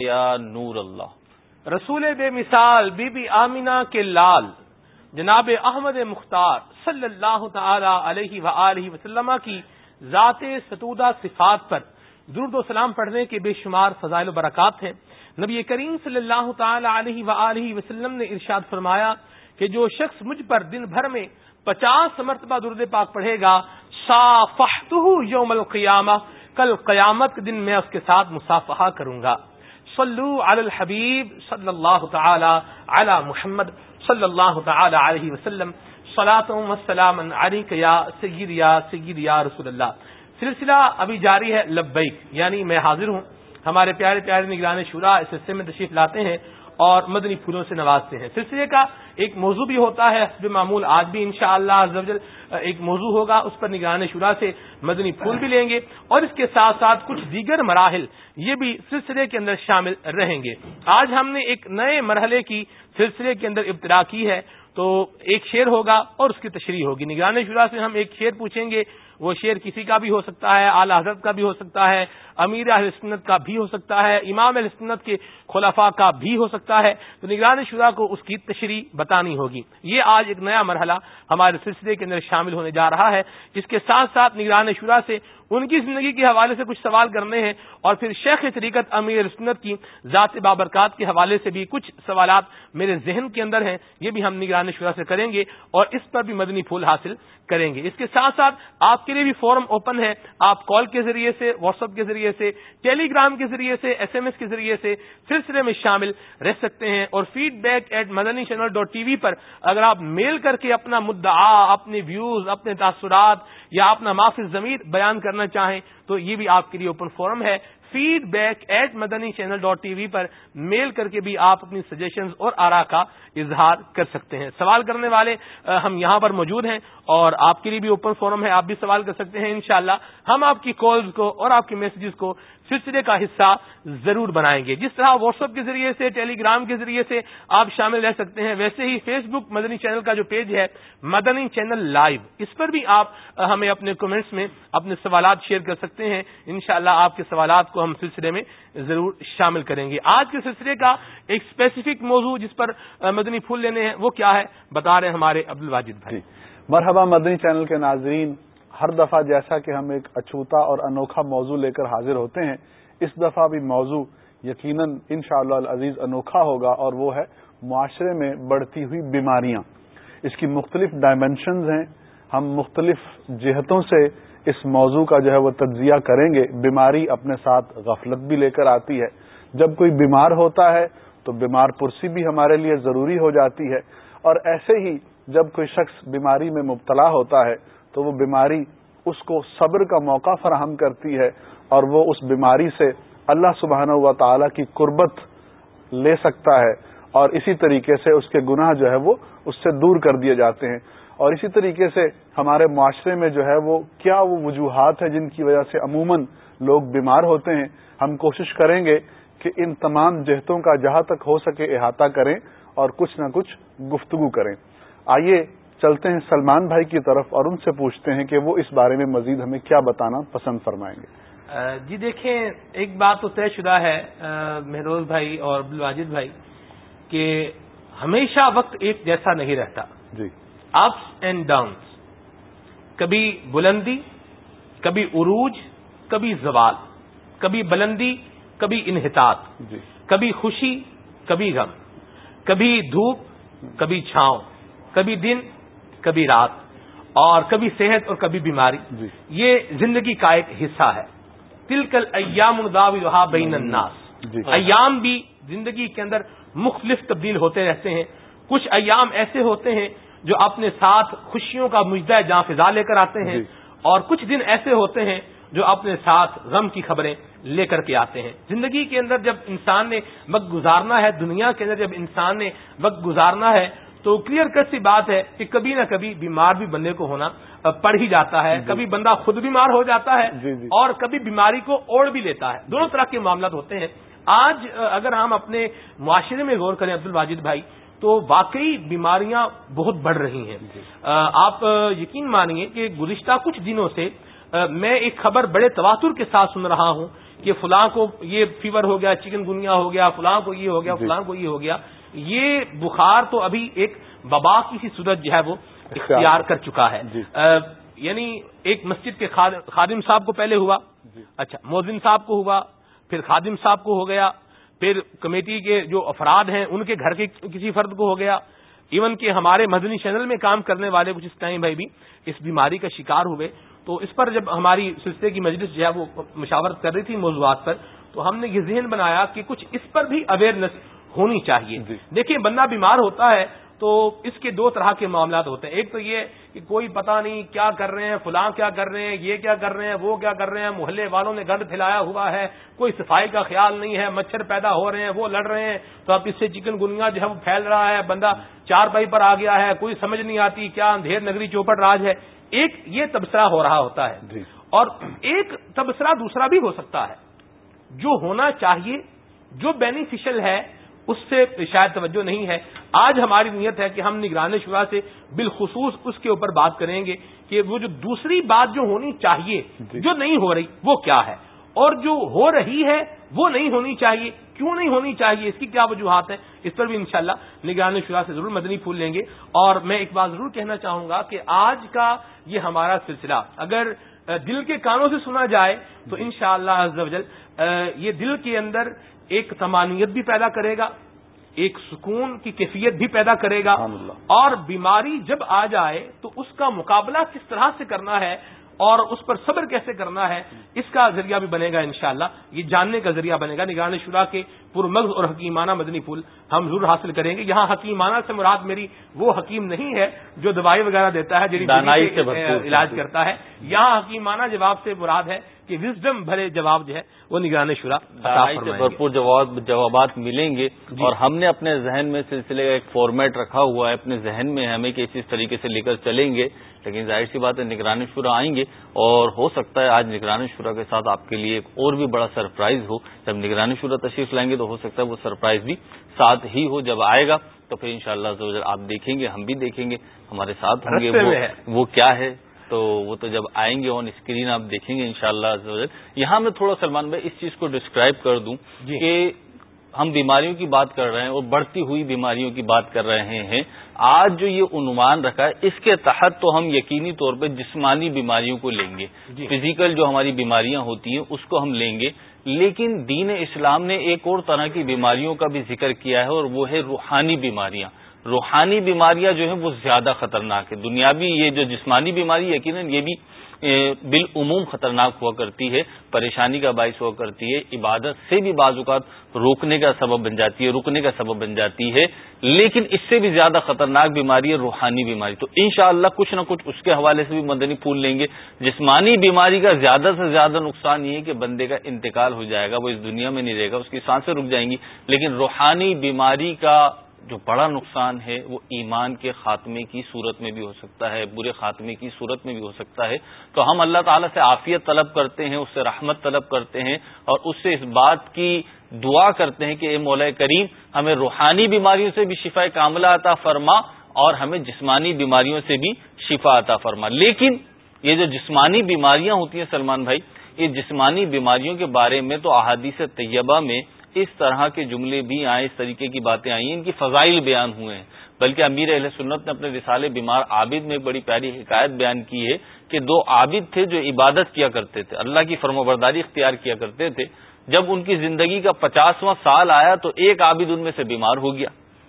یا نور اللہ۔ رسول بے مثال، بی بی آمینہ کے لال، جناب احمد مختار صلی اللہ تعالی علیہ و وسلم کی ذات ستودہ صفات پر درد و سلام پڑھنے کے بے شمار فضائل و برکات ہیں۔ نبی کریم صلی اللہ تعالی علیہ و وسلم نے ارشاد فرمایا کہ جو شخص مجھ پر دن بھر میں پچاس مرتبہ درد پاک پڑھے گا یوم القیامہ، کل قیامت کے دن میں اس کے ساتھ مسافہ کروں گا۔ صلو علی الحبیب صلی اللہ تعالی علی محمد صلی اللہ تعالی علیہ وسلم. وسلام یا سید یا سید یا رسول اللہ. سلسلہ ابھی جاری ہے لبیک یعنی میں حاضر ہوں. ہمارے پیارے پیارے نگران شورا اس حصے میں تشریف لاتے ہیں اور مدنی پھولوں سے نوازتے ہیں۔ سلسلے کا ایک موضوع بھی ہوتا ہے، حسب معمول، آج بھی انشاءاللہ شاء اللہ ایک موضوع ہوگا۔ اس پر نگران شورا سے مدنی پھول بھی لیں گے اور اس کے ساتھ ساتھ کچھ دیگر مراحل یہ بھی سلسلے کے اندر شامل رہیں گے۔ آج ہم نے ایک نئے مرحلے کی سلسلے کے اندر ابتدا کی ہے، تو ایک شعر ہوگا اور اس کی تشریح ہوگی۔ نگران شورا سے ہم ایک شعر پوچھیں گے۔ وہ شعر کسی کا بھی ہو سکتا ہے، اعلی حضرت کا بھی ہو سکتا ہے، امیر اہل سنت کا بھی ہو سکتا ہے، امام اہل سنت کے خلافا کا بھی ہو سکتا ہے۔ تو نگران شدہ کو اس کی تشریح بتانی ہوگی۔ یہ آج ایک نیا مرحلہ ہمارے سلسلے کے اندر شامل ہونے جا رہا ہے، جس کے ساتھ ساتھ نگران شدہ سے ان کی زندگی کے حوالے سے کچھ سوال کرنے ہیں اور پھر شیخ طریقت امیر سنت کی ذات بابرکات کے حوالے سے بھی کچھ سوالات میرے ذہن کے اندر ہیں، یہ بھی ہم نگران شدہ سے کریں گے اور اس پر بھی مدنی پھول حاصل کریں گے۔ اس کے ساتھ ساتھ آپ کے لیے بھی فورم اوپن ہے۔ آپ کال کے ذریعے سے واٹس ایپ کے ذریعے سے ٹیلی گرام کے ذریعے سے ایس ایم ایس کے ذریعے سے سلسلے میں شامل رہ سکتے ہیں۔ اور feedback at Madani channel dot T V پر اگر آپ میل کر کے اپنا مدعا، اپنے ویوز اپنے تاثرات یا اپنا معافی ضمیر بیان کرنا چاہیں تو یہ بھی آپ کے لیے اوپن فورم ہے۔ Feedback at Madani channel dot T V per mail کر کے بھی آپ اپنی سجیشنز اور آرا کا اظہار کر سکتے ہیں۔ سوال کرنے والے ہم یہاں پر موجود ہیں اور آپ کے لیے بھی اوپن فورم ہے، آپ بھی سوال کر سکتے ہیں انشاءاللہ۔ ہم آپ کی کالز کو اور آپ کے میسجز کو سلسلے کا حصہ ضرور بنائیں گے۔ جس طرح واٹس ایپ کے ذریعے سے ٹیلی گرام کے ذریعے سے آپ شامل رہ سکتے ہیں، ویسے ہی فیس بک مدنی چینل کا جو پیج ہے، مدنی چینل لائیو، اس پر بھی آپ ہمیں اپنے کمنٹس میں اپنے سوالات شیئر کر سکتے ہیں۔ انشاءاللہ آپ کے سوالات کو ہم سلسلے میں ضرور شامل کریں گے۔ آج کے سلسلے کا ایک اسپیسیفک موضوع جس پر مدنی پھول لینے ہیں، وہ کیا ہے؟ بتا رہے ہیں ہمارے عبد الواجد بھائی جی۔ مرحبا، مدنی چینل کے ناظرین۔ ہر دفعہ جیسا کہ ہم ایک اچھوتا اور انوکھا موضوع لے کر حاضر ہوتے ہیں، اس دفعہ بھی موضوع یقیناً ان شاء اللہ عزیز انوکھا ہوگا اور وہ ہے معاشرے میں بڑھتی ہوئی بیماریاں۔ اس کی مختلف ڈائمینشنز ہیں۔ ہم مختلف جہتوں سے اس موضوع کا جو ہے وہ تجزیہ کریں گے۔ بیماری اپنے ساتھ غفلت بھی لے کر آتی ہے۔ جب کوئی بیمار ہوتا ہے تو بیمار پرسی بھی ہمارے لیے ضروری ہو جاتی ہے۔ اور ایسے ہی جب کوئی شخص بیماری میں مبتلا ہوتا ہے تو وہ بیماری اس کو صبر کا موقع فراہم کرتی ہے اور وہ اس بیماری سے اللہ سبحانہ و تعالی کی قربت لے سکتا ہے اور اسی طریقے سے اس کے گناہ جو ہے وہ اس سے دور کر دیے جاتے ہیں۔ اور اسی طریقے سے ہمارے معاشرے میں جو ہے وہ کیا وہ وجوہات ہیں جن کی وجہ سے عموماً لوگ بیمار ہوتے ہیں؟ ہم کوشش کریں گے کہ ان تمام جہتوں کا جہاں تک ہو سکے احاطہ کریں اور کچھ نہ کچھ گفتگو کریں۔ آئیے چلتے ہیں سلمان بھائی کی طرف اور ان سے پوچھتے ہیں کہ وہ اس بارے میں مزید ہمیں کیا بتانا پسند فرمائیں گے۔ جی دیکھیں ایک بات تو طے شدہ ہے مہروز بھائی اور عبدالواجد بھائی کہ ہمیشہ وقت ایک جیسا نہیں رہتا۔ جی۔ اپس اینڈ ڈاؤنس کبھی بلندی کبھی عروج کبھی زوال۔ کبھی بلندی کبھی انحطاط۔ جی۔ کبھی خوشی کبھی غم۔ کبھی دھوپ کبھی چھاؤں۔ کبھی دن کبھی رات اور کبھی صحت اور کبھی بیماری جی۔ یہ زندگی کا ایک حصہ ہے۔ تلکل ایام الداوہ بین الناس۔ جی۔ ایام بھی زندگی کے اندر مختلف تبدیل ہوتے رہتے ہیں۔ کچھ ایام ایسے ہوتے ہیں جو اپنے ساتھ خوشیوں کا مجدہ جاں فضا لے کر آتے ہیں جی۔ اور کچھ دن ایسے ہوتے ہیں جو اپنے ساتھ غم کی خبریں لے کر کے آتے ہیں۔ زندگی کے اندر جب انسان نے وقت گزارنا ہے دنیا کے اندر جب انسان نے وقت گزارنا ہے تو کلیئر کٹ سی بات ہے کہ کبھی نہ کبھی بیمار بھی بندے کو ہونا پڑ ہی جاتا ہے۔ جی۔ کبھی بندہ خود بیمار ہو جاتا ہے جی جی۔ اور کبھی بیماری کو اوڑھ بھی لیتا ہے۔ دونوں طرح کے معاملات ہوتے ہیں۔ آج اگر ہم اپنے معاشرے میں غور کریں عبد الواجد بھائی تو واقعی بیماریاں بہت بڑھ رہی ہیں۔ آپ یقین مانیے کہ گزشتہ کچھ دنوں سے میں ایک خبر بڑے تواتر کے ساتھ سن رہا ہوں کہ فلاں کو یہ فیور ہو گیا چکن گنیا ہو گیا فلاں کو یہ ہو گیا۔ فلاں کو یہ ہو گیا۔ یہ بخار تو ابھی ایک وبا کی سی صورت جو ہے وہ اختیار کر چکا ہے۔ جی۔ یعنی ایک مسجد کے خادم صاحب کو پہلے ہوا۔ جی۔ اچھا موزن صاحب کو ہوا پھر خادم صاحب کو ہو گیا پھر کمیٹی کے جو افراد ہیں ان کے گھر کے کسی فرد کو ہو گیا۔ ایون کہ ہمارے مدنی چینل میں کام کرنے والے کچھ اس ٹائم بھائی بھی اس بیماری کا شکار ہوئے۔ تو اس پر جب ہماری سلسلے کی مجلس جو ہے وہ مشاورت کر رہی تھی موضوعات پر تو ہم نے یہ ذہن بنایا کہ کچھ اس پر بھی اویئرنیس ہونی چاہیے۔ جی۔ دیکھیں بندہ بیمار ہوتا ہے تو اس کے دو طرح کے معاملات ہوتے ہیں۔ ایک تو یہ کہ کوئی پتہ نہیں کیا کر رہے ہیں فلاں کیا کر رہے ہیں یہ کیا کر رہے ہیں وہ کیا کر رہے ہیں محلے والوں نے گند پھیلایا ہوا ہے کوئی صفائی کا خیال نہیں ہے مچھر پیدا ہو رہے ہیں وہ لڑ رہے ہیں۔ تو اب اس سے چکن گنیا جو ہے وہ پھیل رہا ہے بندہ چار پائی پر آ گیا ہے کوئی سمجھ نہیں آتی کیا اندھیر نگری چوپٹ راج ہے۔ ایک یہ تبصرہ ہو رہا ہوتا ہے۔ جی۔ اور ایک تبصرہ دوسرا بھی ہو سکتا ہے۔ جو ہونا چاہیے جو بینیفیشل ہے اس سے شاید توجہ نہیں ہے۔ آج ہماری نیت ہے کہ ہم نگران شورا سے بالخصوص اس کے اوپر بات کریں گے کہ وہ جو دوسری بات جو ہونی چاہیے جی۔ جو نہیں ہو رہی وہ کیا ہے؟ اور جو ہو رہی ہے وہ نہیں ہونی چاہیے۔ کیوں نہیں ہونی چاہیے؟ اس کی کیا وجوہات ہیں؟ اس پر بھی انشاءاللہ شاء نگران شورا سے ضرور مدنی پھول لیں گے۔ اور میں ایک بات ضرور کہنا چاہوں گا کہ آج کا یہ ہمارا سلسلہ اگر دل کے کانوں سے سنا جائے تو انشاءاللہ شاء اللہ یہ دل کے اندر ایک تمانیت بھی پیدا کرے گا ایک سکون کی کیفیت بھی پیدا کرے گا اور بیماری جب آ جائے تو اس کا مقابلہ کس طرح سے کرنا ہے اور اس پر صبر کیسے کرنا ہے اس کا ذریعہ بھی بنے گا انشاءاللہ۔ یہ جاننے کا ذریعہ بنے گا۔ نگران شورا کے پرمغز اور حکیمانہ مدنی پھول ہم ضرور حاصل کریں گے۔ یہاں حکیمانہ سے مراد میری وہ حکیم نہیں ہے جو دوائی وغیرہ دیتا ہے جو علاج کرتا ہے۔ یہاں حکیمانہ جواب سے مراد ہے کہ وزڈم بھرے جواب جو ہے وہ نگران شورا سے بھرپور جوابات ملیں گے۔ جی۔ اور ہم نے اپنے ذہن میں سلسلے کا ایک فارمیٹ رکھا ہوا ہے۔ اپنے ذہن میں ہمیں کہ اس طریقے سے لے کر چلیں گے۔ لیکن ظاہر سی بات ہے نگرانی شورا آئیں گے اور ہو سکتا ہے آج نگرانی شورا کے ساتھ آپ کے لیے ایک اور بھی بڑا سرپرائز ہو۔ جب نگرانی شورا تشریف لائیں گے تو ہو سکتا ہے وہ سرپرائز بھی ساتھ ہی ہو۔ جب آئے گا تو پھر انشاءاللہ شاء اللہ آپ دیکھیں گے ہم بھی دیکھیں گے ہمارے ساتھ ہوں گے۔ وہ کیا ہے؟ تو وہ تو جب آئیں گے آن اسکرین آپ دیکھیں گے انشاءاللہ شاء یہاں میں تھوڑا سلمان بھائی اس چیز کو ڈسکرائب کر دوں جی۔ کہ ہم بیماریوں کی بات کر رہے ہیں اور بڑھتی ہوئی بیماریوں کی بات کر رہے ہیں آج جو یہ عنوان رکھا ہے اس کے تحت تو ہم یقینی طور پہ جسمانی بیماریوں کو لیں گے۔ جی۔ فزیکل جو ہماری بیماریاں ہوتی ہیں اس کو ہم لیں گے۔ لیکن دین اسلام نے ایک اور طرح کی بیماریوں کا بھی ذکر کیا ہے اور وہ ہے روحانی بیماریاں۔ روحانی بیماریاں جو ہیں وہ زیادہ خطرناک ہے دنیاوی یہ جو جسمانی بیماری یقیناً یہ بھی بالعموم خطرناک ہوا کرتی ہے، پریشانی کا باعث ہوا کرتی ہے، عبادت سے بھی بعض اوقات روکنے کا سبب بن جاتی ہے، رکنے کا سبب بن جاتی ہے، لیکن اس سے بھی زیادہ خطرناک بیماری ہے روحانی بیماری۔ تو انشاءاللہ کچھ نہ کچھ اس کے حوالے سے بھی مدنی پھول لیں گے۔ جسمانی بیماری کا زیادہ سے زیادہ نقصان یہ ہے کہ بندے کا انتقال ہو جائے گا، وہ اس دنیا میں نہیں رہے گا، اس کی سانسیں رک جائیں گی۔ لیکن روحانی بیماری کا جو بڑا نقصان ہے وہ ایمان کے خاتمے کی صورت میں بھی ہو سکتا ہے، برے خاتمے کی صورت میں بھی ہو سکتا ہے۔ تو ہم اللہ تعالیٰ سے عافیت طلب کرتے ہیں، اس سے رحمت طلب کرتے ہیں اور اس سے اس بات کی دعا کرتے ہیں کہ اے مولا کریم، ہمیں روحانی بیماریوں سے بھی شفا کاملہ عطا فرما اور ہمیں جسمانی بیماریوں سے بھی شفا عطا فرما۔ لیکن یہ جو جسمانی بیماریاں ہوتی ہیں سلمان بھائی، یہ جسمانی بیماریوں کے بارے میں تو احادیث طیبہ میں اس طرح کے جملے بھی آئے، اس طریقے کی باتیں آئی ہیں ان کی فضائل بیان ہوئے ہیں۔ بلکہ امیر اہل سنت نے اپنے رسالے بیمار عابد میں ایک بڑی پیاری حکایت بیان کی ہے کہ دو عابد تھے جو عبادت کیا کرتے تھے، اللہ کی فرم برداری اختیار کیا کرتے تھے۔ جب ان کی زندگی کا پچاسواں سال آیا تو ایک عابد ان میں سے بیمار ہو گیا۔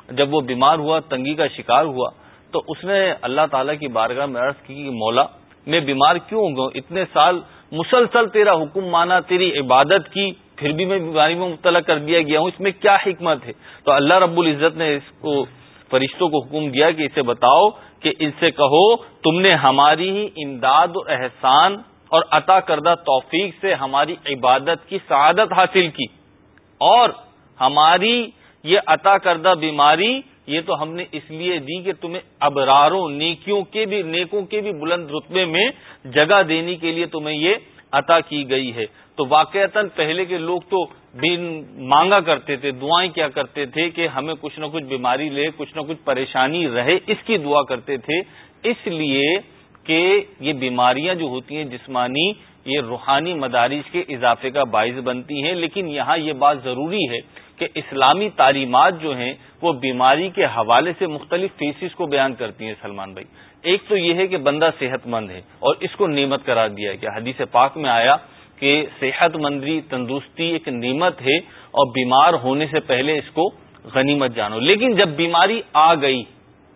جب وہ بیمار ہوا، تنگی کا شکار ہوا، تو اس نے اللہ تعالیٰ کی بارگاہ میں عرض کی کہ مولا، میں بیمار کیوں ہوں؟ اتنے سال مسلسل تیرا حکم مانا، تیری عبادت کی پھر بھی میں بیماری میں مبتلا کر دیا گیا ہوں، اس میں کیا حکمت ہے؟ تو اللہ رب العزت نے اس کو، فرشتوں کو حکم دیا کہ اسے بتاؤ کہ ان سے کہو، تم نے ہماری ہی امداد اور احسان اور عطا کردہ توفیق سے ہماری عبادت کی سعادت حاصل کی۔ اور ہماری یہ عطا کردہ بیماری، یہ تو ہم نے اس لیے دی کہ تمہیں ابراروں، نیکیوں کے بھی، نیکوں کے بھی بلند رتبے میں جگہ دینے کے لیے تمہیں یہ عطا کی گئی ہے۔ تو واقعتا پہلے کے لوگ تو بن مانگا کرتے تھے، دعائیں کیا کرتے تھے کہ ہمیں کچھ نہ کچھ بیماری لے، کچھ نہ کچھ پریشانی رہے، اس کی دعا کرتے تھے۔ اس لیے کہ یہ بیماریاں جو ہوتی ہیں جسمانی، یہ روحانی مدارس کے اضافے کا باعث بنتی ہیں۔ لیکن یہاں یہ بات ضروری ہے کہ اسلامی تعلیمات جو ہیں، وہ بیماری کے حوالے سے مختلف فیسز کو بیان کرتی ہیں، سلمان بھائی۔ ایک تو یہ ہے کہ بندہ صحت مند ہے اور اس کو نعمت قرار دیا گیا حدیث پاک میں آیا کہ صحت مندی تندرستی ایک نعمت ہے اور بیمار ہونے سے پہلے اس کو غنیمت جانو۔ لیکن جب بیماری آ گئی،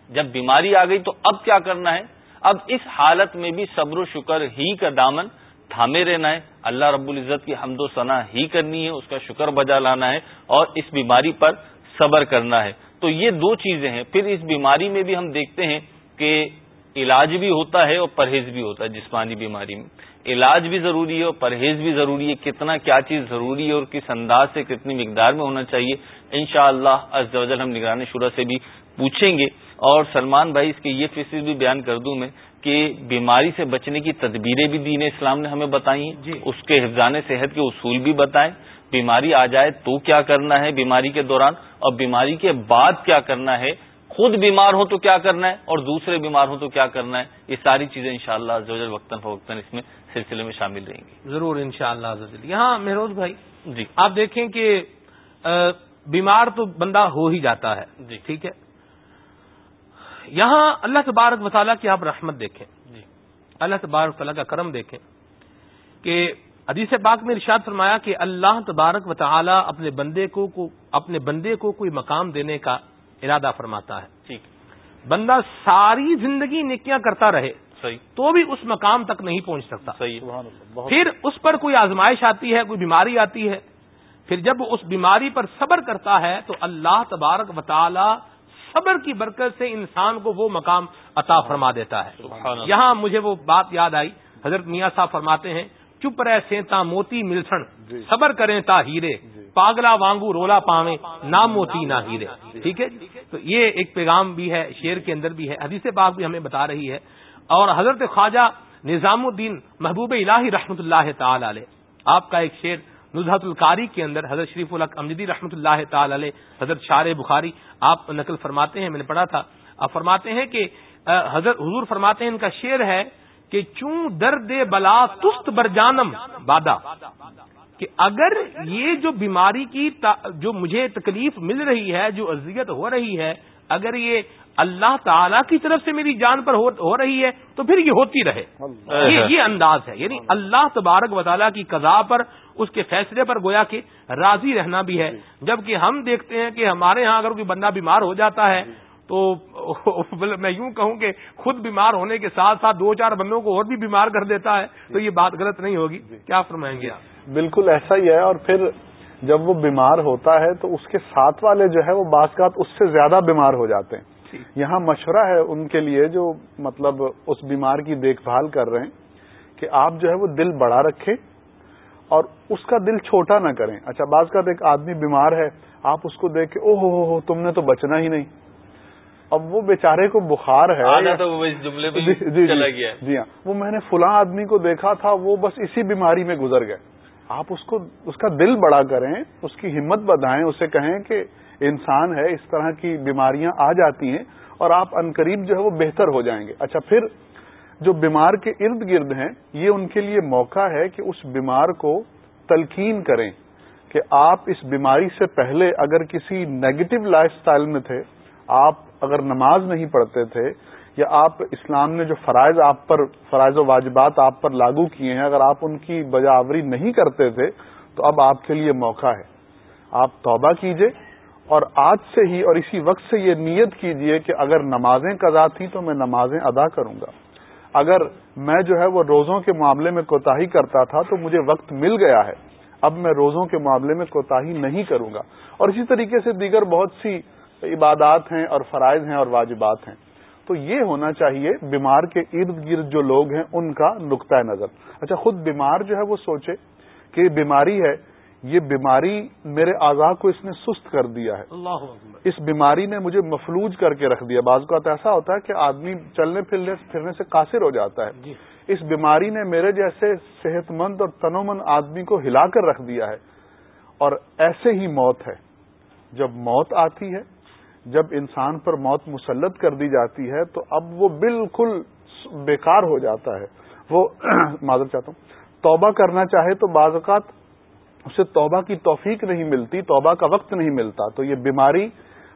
جب بیماری آ گئی تو اب کیا کرنا ہے؟ اب اس حالت میں بھی صبر و شکر ہی کا دامن تھامے رہنا ہے۔ اللہ رب العزت کی حمد و ثنا ہی کرنی ہے، اس کا شکر بجا لانا ہے اور اس بیماری پر صبر کرنا ہے۔ تو یہ دو چیزیں ہیں۔ پھر اس بیماری میں بھی ہم دیکھتے ہیں کہ علاج بھی ہوتا ہے اور پرہیز بھی ہوتا ہے جسمانی بیماری میں۔ علاج بھی ضروری ہے اور پرہیز بھی ضروری ہے کتنا کیا چیز ضروری ہے اور کس انداز سے کتنی مقدار میں ہونا چاہیے ان شاء اللہ ہم نگرانی شورا سے بھی پوچھیں گے۔ اور سلمان بھائی اس کے یہ فیصد بھی بیان کر دوں میں کہ بیماری سے بچنے کی تدبیریں بھی دین اسلام نے ہمیں بتائی ہیں۔ جی۔ اس کے حفظان صحت کے اصول بھی بتائیں۔ بیماری آ جائے تو کیا کرنا ہے بیماری کے دوران؟ اور بیماری کے بعد کیا کرنا ہے؟ خود بیمار ہو تو کیا کرنا ہے؟ اور دوسرے بیمار ہو تو کیا کرنا ہے؟ یہ ساری چیزیں انشاءاللہ شاء اللہ وقتاً فوقتاً اس میں سلسلے میں شامل رہیں گی ضرور ان شاء اللہ یہاں مہروز بھائی جی۔ آپ دیکھیں کہ بیمار تو بندہ ہو ہی جاتا ہے جی۔ ٹھیک ہے؟ یہاں اللہ تبارک وطالعہ کی آپ رحمت دیکھیں۔ جی۔ اللہ تبارک تعالیٰ کا کرم دیکھیں کہ حدیث پاک میں ارشاد فرمایا کہ اللہ تبارک و تعالی اپنے بندے کو اپنے بندے کو کوئی مقام دینے کا ارادہ فرماتا ہے۔ ٹھیک۔ بندہ ساری زندگی نکیاں کرتا رہے صحیح. تو بھی اس مقام تک نہیں پہنچ سکتا. صحیح. پھر اس پر کوئی آزمائش آتی ہے کوئی بیماری آتی ہے پھر جب اس بیماری پر صبر کرتا ہے تو اللہ تبارک و تعالی صبر کی برکت سے انسان کو وہ مقام عطا فرما دیتا ہے. یہاں مجھے وہ بات یاد آئی حضرت میاں صاحب فرماتے ہیں چپ رہ سینتا موتی ملسن جی۔ صبر کریں تا ہیرے جی۔ پاگلا وانگو رولا پاویں نہ موتی نہ ہیرے. ٹھیک ہے؟ تو یہ ایک پیغام بھی ہے شیر کے اندر بھی ہے حدیث پاک بھی ہمیں بتا رہی ہے اور حضرت خواجہ نظام الدین محبوب الہی رحمۃ اللہ تعالی علیہ۔ آپ کا ایک شیر نظہت القاری کے اندر حضرت شریف الق امجدی رحمۃ اللہ تعالی علیہ، حضرت شار بخاری، آپ نقل فرماتے ہیں، میں نے پڑھا تھا۔ آپ فرماتے ہیں کہ حضرت، حضور فرماتے ہیں ان کا شعر ہے کہ چوں درد بلا تست برجانم بادا کہ اگر یہ جو بیماری کی جو مجھے تکلیف مل رہی ہے، جو اذیت ہو رہی ہے اگر یہ اللہ تعالی کی طرف سے میری جان پر ہو رہی ہے تو پھر یہ ہوتی رہے۔ یہ انداز ہے۔ یعنی اللہ۔ تبارک و تعالیٰ کی قضاء پر اس کے فیصلے پر گویا کہ راضی رہنا بھی ہے۔ جبکہ ہم دیکھتے ہیں کہ ہمارے ہاں اگر کوئی بندہ بیمار ہو جاتا ہے تو میں یوں کہوں کہ خود بیمار ہونے کے ساتھ ساتھ دو چار بندوں کو اور بھی بیمار کر دیتا ہے تو یہ بات غلط نہیں ہوگی۔ کیا فرمائیں گے بالکل ایسا ہی ہے اور پھر جب وہ بیمار ہوتا ہے تو اس کے ساتھ والے جو ہے وہ بعض اس سے زیادہ بیمار ہو جاتے ہیں۔ یہاں مشورہ ہے ان کے لیے جو مطلب اس بیمار کی دیکھ بھال کر رہے ہیں کہ آپ جو ہے وہ دل بڑا رکھیں اور اس کا دل چھوٹا نہ کریں۔ اچھا بعض کا ایک آدمی بیمار ہے آپ اس کو دیکھ کے او ہو ہو تم نے تو بچنا ہی نہیں۔ اب وہ بیچارے کو بخار ہے جی،, جی،, جی۔ جی ہاں۔ وہ میں نے فلاں آدمی کو دیکھا تھا وہ بس اسی بیماری میں گزر گئے۔ آپ اس کو، اس کا دل بڑا کریں، اس کی ہمت بدھائیں، اسے کہیں کہ انسان ہے، اس طرح کی بیماریاں آ جاتی ہیں اور آپ انقریب جو ہے وہ بہتر ہو جائیں گے۔ اچھا پھر جو بیمار کے ارد گرد ہیں، یہ ان کے لیے موقع ہے کہ اس بیمار کو تلقین کریں کہ آپ اس بیماری سے پہلے اگر کسی نیگیٹو لائف سٹائل میں تھے، آپ اگر نماز نہیں پڑھتے تھے یا آپ اسلام نے جو فرائض آپ پر، فرائض و واجبات آپ پر لاگو کیے ہیں، اگر آپ ان کی بجاوری نہیں کرتے تھے، تو اب آپ کے لیے موقع ہے۔ آپ توبہ کیجیے اور آج سے ہی اور اسی وقت سے یہ نیت کیجیے کہ اگر نمازیں قضا تھیں تو میں نمازیں ادا کروں گا۔ اگر میں جو ہے وہ روزوں کے معاملے میں کوتاہی کرتا تھا تو مجھے وقت مل گیا ہے۔ اب میں روزوں کے معاملے میں کوتاہی نہیں کروں گا۔ اور اسی طریقے سے دیگر بہت سی عبادات ہیں اور فرائض ہیں اور واجبات ہیں۔ تو یہ ہونا چاہیے بیمار کے ارد گرد جو لوگ ہیں ان کا نقطۂ نظر۔ اچھا خود بیمار جو ہے وہ سوچے کہ بیماری ہے یہ بیماری میرے اعضاء کو اس نے سست کر دیا ہے۔ اللہ اس بیماری نے مجھے مفلوج کر کے رکھ دیا۔ بعض کا ایسا ہوتا ہے کہ آدمی چلنے پھرنے پھرنے سے قاصر ہو جاتا ہے۔ جی۔ اس بیماری نے میرے جیسے صحت مند اور تنومند آدمی کو ہلا کر رکھ دیا ہے۔ اور ایسے ہی موت ہے۔ جب موت آتی ہے جب انسان پر موت مسلط کر دی جاتی ہے تو اب وہ بالکل بیکار ہو جاتا ہے۔ وہ معذر چاہتا ہوں۔ توبہ کرنا چاہے تو بعض اوقات اسے توبہ کی توفیق نہیں ملتی، توبہ کا وقت نہیں ملتا۔ تو یہ بیماری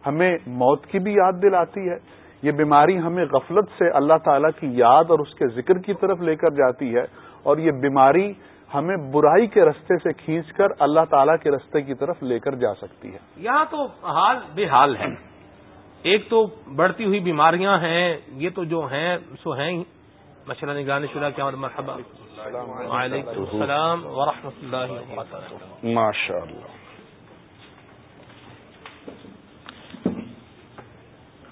ہمیں موت کی بھی یاد دلاتی ہے۔ یہ بیماری ہمیں غفلت سے اللہ تعالی کی یاد اور اس کے ذکر کی طرف لے کر جاتی ہے۔ اور یہ بیماری ہمیں برائی کے رستے سے کھینچ کر اللہ تعالیٰ کے رستے کی طرف لے کر جا سکتی ہے۔ یہاں تو حال بے حال ہے۔ ایک تو بڑھتی ہوئی بیماریاں ہیں یہ تو جو ہیں سو ہیں ہی۔ مشرہ نگران شدہ کیا مرحبا۔ وعلیکم السلام ورحمۃ اللہ وبرکاتہ۔ ماشاء اللہ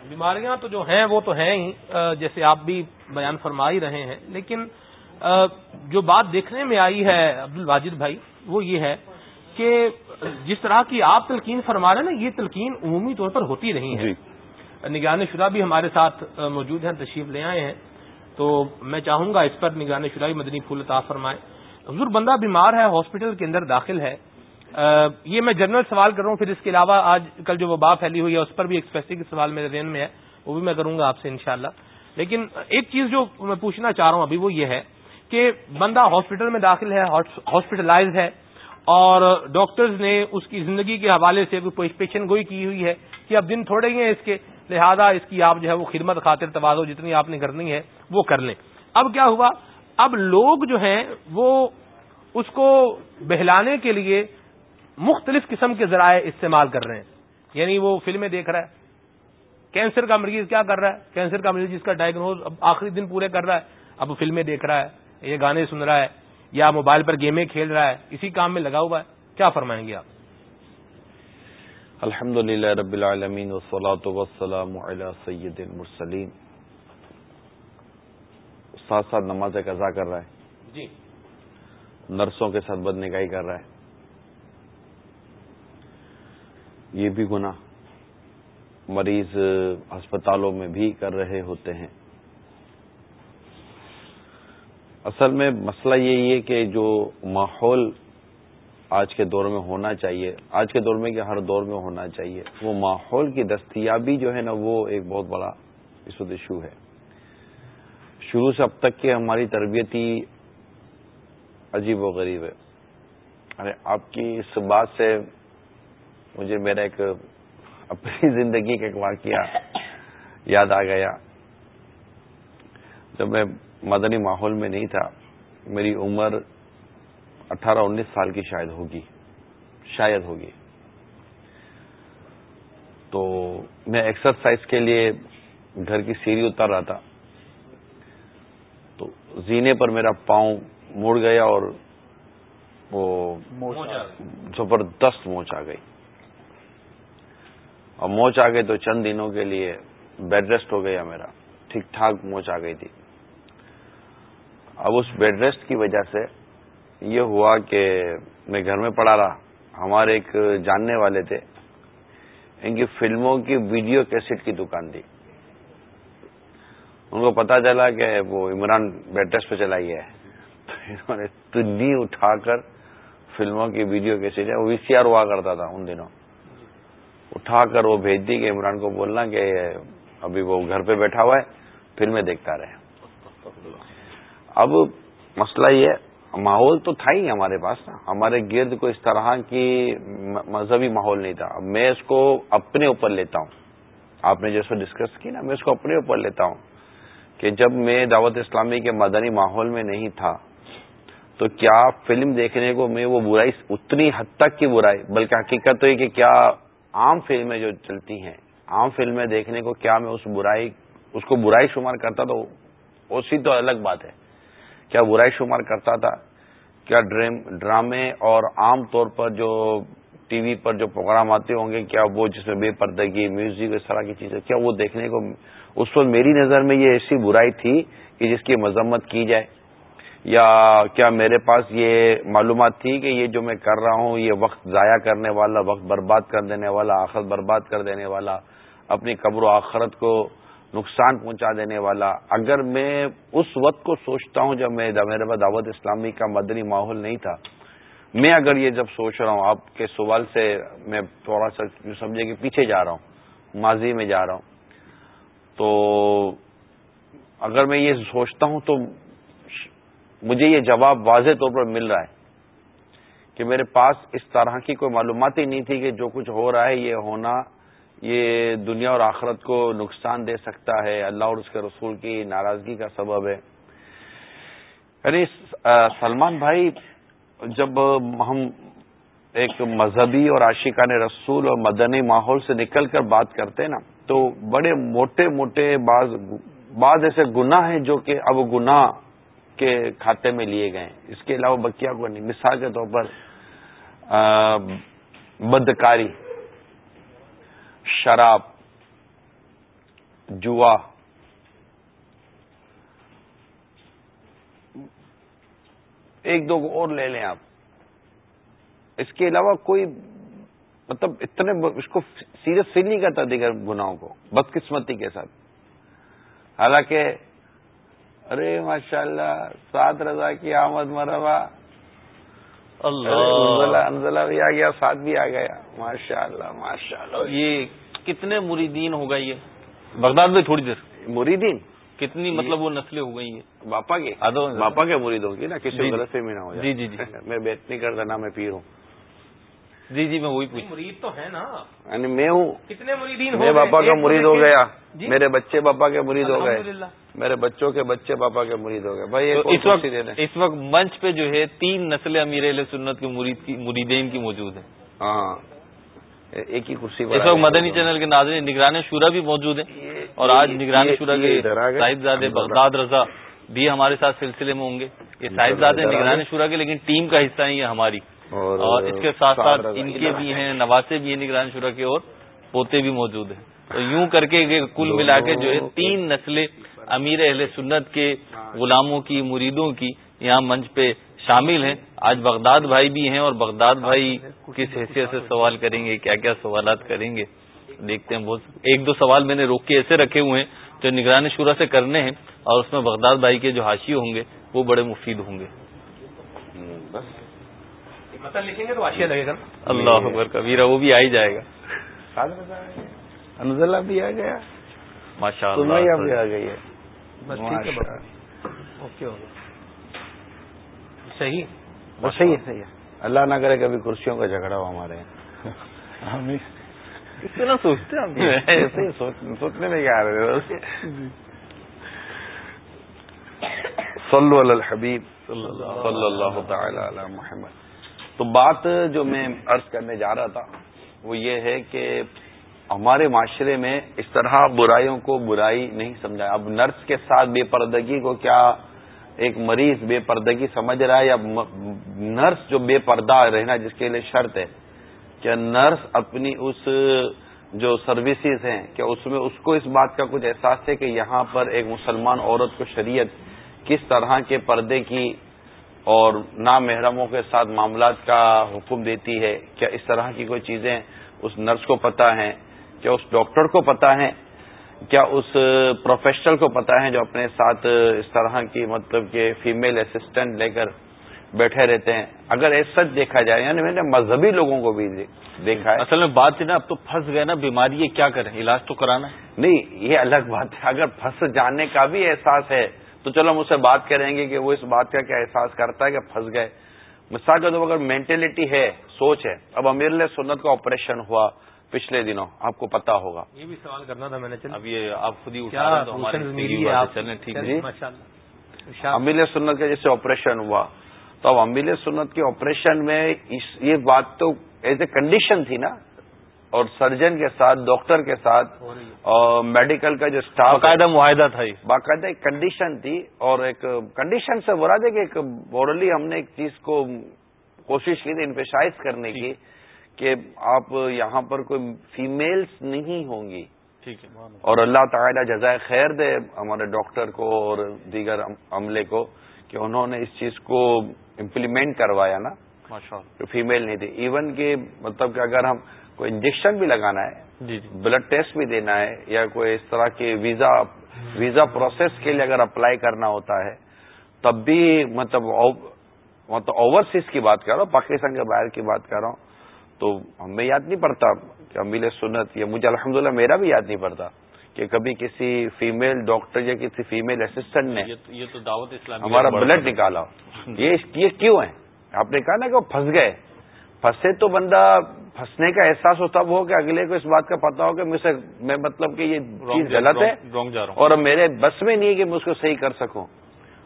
بیماریاں تو جو ہیں وہ تو ہیں ہی جیسے آپ بھی بیان فرما ہی رہے ہیں۔ لیکن جو بات دیکھنے میں آئی ہے عبد الواجد بھائی وہ یہ ہے کہ جس طرح کی آپ تلقین فرما رہے ہیں نا یہ تلقین عمومی طور پر ہوتی رہی ہے۔ جی۔ نگران شدہ بھی ہمارے ساتھ موجود ہیں، تشریف لے آئے ہیں۔ تو میں چاہوں گا اس پر نگران شدہ بھی مدنی پھول عطا فرمائے۔ حضور بندہ بیمار ہے، ہاسپٹل کے اندر داخل ہے۔ یہ میں جنرل سوال کر رہا ہوں، پھر اس کے علاوہ آج کل جو وبا پھیلی ہوئی ہے، اس پر بھی ایک اسپیسیفک سوال میرے ذہن میں ہے، وہ بھی میں کروں گا آپ سے انشاءاللہ۔ لیکن ایک چیز جو میں پوچھنا چاہ رہا ہوں ابھی وہ یہ ہے کہ بندہ ہاسپٹل میں داخل ہے ہاسپٹلائز ہے اور ڈاکٹرز نے اس کی زندگی کے حوالے سے کوئی پیشن گوئی کی ہوئی ہے کہ اب دن تھوڑے ہی ہیں اس کے لہذا اس کی آپ جو ہے وہ خدمت خاطر توازو جتنی آپ نے کرنی ہے وہ کر لیں۔ اب کیا ہوا؟ اب لوگ جو ہیں وہ اس کو بہلانے کے لیے مختلف قسم کے ذرائع استعمال کر رہے ہیں۔ یعنی وہ فلمیں دیکھ رہا ہے، کینسر کا مریض کیا کر رہا ہے؟ کینسر کا مریض جس کا ڈائگنوز اب آخری دن پورے کر رہا ہے، اب فلمیں دیکھ رہا ہے، یہ گانے سن رہا ہے یا موبائل پر گیمیں کھیل رہا ہے، اسی کام میں لگا ہوا ہے۔ کیا فرمائیں گے آپ؟ الحمد للہ رب العالمین وسلاۃ وسلام سید المرسلین۔ ساتھ ساتھ نماز قضا کر رہا ہے۔ جی۔ نرسوں کے ساتھ بد نگاہی کر رہا ہے۔ یہ بھی گناہ مریض ہسپتالوں میں بھی کر رہے ہوتے ہیں۔ اصل میں مسئلہ یہی ہے کہ جو ماحول آج کے دور میں ہونا چاہیے۔ آج کے دور میں کہ ہر دور میں ہونا چاہیے۔ وہ ماحول کی دستیابی جو ہے نا، وہ ایک بہت بڑا اس وقت ایشو ہے۔ شروع سے اب تک کہ ہماری تربیت ہی عجیب و غریب ہے۔ ارے آپ کی اس بات سے مجھے میرا ایک اپنی زندگی کا ایک واقعہ یاد آ گیا۔ جب میں مدنی ماحول میں نہیں تھا، میری عمر اٹھارہ انیس سال کی شاید ہوگی شاید ہوگی۔ تو میں ایکسرسائز کے لیے گھر کی سیڑھی اتر رہا تھا۔ تو زینے پر میرا پاؤں مڑ گیا اور وہ زبردست موچ آ گئی۔ اور موچ آ گئی تو چند دنوں کے لیے بیڈ ریسٹ ہو گیا میرا۔ ٹھیک ٹھاک موچ آ گئی تھی۔ اب اس بیڈ ریسٹ کی وجہ سے یہ ہوا کہ میں گھر میں پڑا رہا۔ ہمارے ایک جاننے والے تھے۔ ان کی فلموں کی ویڈیو کیسٹ کی دکان تھی۔ ان کو پتا چلا کہ وہ عمران بیڈ ریسٹ پہ چلائی ہے۔ تو انہوں نے تنی اٹھا کر فلموں کی ویڈیو کیسٹ ہے وہ وی سی آر ہوا کرتا تھا ان دنوں۔ اٹھا کر وہ بھیج دی کہ عمران کو بولنا کہ ابھی وہ گھر پہ بیٹھا ہوا ہے فلمیں دیکھتا رہے اب مسئلہ یہ ماحول تو تھا ہی ہمارے پاس نا۔ ہمارے گرد کو اس طرح کی مذہبی ماحول نہیں تھا۔ میں اس کو اپنے اوپر لیتا ہوں۔ آپ نے جیسے ڈسکس کی نا، میں اس کو اپنے اوپر لیتا ہوں کہ جب میں دعوت اسلامی کے مدنی ماحول میں نہیں تھا، تو کیا فلم دیکھنے کو میں وہ برائی اتنی حد تک کی برائی، بلکہ حقیقت تو یہ کہ کیا عام فلمیں جو چلتی ہیں، عام فلمیں دیکھنے کو کیا میں اس برائی، اس کو برائی شمار کرتا تو اسی تو الگ بات ہے۔ کیا برائی شمار کرتا تھا؟ کیا ڈرامے اور عام طور پر جو ٹی وی پر جو پروگرام آتے ہوں گے، کیا وہ جس میں بے پردگی میوزک اس طرح کی چیزیں، کیا وہ دیکھنے کو اس وقت میری نظر میں یہ ایسی برائی تھی کہ جس کی مذمت کی جائے؟ یا کیا میرے پاس یہ معلومات تھی کہ یہ جو میں کر رہا ہوں، یہ وقت ضائع کرنے والا، وقت برباد کر دینے والا، آخرت برباد کر دینے والا، اپنی قبر و آخرت کو نقصان پہنچا دینے والا۔ اگر میں اس وقت کو سوچتا ہوں جب میں میرے پاس دعوت اسلامی کا مدنی ماحول نہیں تھا، میں اگر یہ جب سوچ رہا ہوں، آپ کے سوال سے میں تھوڑا سا سمجھے کہ پیچھے جا رہا ہوں، ماضی میں جا رہا ہوں، تو اگر میں یہ سوچتا ہوں تو مجھے یہ جواب واضح طور پر مل رہا ہے کہ میرے پاس اس طرح کی کوئی معلومات ہی نہیں تھی کہ جو کچھ ہو رہا ہے، یہ ہونا یہ دنیا اور آخرت کو نقصان دے سکتا ہے، اللہ اور اس کے رسول کی ناراضگی کا سبب ہے۔ یعنی سلمان بھائی، جب ہم ایک مذہبی اور عاشقان رسول اور مدنی ماحول سے نکل کر بات کرتے ہیں نا، تو بڑے موٹے موٹے بعض بعض ایسے گناہ ہیں جو کہ اب گناہ کے کھاتے میں لیے گئے اس کے علاوہ بکیا کو نہیں، مثال کے طور پر بدکاری۔ شراب، جوا، ایک دو اور لے لیں آپ۔ اس کے علاوہ کوئی مطلب اتنے اس کو سیریس فیل نہیں کرتا دیگر گناہوں کو، بدقسمتی کے ساتھ۔ حالانکہ، ارے ماشاء اللہ سات رضا کی آمد مربا اللہ. بھی آ گیا ساتھ بھی آ گیا. ماشاء اللہ ماشاء اللہ یہ کتنے مریدین ہو گئی ہے بغداد میں تھوڑی دیر. مریدین؟ کتنی مطلب وہ نسلیں ہو گئی ہیں؟ باپا کے باپا کے مرید ہوگی نا کسی غلط سے بھی نہ ہو جی جی جی. میں بیت نہیں کرتا نہ میں پیر ہوں. جی جی میں وہی پوچھ مرید تو ہے نا۔ یعنی میں ہوں۔ کتنے مریدین میں باپا کا مرید ہو گیا۔ جی؟ میرے بچے باپا کے مرید ہو گئے۔ میرے بچوں کے بچے باپا کے مرید ہو گئے۔ بھائی اس وقت اس وقت منچ پہ جو ہے تین نسلیں امیر علیہ سنت کے مرید کی مریدین کی موجود ہیں۔ ہاں۔ ایک ہی کرسی اس وقت مدنی چینل کے ناظرین نگران شورا بھی موجود ہیں۔ اور آج نگران شورا کے صاحبزادے بغداد رضا بھی ہمارے ساتھ سلسلے میں ہوں گے۔ یہ صاحبزادے نگران شورا کے لیکن ٹیم کا حصہ ہیں یہ ہماری۔ اور اس کے ساتھ ساتھ ان کے بھی ہیں نواسے بھی ہیں نگران شورا کے اور پوتے بھی موجود ہیں۔ تو یوں کر کے کل ملا کے جو ہے تین نسلیں امیر اہل سنت کے غلاموں کی مریدوں کی یہاں منچ پہ شامل ہیں۔ آج بغداد بھائی بھی ہیں اور بغداد بھائی کس حیثیت سے سوال کریں گے کیا کیا سوالات کریں گے دیکھتے ہیں۔ بہت ایک دو سوال میں نے روک کے ایسے رکھے ہوئے ہیں جو نگرانی شورا سے کرنے ہیں اور اس میں بغداد بھائی کے جو حاشی ہوں گے وہ بڑے مفید ہوں گے۔ مطلب لکھیں گے تو آشیا لگے گا اللہ اکبر کبیرا وہ بھی آ ہی جائے گا۔ انزلہ بھی آ گیا۔ ماشاء اللہ بھی آ گئی ہے۔ اوکے صحیح؟ بس صحیح ہے صحیح ہے۔ اللہ نہ کرے کبھی کرسیوں کا جھگڑا ہو ہمارے۔ اتنا سوچتے سوچنے میں کیا آ رہے۔ صلو علی الحبیب۔ صلی اللہ تعالی علی محمد۔ تو بات جو میں عرض کرنے جا رہا تھا، وہ یہ ہے کہ ہمارے معاشرے میں اس طرح برائیوں کو برائی نہیں سمجھا۔ اب نرس کے ساتھ بے پردگی کو کیا ایک مریض بے پردگی سمجھ رہا ہے یا نرس جو بے پردہ رہنا جس کے لیے شرط ہے؟ کیا نرس اپنی اس جو سروسز ہیں، کیا اس میں اس کو اس بات کا کچھ احساس ہے کہ یہاں پر ایک مسلمان عورت کو شریعت کس طرح کے پردے کی اور نامحرموں کے ساتھ معاملات کا حکم دیتی ہے کیا اس طرح کی کوئی چیزیں اس نرس کو پتا ہیں؟ کیا اس ڈاکٹر کو پتا ہے کیا اس پروفیشنل کو پتا ہے جو اپنے ساتھ اس طرح کی مطلب کہ فیمیل اسسٹنٹ لے کر بیٹھے رہتے ہیں؟ اگر ایسا دیکھا جائے یعنی میں نے مذہبی لوگوں کو بھی دیکھا ہے۔ اصل میں بات ہے نا اب تو پھنس گئے نا بیماری کیا کریں؟ علاج تو کرانا ہے۔ نہیں یہ الگ بات ہے۔ اگر پھنس جانے کا بھی احساس ہے تو چلو ہم اسے بات کریں گے کہ وہ اس بات کا کیا احساس کرتا ہے کہ پھنس گئے۔ مثال کے طور اگر مینٹلٹی ہے سوچ ہے اب امیر سنت کا آپریشن ہوا پچھلے دنوں آپ کو پتا ہوگا۔ یہ بھی سوال کرنا تھا میں نے اب یہ آپ خود ہی امیر سنت کا جیسے آپریشن ہوا تو اب امیر سنت کے آپریشن میں یہ بات تو ایز اے کنڈیشن تھی نا۔ اور سرجن کے ساتھ ڈاکٹر کے ساتھ اور میڈیکل کا جو اسٹاف باقاعدہ معاہدہ تھا باقاعدہ ایک کنڈیشن تھی اور ایک کنڈیشن سے برا دے کہ ایک مورلی ہم نے ایک چیز کو کوشش کی تھی انفیشائز کرنے کی کہ آپ یہاں پر کوئی فیمیلز نہیں ہوں گی۔ ٹھیک ہے۔ اور اللہ تعالیٰ جزائے خیر دے ہمارے ڈاکٹر کو اور دیگر عملے کو کہ انہوں نے اس چیز کو امپلیمنٹ کروایا نا۔ فیمیل نہیں تھی ایون کہ مطلب کہ اگر ہم کوئی انجیکشن بھی لگانا ہے جی جی۔ بلڈ ٹیسٹ بھی دینا ہے یا کوئی اس طرح کے ویزا ویزا پروسیس کے لیے اگر اپلائی کرنا ہوتا ہے تب بھی مطلب مطلب اوورسیز کی بات کر رہا ہوں پاکستان کے باہر کی بات کر رہا ہوں تو ہمیں یاد نہیں پڑتا کہ امیل سنت یا مجھے الحمدللہ میرا بھی یاد نہیں پڑتا کہ کبھی کسی فیمیل ڈاکٹر یا کسی فیمیل اسسٹنٹ نے یہ تو دعوت ہمارا بلڈ نکالا۔ یہ کیوں ہے؟ آپ نے کہا نا کہ وہ پھنس گئے۔ پھنسے تو بندہ پھنسنے کا احساس ہوتا وہ کہ اگلے کو اس بات کا پتا ہو کہ میں مطلب کہ یہ چیز غلط ہے اور میرے بس میں نہیں ہے کہ میں اس کو صحیح کر سکوں۔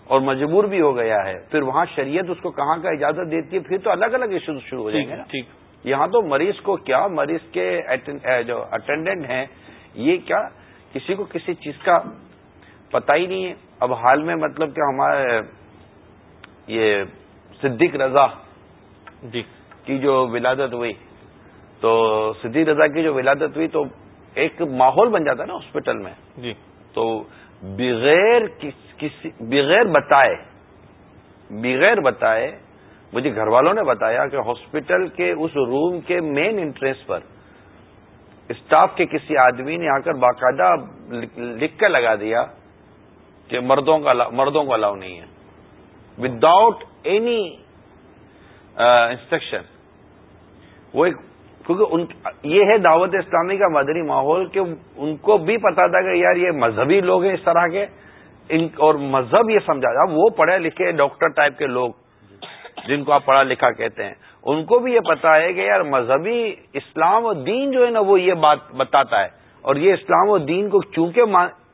اور مجبور بھی ہو گیا ہے۔ پھر وہاں شریعت اس کو کہاں کا اجازت دیتی ہے؟ پھر تو الگ الگ ایشوز شروع ہو جائیں گے یہاں تو مریض کو کیا؟ مریض کے جو اٹینڈنٹ ہیں یہ کیا؟ کسی کو کسی چیز کا پتہ ہی نہیں ہے۔ اب حال میں مطلب کہ ہمارے یہ صدیق رضا جی۔ کی جو ولادت ہوئی تو صدیق رضا کی جو ولادت ہوئی تو ایک ماحول بن جاتا ہے نا ہاسپٹل میں۔ جی۔ تو بغیر کسی بغیر بتائے بغیر بتائے مجھے گھر والوں نے بتایا کہ ہاسپٹل کے اس روم کے مین انٹرنس پر اسٹاف کے کسی آدمی نے آ کر باقاعدہ لکھ کر لگا دیا کہ مردوں کا مردوں کو الاؤ نہیں ہے۔ وداؤٹ اینی انسٹرکشن وہ ایک کیونکہ یہ ہے دعوت اسلامی کا مدری ماحول کہ ان کو بھی پتا تھا کہ یار یہ مذہبی لوگ ہیں اس طرح کے۔ اور مذہب یہ سمجھا تھا۔ وہ پڑھے لکھے ڈاکٹر ٹائپ کے لوگ جن کو آپ پڑھا لکھا کہتے ہیں۔ ان کو بھی یہ پتا ہے کہ یار مذہبی اسلام و دین جو ہے نا وہ یہ بات بتاتا ہے۔ اور یہ اسلام و دین کو چونکہ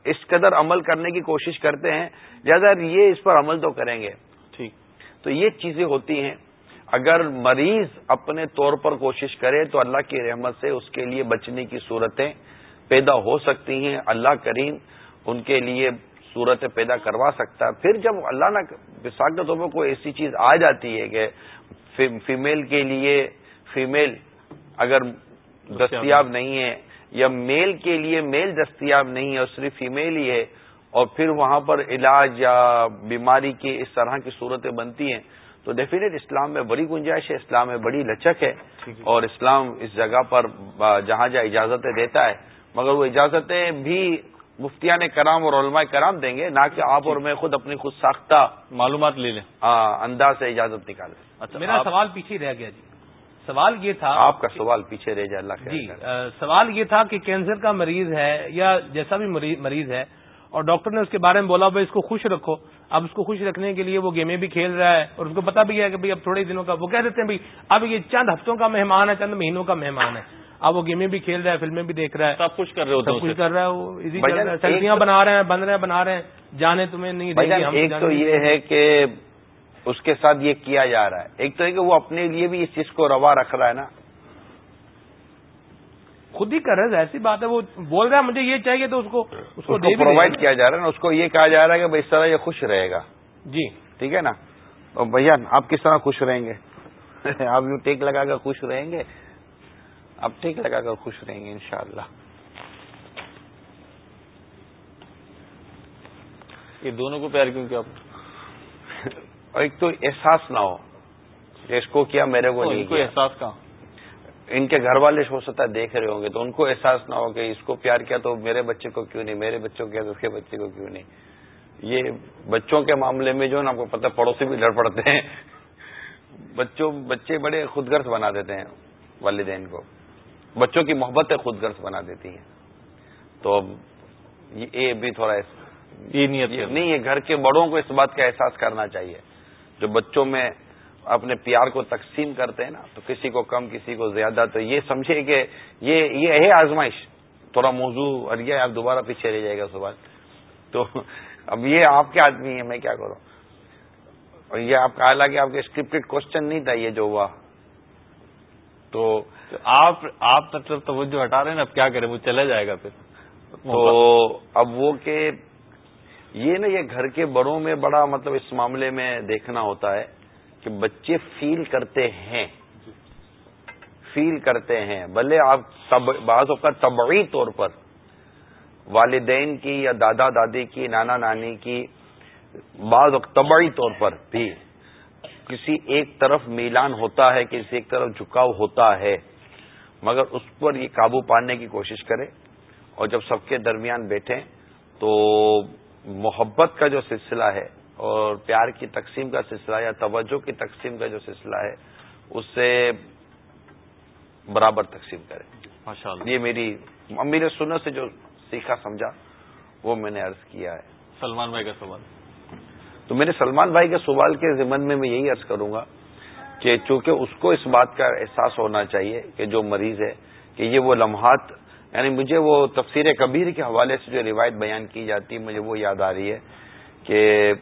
اس قدر عمل کرنے کی کوشش کرتے ہیں لہٰذا یہ اس پر عمل تو کریں گے۔ ٹھیک۔ تو یہ چیزیں ہوتی ہیں۔ اگر مریض اپنے طور پر کوشش کرے تو اللہ کی رحمت سے اس کے لیے بچنے کی صورتیں پیدا ہو سکتی ہیں۔ اللہ کریم ان کے لیے صورتیں پیدا کروا سکتا ہے۔ پھر جب اللہ نہ وساخ کے طور پر کوئی ایسی چیز آ جاتی ہے کہ فیمیل کے لیے فیمیل اگر دستیاب نہیں ہے یا میل کے لیے میل دستیاب نہیں ہے اور صرف فیمیل ہی ہے اور پھر وہاں پر علاج یا بیماری کی اس طرح کی صورتیں بنتی ہیں تو ڈیفینیٹ اسلام میں بڑی گنجائش ہے اسلام میں بڑی لچک ہے۔ اور اسلام اس جگہ پر جہاں جہاں اجازتیں دیتا ہے۔ مگر وہ اجازتیں بھی مفتیان کرام اور علماء کرام دیں گے نہ کہ آپ اور میں خود اپنی خود ساختہ معلومات لے لیں۔ انداز سے اجازت نکالیں۔ اچھا میرا سوال پیچھے رہ گیا جی۔ سوال یہ تھا آپ کا سوال پیچھے رہ جائے اللہ جی سوال یہ تھا کہ کینسر کا مریض ہے یا جیسا بھی مریض ہے اور ڈاکٹر نے اس کے بارے میں بولا بھائی اس کو خوش رکھو۔ اب اس کو خوش رکھنے کے لیے وہ گیمیں بھی کھیل رہا ہے اور اس کو پتا بھی ہے کہ اب تھوڑے دنوں کا وہ کہہ دیتے ہیں بھائی اب یہ چند ہفتوں کا مہمان ہے چند مہینوں کا مہمان ہے۔ اب وہ گیمیں بھی کھیل رہا ہے فلمیں بھی دیکھ رہا ہے۔ سب کچھ کر رہے سب کچھ کر رہا ہے وہ سیلفیاں بنا رہے ہیں بن رہے ہیں بنا رہے ہیں۔ جانے تمہیں نہیں ایک تو یہ ہے کہ اس کے ساتھ یہ کیا جا رہا ہے۔ ایک تو ہے کہ وہ اپنے لیے بھی اس چیز کو روا رکھ رہا ہے نا۔ خود ہی کر رہے ایسی بات ہے وہ بول رہا ہے مجھے یہ چاہیے تو اس کو اس کو پرووائڈ کیا جا رہا ہے نا اس کو یہ کہا جا رہا ہے کہ اس طرح یہ خوش رہے گا۔ جی۔ ٹھیک ہے نا؟ اور بھیا آپ کس طرح خوش رہیں گے؟ آپ یوں ٹیک لگا کر خوش رہیں گے؟ آپ ٹیک لگا کر خوش رہیں گے انشاءاللہ۔ یہ دونوں کو پیار کیوں کیا اور ایک تو احساس نہ ہو اس کو کیا میرے کو نہیں احساس کہاں؟ ان کے گھر والے ہو سکتا ہے دیکھ رہے ہوں گے تو ان کو احساس نہ ہو کہ اس کو پیار کیا تو میرے بچے کو کیوں نہیں میرے بچوں کو کیا تو اس کے بچے کو کیوں نہیں۔ یہ بچوں کے معاملے میں جو ہے نا آپ کو پتہ پڑوسی بھی لڑ پڑتے ہیں۔ بچوں بچے بڑے خود غرض بنا دیتے ہیں والدین کو۔ بچوں کی محبتیں خود غرض بنا دیتی ہیں۔ تو یہ بھی تھوڑا یہ نہیں ہے گھر کے بڑوں کو اس بات کا احساس کرنا چاہیے۔ جو بچوں میں اپنے پیار کو تقسیم کرتے ہیں نا تو کسی کو کم کسی کو زیادہ تو یہ سمجھے کہ یہ یہ ہے آزمائش۔ تھوڑا موضوع اور یہ آپ دوبارہ پیچھے رہ جائے گا صبح تو اب یہ آپ کے آدمی ہیں میں کیا کروں؟ اور یہ آپ کا حالانکہ آپ کے اسکرپٹڈ کوشچن نہیں تھا یہ جو ہوا۔ تو آپ آپ مطلب توجہ ہٹا رہے ہیں نا اب کیا کریں؟ وہ چلا جائے گا پھر۔ تو اب وہ کہ یہ نا یہ گھر کے بڑوں میں بڑا مطلب اس معاملے میں دیکھنا ہوتا ہے۔ کہ بچے فیل کرتے ہیں۔ فیل کرتے ہیں۔ بھلے آپ بعض اوقات طبعی طور پر والدین کی یا دادا دادی کی، نانا نانی کی، بعض طبعی طور پر بھی کسی ایک طرف میلان ہوتا ہے، کسی ایک طرف جھکاؤ ہوتا ہے، مگر اس پر یہ قابو پانے کی کوشش کرے اور جب سب کے درمیان بیٹھیں تو محبت کا جو سلسلہ ہے اور پیار کی تقسیم کا سلسلہ یا توجہ کی تقسیم کا جو سلسلہ ہے اس سے برابر تقسیم کرے یہ میری امیل سنت سے جو سیکھا سمجھا وہ میں نے عرض کیا ہے۔ سلمان بھائی کا سوال۔ تو میرے سلمان بھائی کے سوال کے ذمن میں میں یہی عرض کروں گا کہ چونکہ اس کو اس بات کا احساس ہونا چاہیے کہ جو مریض ہے کہ یہ وہ لمحات یعنی مجھے وہ تفسیر کبیر کے حوالے سے جو روایت بیان کی جاتی ہے مجھے وہ یاد آ رہی ہے کہ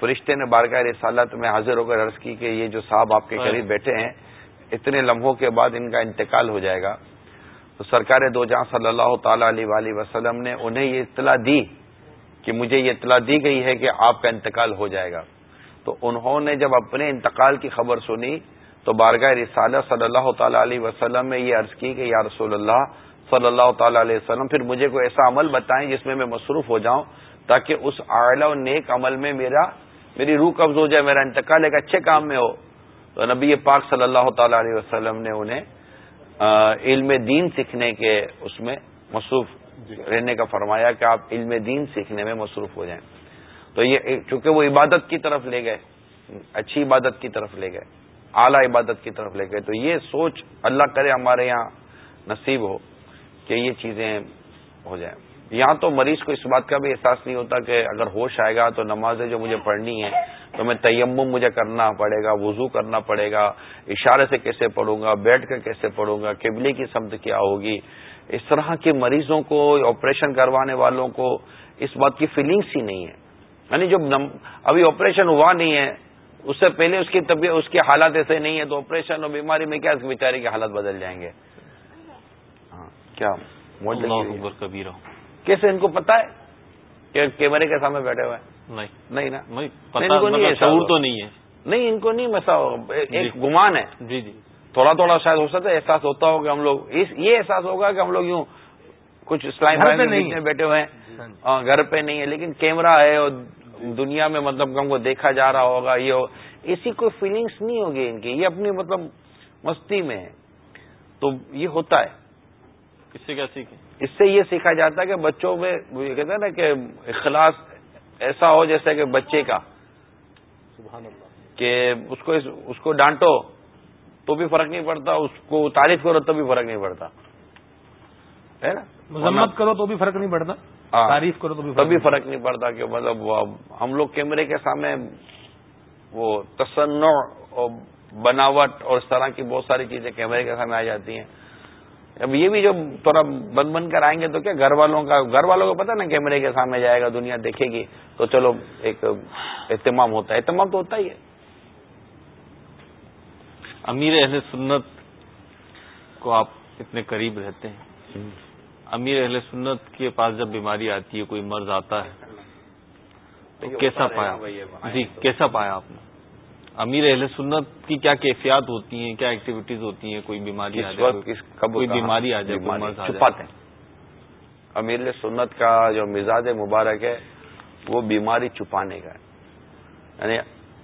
فرشتے نے بارگاہ رسالت میں حاضر ہو کر عرض کی کہ یہ جو صاحب آپ کے قریب بیٹھے ہیں اتنے لمحوں کے بعد ان کا انتقال ہو جائے گا۔ تو سرکار دو جہاں صلی اللہ تعالی علیہ وسلم نے انہیں یہ اطلاع دی کہ مجھے یہ اطلاع دی گئی ہے کہ آپ کا انتقال ہو جائے گا۔ تو انہوں نے جب اپنے انتقال کی خبر سنی تو بارگاہ رسالہ صلی اللہ تعالی علیہ وسلم میں یہ عرض کی کہ یا رسول اللہ صلی اللہ تعالی علیہ وسلم پھر مجھے کوئی ایسا عمل بتائیں جس میں میں مصروف ہو جاؤں تاکہ اس اعلی و نیک عمل میں میرا میری روح قبض ہو جائے میرا انتقال ایک اچھے کام میں ہو۔ تو نبی پاک صلی اللہ تعالی علیہ وسلم نے انہیں علم دین سیکھنے کے اس میں مصروف رہنے کا فرمایا کہ آپ علم دین سیکھنے میں مصروف ہو جائیں۔ تو یہ چونکہ وہ عبادت کی طرف لے گئے اچھی عبادت کی طرف لے گئے اعلی عبادت کی طرف لے گئے۔ تو یہ سوچ اللہ کرے ہمارے یہاں نصیب ہو کہ یہ چیزیں ہو جائیں۔ یہاں تو مریض کو اس بات کا بھی احساس نہیں ہوتا کہ اگر ہوش آئے گا تو نمازیں جو مجھے پڑھنی ہے تو میں تیمم مجھے کرنا پڑے گا وضو کرنا پڑے گا اشارے سے کیسے پڑھوں گا بیٹھ کر کیسے پڑھوں گا قبلے کی سمت کیا ہوگی؟ اس طرح کے مریضوں کو آپریشن کروانے والوں کو اس بات کی فیلنگس ہی نہیں ہے۔ یعنی جو ابھی آپریشن ہوا نہیں ہے اس سے پہلے اس کی طبیعت اس کے حالات ایسے نہیں ہے تو آپریشن اور بیماری میں کیا بیچارے کے حالات بدل جائیں گے؟ ہاں کیا کبیر کیسے ان کو پتا ہے کہ کیمرے کے سامنے بیٹھے ہوئے نہیں. نہیں نا؟ مطلب تو نہیں ہے۔ نہیں ان کو نہیں مسا ایک جی۔ گمان ہے۔ جی جی۔ تھوڑا تھوڑا شاید ہو سکتا ہے احساس ہوتا ہوگا ہم لوگ یہ احساس ہوگا کہ ہم لوگ یوں کچھ اسلام نہیں بیٹھے ہوئے ہیں۔ ہاں جی۔ ہاں، گھر پہ نہیں ہے لیکن کیمرہ ہے اور دنیا میں مطلب ہم کو دیکھا جا رہا ہوگا یہ ایسی کوئی فیلنگس نہیں ہوگی ان کی یہ اپنی مطلب مستی میں ہے۔ تو یہ ہوتا ہے۔ اس سے کیا سیکھیں؟ اس سے یہ سیکھا جاتا ہے کہ بچوں میں یہ کہتے ہیں نا کہ اخلاص ایسا ہو جیسے کہ بچے کا کہ اس کو اس کو ڈانٹو تو بھی فرق نہیں پڑتا اس کو تعریف کرو تو بھی فرق نہیں پڑتا۔ ہے نا؟ مذمت کرو تو بھی فرق نہیں پڑتا۔ تعریف کرو تو بھی تبھی فرق نہیں پڑتا کہ مطلب ہم لوگ کیمرے کے سامنے وہ تصنع اور بناوٹ اور اس طرح کی بہت ساری چیزیں کیمرے کے سامنے آ جاتی ہیں۔ اب یہ بھی جو تھوڑا بند بند کر آئیں گے تو کیا گھر والوں کا گھر والوں کو پتا نا کیمرے کے سامنے جائے گا دنیا دیکھے گی تو چلو ایک اہتمام ہوتا ہے۔ اہتمام تو ہوتا ہی ہے۔ امیر اہل سنت کو آپ اتنے قریب رہتے ہیں۔ امیر اہل سنت کے پاس جب بیماری آتی ہے کوئی مرض آتا ہے تو کیسا پایا؟ جی کیسا پایا آپ نے؟ امیر اہل سنت کی کیا کیفیات ہوتی ہیں کیا ایکٹیویٹیز ہوتی ہیں؟ کوئی بیماری آ جائے کوئی بیماری آ جائے چھپاتے ہیں۔ امیر سنت کا جو مزاج مبارک ہے وہ بیماری چھپانے کا ہے۔ یعنی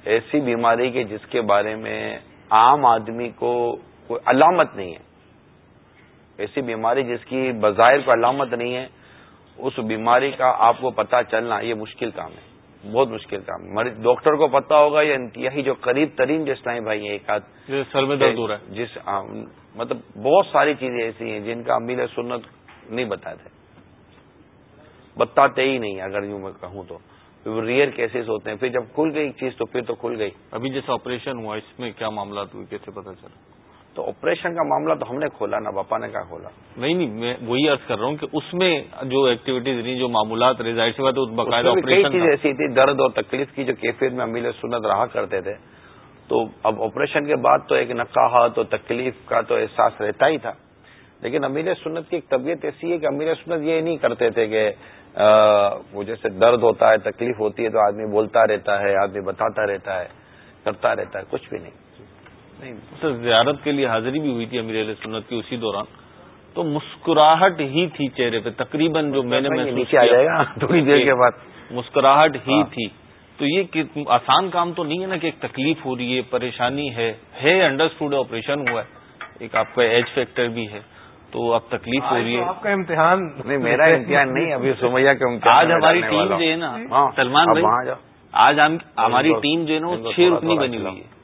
ایسی بیماری کے جس کے بارے میں عام آدمی کو کوئی علامت نہیں ہے۔ ایسی بیماری جس کی بظاہر کو علامت نہیں ہے اس بیماری کا آپ کو پتہ چلنا یہ مشکل کام ہے۔ بہت مشکل کام ڈاکٹر کو پتا ہوگا یا انتہائی جو قریب ترین جو اسلامی بھائی ہیں ایک آدھ سر میں درد ہو رہا ہے۔ جس مطلب بہت ساری چیزیں ایسی ہیں جن کا امیل سنت نہیں بتاتے۔ بتاتے ہی نہیں اگر یوں میں کہوں تو۔ ریئر کیسز ہوتے ہیں۔ پھر جب کھل گئی چیز تو پھر تو کھل گئی۔ ابھی جیسے آپریشن ہوا اس میں کیا معاملات ہوئے؟ کیسے پتا چلا؟ تو آپریشن کا معاملہ تو ہم نے کھولا نا باپا نے کہا کھولا۔ نہیں نہیں میں وہی عرض کر رہا ہوں کہ اس میں جو ایکٹیویٹیز رہی جو معاملات ظاہر سی بات باقاعدہ کئی چیز ایسی تھی درد اور تکلیف کی جو کیفیت میں امیل سنت رہا کرتے تھے۔ تو اب آپریشن کے بعد تو ایک نقاہت اور تکلیف کا تو احساس رہتا ہی تھا۔ لیکن امیر سنت کی ایک طبیعت ایسی ہے کہ امیر سنت یہ نہیں کرتے تھے کہ وہ جیسے درد ہوتا ہے تکلیف ہوتی ہے تو آدمی بولتا رہتا ہے آدمی بتاتا رہتا ہے کرتا رہتا ہے کچھ بھی نہیں۔ سر زیارت کے لیے حاضری بھی ہوئی تھی امیر علیہ سنت کی اسی دوران۔ تو مسکراہٹ ہی تھی چہرے پہ تقریباً جو میں نے جائے گا تھوڑی دیر کے بعد۔ مسکراہٹ ہی ہاں۔ تھی۔ تو یہ آسان کام تو نہیں ہے نا کہ ایک تکلیف ہو رہی ہے پریشانی ہے ہے انڈرسٹوڈ آپریشن ہوا ہے۔ ایک آپ کا ایج فیکٹر بھی ہے۔ تو اب تکلیف ہو رہی ہے۔ آپ کا امتحان نہیں میرا امتحان نہیں ابھی سمیا کا آج ہماری ٹیم جو ہے نا ہاں، سلمان بھائی آج ہماری ٹیم جو ہے نا وہ چھ رکنی بنی ہوئی ہے۔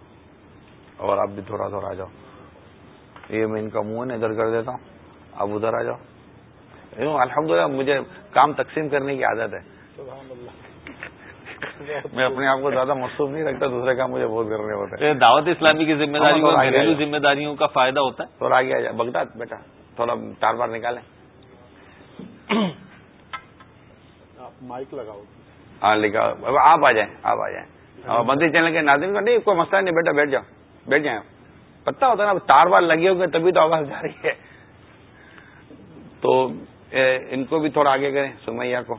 اور آپ بھی تھوڑا تھوڑا آ جاؤ۔ یہ میں ان کا منہ ادھر کر دیتا ہوں۔ آپ ادھر آ جاؤ۔ الحمد للہ مجھے کام تقسیم کرنے کی عادت ہے۔ میں اپنے آپ کو زیادہ مصروف نہیں رکھتا دوسرے کام مجھے بہت کرنے ہوتے ہیں۔ دعوت اسلامی کی ذمہ داری اور گھریلو ذمہ داریوں کا فائدہ ہوتا ہے۔ تھوڑا آگے آ جائے بگتا بیٹا تھوڑا چار بار نکالیں۔ مائک لگاؤ۔ ہاں لکھا آپ آ جائیں آپ آ جائیں۔ مندر چینل کے ناظرین کا نہیں کوئی مسئلہ نہیں بیٹا بیٹھ جاؤ۔ بیٹھ جائیں۔ پتا ہوتا ہے نا تار بار لگے ہوئے تبھی تو آواز جا رہی ہے۔ تو ان کو بھی تھوڑا آگے کریں سمیا کو۔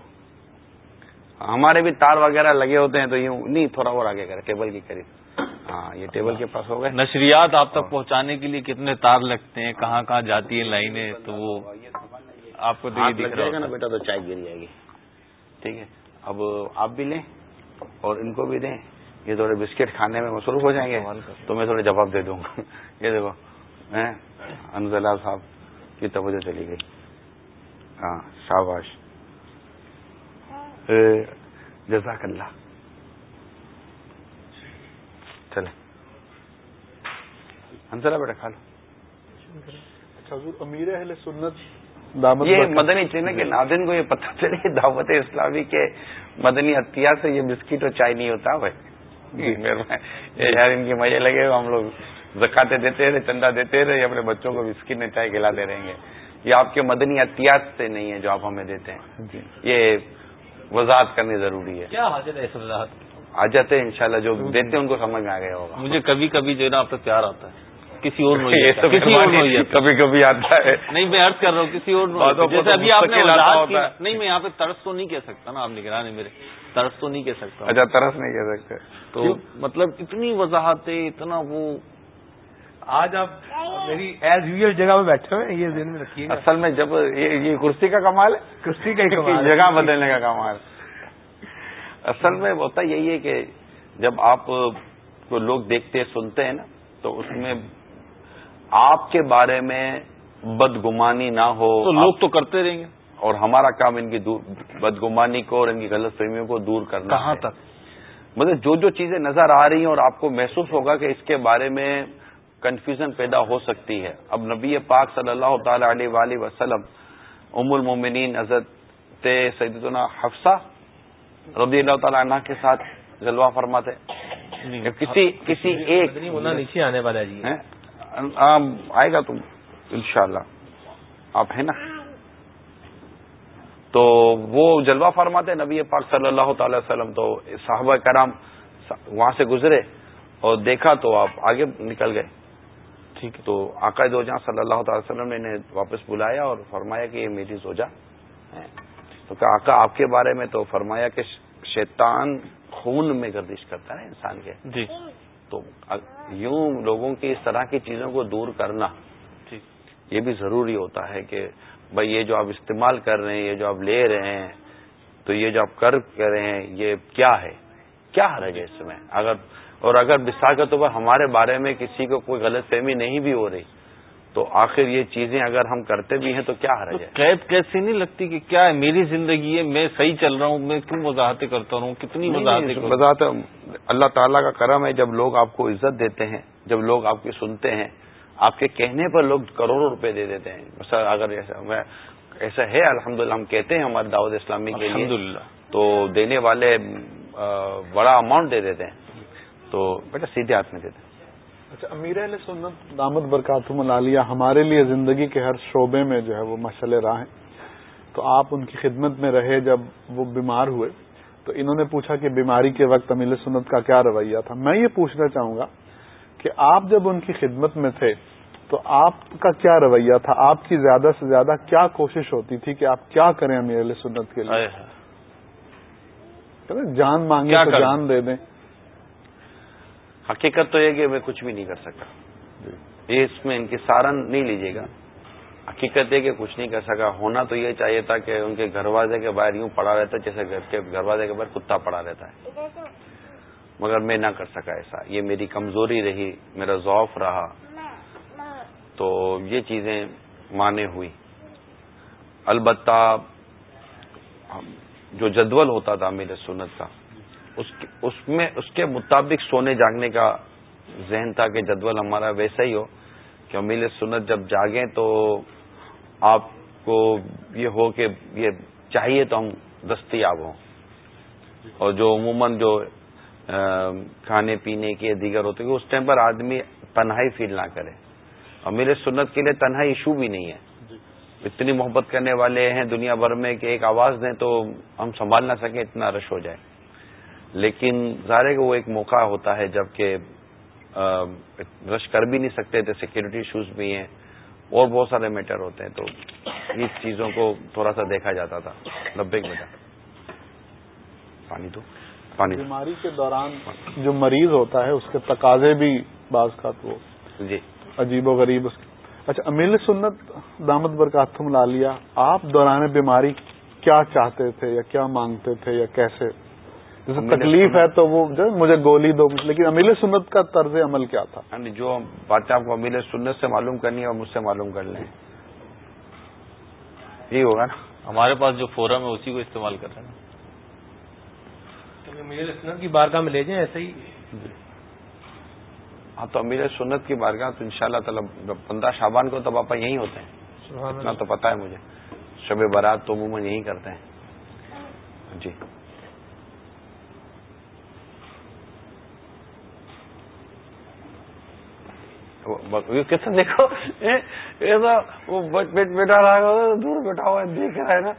ہمارے بھی تار وغیرہ لگے ہوتے ہیں تو یوں نہیں تھوڑا اور آگے کریں ٹیبل کی قریب۔ ہاں یہ ٹیبل کے پاس ہو گئے۔ نشریات آپ تک پہنچانے کے لیے کتنے تار لگتے ہیں؟ کہاں کہاں جاتی ہیں لائنیں؟ تو وہ آپ کو دکھ رہے گا نا بیٹا تو چائے گر جائے گی۔ ٹھیک ہے۔ اب آپ بھی لیں اور ان کو بھی دیں۔ یہ تھوڑے بسکٹ کھانے میں مصروف ہو جائیں گے تو میں تھوڑے جواب دے دوں گا۔ یہ دیکھو انزلہ صاحب کی توجہ چلی گئی۔ ہاں شاباش۔ جزاک اللہ۔ چلے۔ انزلہ بیٹا کھا لو۔ اچھا امیر اہل سنت یہ مدنی چین کے نادن کو یہ پتہ چلے دعوت اسلامی کے مدنی اختیار سے یہ بسکٹ اور چائے نہیں ہوتا بھائی۔ یار ان کی مزے لگے ہم لوگ زکاتے دیتے رہے چندہ دیتے رہے اپنے بچوں کو بسکٹ میں چائے کھلاتے رہیں گے۔ یہ آپ کے مدنی احتیاط سے نہیں ہے جو آپ ہمیں دیتے ہیں۔ جی۔ یہ وضاحت کرنی ضروری ہے۔ کیا حاجت ہے وضاحت آ جاتے ہیں انشاءاللہ جو دیتے ہیں ان کو سمجھ میں آ گیا ہوگا۔ مجھے کبھی کبھی جو ہے نا آپ سے پیار آتا ہے۔ کسی اور کسی اور کبھی کبھی آتا ہے. نہیں میں ارد کر رہا ہوں کسی اور جیسے ابھی آپ نے نہیں میں یہاں پہ ترس تو نہیں کہہ سکتا نا آپ نگران میرے. ترس تو نہیں کہہ سکتا. اچھا ترس نہیں کہہ سکتے. تو مطلب اتنی وضاحتیں اتنا وہ. آج آپ میری ایز یوزل جگہ پہ بیٹھے ہوئے یہ ذہن میں رکھیے اصل میں جب یہ کرسی کا کمال ہے؟ کرسی کا جگہ بدلنے کا کمال اصل میں ہوتا یہی ہے کہ جب آپ کو لوگ دیکھتے سنتے ہیں نا تو اس میں آپ کے بارے میں بدگمانی نہ ہو تو لوگ تو کرتے رہیں گے۔ اور ہمارا کام ان کی بدگمانی کو اور ان کی غلط فہمیوں کو دور کرنا کہاں تک؟ مطلب جو جو چیزیں نظر آ رہی ہیں اور آپ کو محسوس ہوگا کہ اس کے بارے میں کنفیوژن پیدا ہو سکتی ہے۔ اب نبی پاک صلی اللہ تعالی علیہ وآلہ وسلم ام المومنین حضرت سیدنا حفصہ رضی اللہ تعالی عنہ کے ساتھ جلوہ فرماتے کسی کسی ایک نیچے آنے والا جی۔ Um, آئے گا تم، انشاءاللہ۔ آپ ہیں نا؟ تو وہ جلوہ فرماتے نبی پاک صلی اللہ تعالی وسلم تو صحابہ کرام وہاں سے گزرے اور دیکھا تو آپ آگے نکل گئے۔ ٹھیک تو آقا دو جہاں صلی اللہ تعالی وسلم نے انہیں واپس بلایا اور فرمایا کہ یہ میری زوجہ تو کہ آقا، آپ کے بارے میں تو فرمایا کہ شیطان خون میں گردش کرتا ہے انسان کے۔ جی۔ تو یوں لوگوں کی اس طرح کی چیزوں کو دور کرنا یہ بھی ضروری ہوتا ہے کہ بھائی یہ جو آپ استعمال کر رہے ہیں یہ جو آپ لے رہے ہیں تو یہ جو آپ کر رہے ہیں یہ کیا ہے؟ کیا حرج ہے اس میں؟ اگر اور اگر بسا کے طور پر ہمارے بارے میں کسی کو کوئی غلط فہمی نہیں بھی ہو رہی تو آخر یہ چیزیں اگر ہم کرتے بھی ہیں تو کیا حرج ہے؟ قید کیسی نہیں لگتی کہ کیا ہے؟ میری زندگی ہے میں صحیح چل رہا ہوں میں کیوں وضاحتیں کرتا ہوں کتنی وضاحتیں وضاحت اللہ تعالیٰ کا کرم ہے جب لوگ آپ کو عزت دیتے ہیں جب لوگ آپ کی سنتے ہیں آپ کے کہنے پر لوگ کروڑوں روپے دے دیتے ہیں۔ اگر ایسا ایسا ہے الحمد ہم کہتے ہیں ہمارے دعوت اسلامی کے لیے۔ تو دینے والے بڑا اماؤنٹ دے دیتے ہیں۔ تو بیٹا سیدھے ہاتھ میں دیتے ہیں اچھا امیر علیہ سنت دامت برکاتم العالیہ ہمارے لیے زندگی کے ہر شعبے میں جو ہے وہ مشل راہ ہیں۔ تو آپ ان کی خدمت میں رہے جب وہ بیمار ہوئے۔ تو انہوں نے پوچھا کہ بیماری کے وقت امیل سنت کا کیا رویہ تھا۔ میں یہ پوچھنا چاہوں گا کہ آپ جب ان کی خدمت میں تھے تو آپ کا کیا رویہ تھا؟ آپ کی زیادہ سے زیادہ کیا کوشش ہوتی تھی کہ آپ کیا کریں امیر علیہ سنت کے لیے؟ جان مانگے تو جان دے دیں۔ حقیقت تو یہ کہ میں کچھ بھی نہیں کر سکتا۔ یہ اس میں ان کی سارن نہیں لیجیے گا۔ حقیقت یہ کہ کچھ نہیں کر سکا۔ ہونا تو یہ چاہیے تھا کہ ان کے گھروازے کے باہر یوں پڑا رہتا جیسے گھر کے گھروازے کے باہر کتا پڑا رہتا ہے۔ مگر میں نہ کر سکا ایسا۔ یہ میری کمزوری رہی، میرا ذوف رہا۔ تو یہ چیزیں مانے ہوئی۔ البتہ جو جدول ہوتا تھا میرے سنت کا اس میں اس کے مطابق سونے جاگنے کا ذہن تھا کہ جدول ہمارا ویسا ہی ہو کہ امیل سنت جب جاگیں تو آپ کو یہ ہو کہ یہ چاہیے تو ہم دستیاب ہوں۔ اور جو عموماً جو کھانے پینے کے دیگر ہوتے ہیں اس ٹائم پر آدمی تنہائی فیل نہ کرے۔ اور میرے سنت کے لیے تنہائی ایشو بھی نہیں ہے۔ اتنی محبت کرنے والے ہیں دنیا بھر میں کہ ایک آواز دیں تو ہم سنبھال نہ سکیں اتنا رش ہو جائے۔ لیکن ظاہر ہے کہ وہ ایک موقع ہوتا ہے جبکہ رش کر بھی نہیں سکتے تھے سیکورٹی ایشوز بھی ہیں اور بہت سارے میٹر ہوتے ہیں تو اس چیزوں کو تھوڑا سا دیکھا جاتا تھا۔ نبے بیٹا پانی تو پانی بیماری کے دوران جو مریض ہوتا ہے اس کے تقاضے بھی بعض کا تو جی۔ عجیب و غریب۔ اچھا امیل سنت دامت برکاتم لا لیا۔ آپ دوران بیماری کیا چاہتے تھے یا کیا مانگتے تھے یا کیسے؟ جیسے تکلیف ہے تو وہ مجھے گولی دو لیکن امیل سنت کا طرز عمل کیا تھا؟ یعنی جو باتیں آپ کو امیل سنت سے معلوم کرنی ہے اور مجھ سے معلوم کر لیں۔ یہی ہوگا نا؟ ہمارے پاس جو فورم ہے اسی کو استعمال کر رہے ہیں۔ امیر سنت کی بارگاہ میں لے جائیں ایسے ہی۔ ہاں تو امیر سنت کی بارگاہ تو ان شاء اللہ تعالی پندرہ شابان کو تو پاپا یہی ہوتے ہیں۔ اتنا تو پتا ہے مجھے۔ شب برات تو عموماً یہی کرتے ہیں۔ جی۔ کیسے دیکھو وہ بیٹا رہا دور بیٹھا ہوا دیکھ رہا ہے نا۔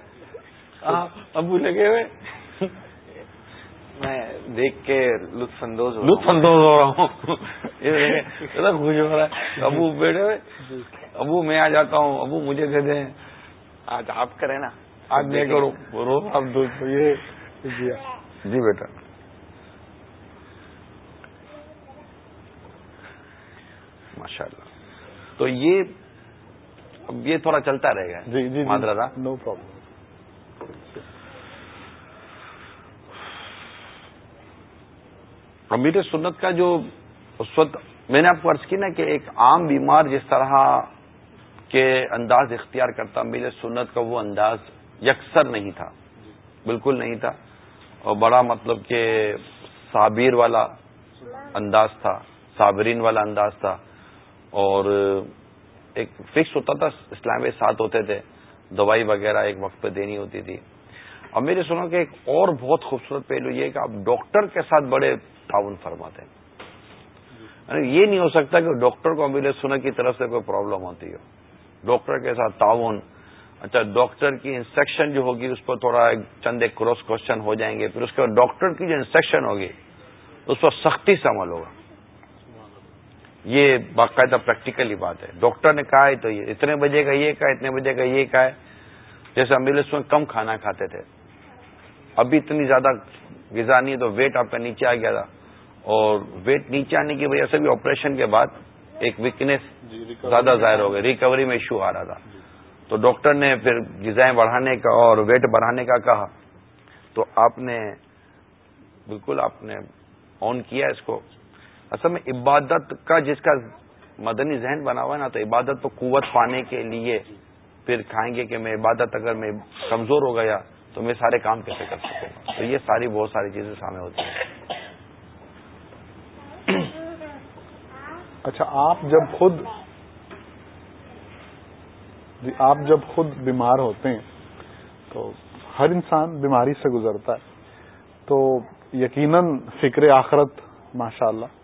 ہاں، ابو لگے ہوئے۔ میں دیکھ کے لطف اندوز لطف اندوز ہو رہا ہوں۔ خوش ہو رہا ہے۔ ابو بیٹھے ہوئے۔ ابو میں آ جاتا ہوں۔ ابو مجھے دے دیں۔ آج آپ کریں نا۔ آج میں کروں۔ رو اب یہ جی بیٹا۔ ماشاء اللہ تو یہ اب یہ تھوڑا چلتا رہے گا۔ جی جی نو پرابلم امیر سنت کا جو اس وقت میں نے آپ کو عرض کی نا کہ ایک عام بیمار جس طرح کے انداز اختیار کرتا امیر سنت کا وہ انداز یکسر نہیں تھا۔ بالکل نہیں تھا۔ اور بڑا مطلب کہ صابیر والا انداز تھا صابرین والا انداز تھا۔ اور ایک فکس ہوتا تھا، اسلام کے ساتھ ہوتے تھے، دوائی وغیرہ ایک وقت پہ دینی ہوتی تھی۔ اور میرے سنا کہ ایک اور بہت خوبصورت پہلو یہ کہ آپ ڈاکٹر کے ساتھ بڑے تعاون فرماتے ہیں۔ یعنی یہ نہیں ہو سکتا کہ ڈاکٹر کو امیر سنا کی طرف سے کوئی پرابلم ہوتی ہو۔ ڈاکٹر کے ساتھ تعاون اچھا ڈاکٹر کی انسٹرکشن جو ہوگی، اس پر تھوڑا چند ایک کراس کوشچن ہو جائیں گے، پھر اس کے بعد ڈاکٹر کی جو انسٹرکشن ہوگی، اس پر سختی سے عمل ہوگا۔ یہ باقاعدہ پریکٹیکلی بات ہے۔ ڈاکٹر نے کہا ہے تو یہ اتنے بجے کا یہ کہا اتنے بجے کا یہ کہا ہے۔ جیسے امیر میں کم کھانا کھاتے تھے۔ ابھی اتنی زیادہ غذا نہیں تو ویٹ آپ کا نیچے آ گیا تھا۔ اور ویٹ نیچے آنے کی وجہ سے بھی آپریشن کے بعد ایک ویکنیس جی، زیادہ ظاہر ہو گئی۔ ریکوری میں ایشو آ رہا تھا۔ تو ڈاکٹر نے پھر غذائیں بڑھانے کا اور ویٹ بڑھانے کا کہا۔ تو آپ نے بالکل آپ نے آن کیا اس کو۔ اصل میں عبادت کا جس کا مدنی ذہن بنا ہوا ہے نا، تو عبادت کو قوت پانے کے لیے پھر کھائیں گے کہ میں عبادت اگر میں کمزور ہو گیا تو میں سارے کام کیسے کر سکوں؟ گا تو یہ ساری بہت ساری چیزیں سامنے ہوتی ہیں۔ اچھا آپ جب خود جی آپ جب خود بیمار ہوتے ہیں، تو ہر انسان بیماری سے گزرتا ہے۔ تو یقیناً فکر آخرت ماشاء اللہ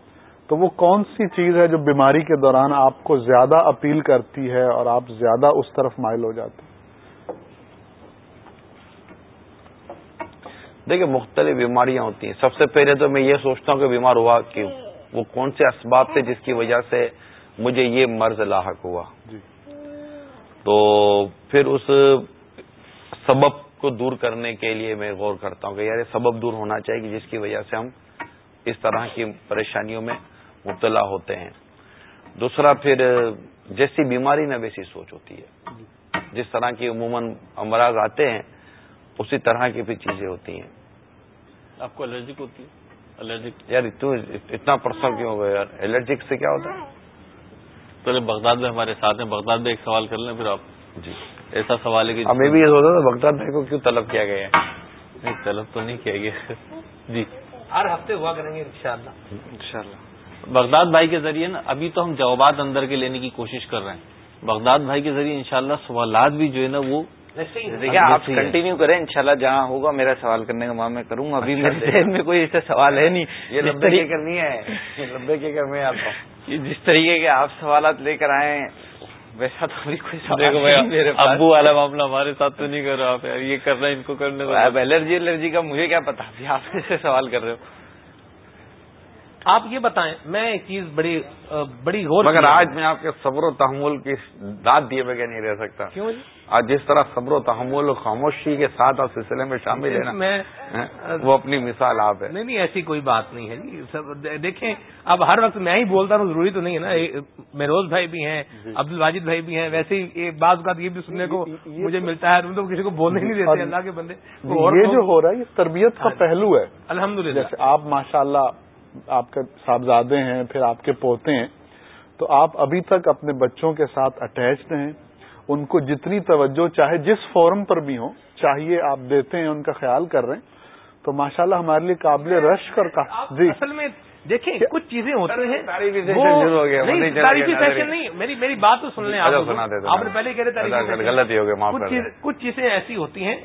تو وہ کون سی چیز ہے جو بیماری کے دوران آپ کو زیادہ اپیل کرتی ہے اور آپ زیادہ اس طرف مائل ہو جاتے ہیں؟ دیکھیں مختلف بیماریاں ہوتی ہیں۔ سب سے پہلے تو میں یہ سوچتا ہوں کہ بیمار ہوا کہ وہ کون سے اسباب تھے جس کی وجہ سے مجھے یہ مرض لاحق ہوا؟ جی۔ تو پھر اس سبب کو دور کرنے کے لیے میں غور کرتا ہوں کہ یار یہ سبب دور ہونا چاہیے جس کی وجہ سے ہم اس طرح کی پریشانیوں میں مبتلا ہوتے ہیں۔ دوسرا پھر جیسی بیماری میں ویسی سوچ ہوتی ہے۔ جس طرح کی عموماً امراض آتے ہیں اسی طرح کی بھی چیزیں ہوتی ہیں۔ آپ کو الرجک ہوتی ہے؟ الرجک؟ یار اتنا پرسنل کیوں ہو گیا یار؟ الرجک سے کیا ہوتا ہے؟ پہلے بغداد میں ہمارے ساتھ ہیں بغداد میں ایک سوال کر لیں پھر آپ۔ جی۔ ایسا سوال ہے کہ ہمیں بھی یہ سوچا تھا بغداد بھائی کو کیوں طلب کیا گیا؟ ہے نہیں طلب تو نہیں کیا گیا۔ جی۔ ہر ہفتے ہوا کریں گے انشاءاللہ۔ انشاءاللہ۔ بغداد بھائی کے ذریعے نا ابھی تو ہم جوابات اندر کے لینے کی کوشش کر رہے ہیں۔ بغداد بھائی کے ذریعے انشاءاللہ سوالات بھی جو ہے نا وہ آپ کنٹینیو کریں انشاءاللہ جہاں ہوگا میرا سوال کرنے کا میں کروں گا۔ ابھی میرے ذہن میں کوئی ایسا سوال ہے نہیں۔ یہ لمبے کی کرنی ہے۔ یہ لمبے کی کر میں آتا ہوں جس طریقے کے آپ سوالات لے کر آئے ویسا تو ابھی کوئی سوال ابو والا معاملہ ہمارے ساتھ تو نہیں کر رہا آپ یہ کرنا ان کو کرنے الرجی الرجی کا مجھے کیا پتا؟ آپ سے سوال کر رہے ہو۔ آپ یہ بتائیں میں ایک چیز بڑی بڑی غور مگر آج میں آپ کے صبر و تحمل کی داد دیے بغیر نہیں رہ سکتا۔ کیوں جی؟ آج جس طرح صبر و تحمل و خاموشی کے ساتھ آپ سلسلے میں شامل ہیں میں وہ اپنی مثال آپ ہے نہیں نہیں ایسی کوئی بات نہیں ہے جی۔ دیکھیں اب ہر وقت میں ہی بولتا ہوں ضروری تو نہیں ہے نا۔ مہروز بھائی بھی ہیں جی۔ عبد الواجد بھائی بھی ہیں ویسے ہی بعض اوقات یہ بھی سننے کو مجھے ملتا ہے تو کسی کو بولنے ہی نہیں دیتے اللہ کے بندے۔ یہ جو ہو رہا ہے یہ تربیت کا ہاں جی۔ پہلو ہے۔ الحمد للہ آپ ماشاء اللہ آپ کے صاحبزادے ہیں پھر آپ کے پوتے ہیں تو آپ ابھی تک اپنے بچوں کے ساتھ اٹیچڈ ہیں۔ ان کو جتنی توجہ چاہے جس فورم پر بھی ہوں چاہیے آپ دیتے ہیں ان کا خیال کر رہے ہیں۔ تو ماشاءاللہ ہمارے لیے قابل رش کر کا جی۔ اصل میں دیکھیں کچھ چیزیں ہوتی ہیں نہیں میری میری بات تو سن لیں آپ نے پہلے کہہ رہے کچھ چیزیں ایسی ہوتی ہیں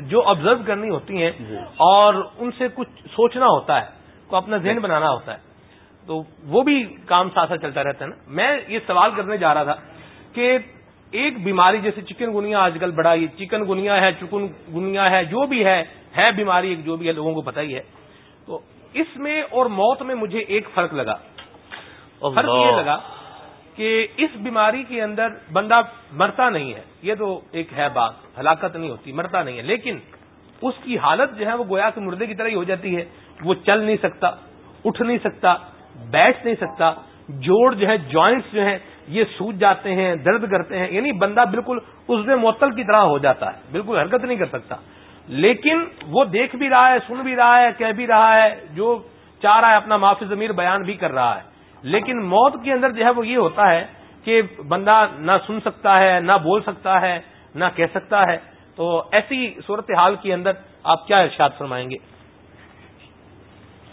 جو آبزرو کرنی ہوتی ہیں جی۔ اور ان سے کچھ سوچنا ہوتا ہے۔ کو اپنا ذہن بنانا ہوتا ہے۔ تو وہ بھی کام ساتھ ساتھ چلتا رہتا ہے نا۔ میں یہ سوال کرنے جا رہا تھا کہ ایک بیماری جیسے چکن گنیا آج کل بڑا یہ چکن گنیا ہے چکن گنیا ہے جو بھی ہے ہے بیماری جو بھی ہے لوگوں کو پتہ ہی ہے۔ تو اس میں اور موت میں مجھے ایک فرق لگا۔ فرق یہ لگا کہ اس بیماری کے اندر بندہ مرتا نہیں ہے۔ یہ تو ایک ہے بات ہلاکت نہیں ہوتی مرتا نہیں ہے۔ لیکن اس کی حالت جو ہے وہ گویا کے مردے کی طرح ہی ہو جاتی ہے۔ وہ چل نہیں سکتا، اٹھ نہیں سکتا، بیٹھ نہیں سکتا، جوڑ جو ہے جوائنٹس جو ہیں، یہ سوج جاتے ہیں، درد کرتے ہیں یعنی بندہ بالکل اس میں معطل کی طرح ہو جاتا ہے، بالکل حرکت نہیں کر سکتا۔ لیکن وہ دیکھ بھی رہا ہے، سن بھی رہا ہے، کہہ بھی رہا ہے، جو چاہ رہا ہے، اپنا معافی ضمیر بیان بھی کر رہا ہے۔ لیکن موت کے اندر جو ہے، وہ یہ ہوتا ہے کہ بندہ نہ سن سکتا ہے، نہ بول سکتا ہے، نہ کہہ سکتا ہے۔ تو ایسی صورتحال کے اندر آپ کیا ارشاد فرمائیں گے؟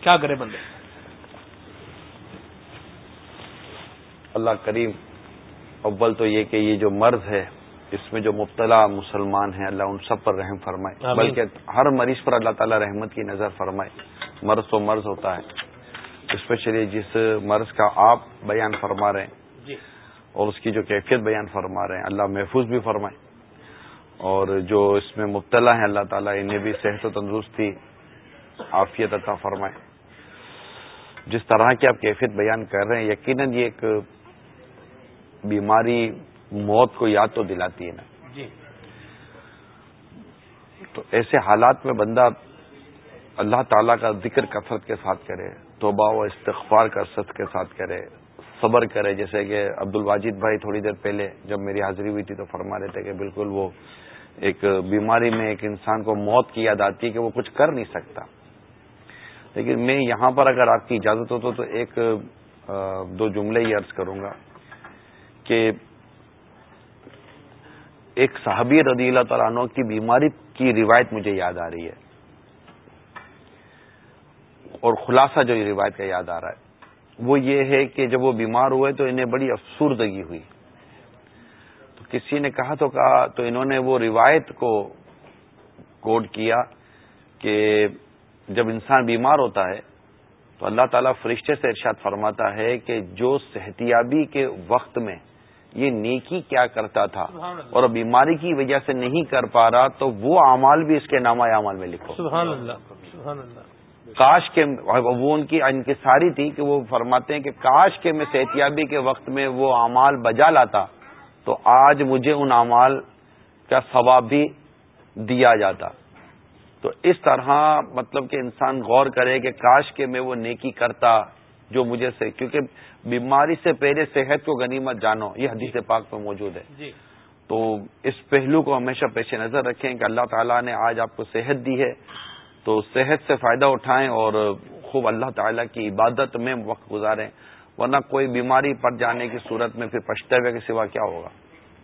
کیا کرے بندے؟ اللہ کریم اول تو یہ کہ یہ جو مرض ہے اس میں جو مبتلا مسلمان ہیں اللہ ان سب پر رحم فرمائے۔ بلکہ ہر مریض پر اللہ تعالی رحمت کی نظر فرمائے۔ مرض تو مرض ہوتا ہے۔ اسپیشلی جس مرض کا آپ بیان فرما رہے ہیں۔ جی۔ اور اس کی جو کیفیت بیان فرما رہے ہیں اللہ محفوظ بھی فرمائے۔ اور جو اس میں مبتلا ہیں اللہ تعالیٰ انہیں بھی صحت و تندرستی عافیت عطا فرمائے۔ جس طرح کی آپ کیفیت بیان کر رہے ہیں یقیناً یہ ایک بیماری موت کو یاد تو دلاتی ہے نا۔ جی۔ تو ایسے حالات میں بندہ اللہ تعالیٰ کا ذکر کثرت کے ساتھ کرے توبہ و استغفار کثرت کے ساتھ کرے صبر کرے۔ جیسے کہ عبد الواجد بھائی تھوڑی دیر پہلے جب میری حاضری ہوئی تھی تو فرما رہے تھے کہ بالکل وہ ایک بیماری میں ایک انسان کو موت کی یاد آتی ہے کہ وہ کچھ کر نہیں سکتا۔ لیکن میں یہاں پر اگر آپ کی اجازت ہو تو ایک دو جملے ہی عرض کروں گا کہ ایک صحابی رضی اللہ تعالیٰ عنہ کی بیماری کی روایت مجھے یاد آ رہی ہے اور خلاصہ جو یہ روایت کا یاد آ رہا ہے، وہ یہ ہے کہ جب وہ بیمار ہوئے تو انہیں بڑی افسردگی ہوئی۔ تو کسی نے کہا تو کہا، تو انہوں نے وہ روایت کو کوڈ کیا کہ جب انسان بیمار ہوتا ہے تو اللہ تعالیٰ فرشتے سے ارشاد فرماتا ہے کہ جو صحتیابی کے وقت میں یہ نیکی کیا کرتا تھا اور بیماری کی وجہ سے نہیں کر پا رہا تو وہ اعمال بھی اس کے نامہ اعمال میں لکھو۔ سبحان اللہ کاش کے وہ ان کی انکساری تھی کہ وہ فرماتے ہیں کہ کاش کے میں صحتیابی کے وقت میں وہ اعمال بجا لاتا تو آج مجھے ان اعمال کا ثواب بھی دیا جاتا۔ تو اس طرح مطلب کہ انسان غور کرے کہ کاش کے میں وہ نیکی کرتا جو مجھے سے کیونکہ بیماری سے پہلے صحت کو غنیمت جانو یہ حدیث پاک میں موجود ہے۔ جی۔ تو اس پہلو کو ہمیشہ پیش نظر رکھیں کہ اللہ تعالیٰ نے آج آپ کو صحت دی ہے۔ تو صحت سے فائدہ اٹھائیں اور خوب اللہ تعالیٰ کی عبادت میں وقت گزاریں۔ ورنہ کوئی بیماری پڑ جانے کی صورت میں پھر پچھتے ہوئے کے سوا کیا ہوگا؟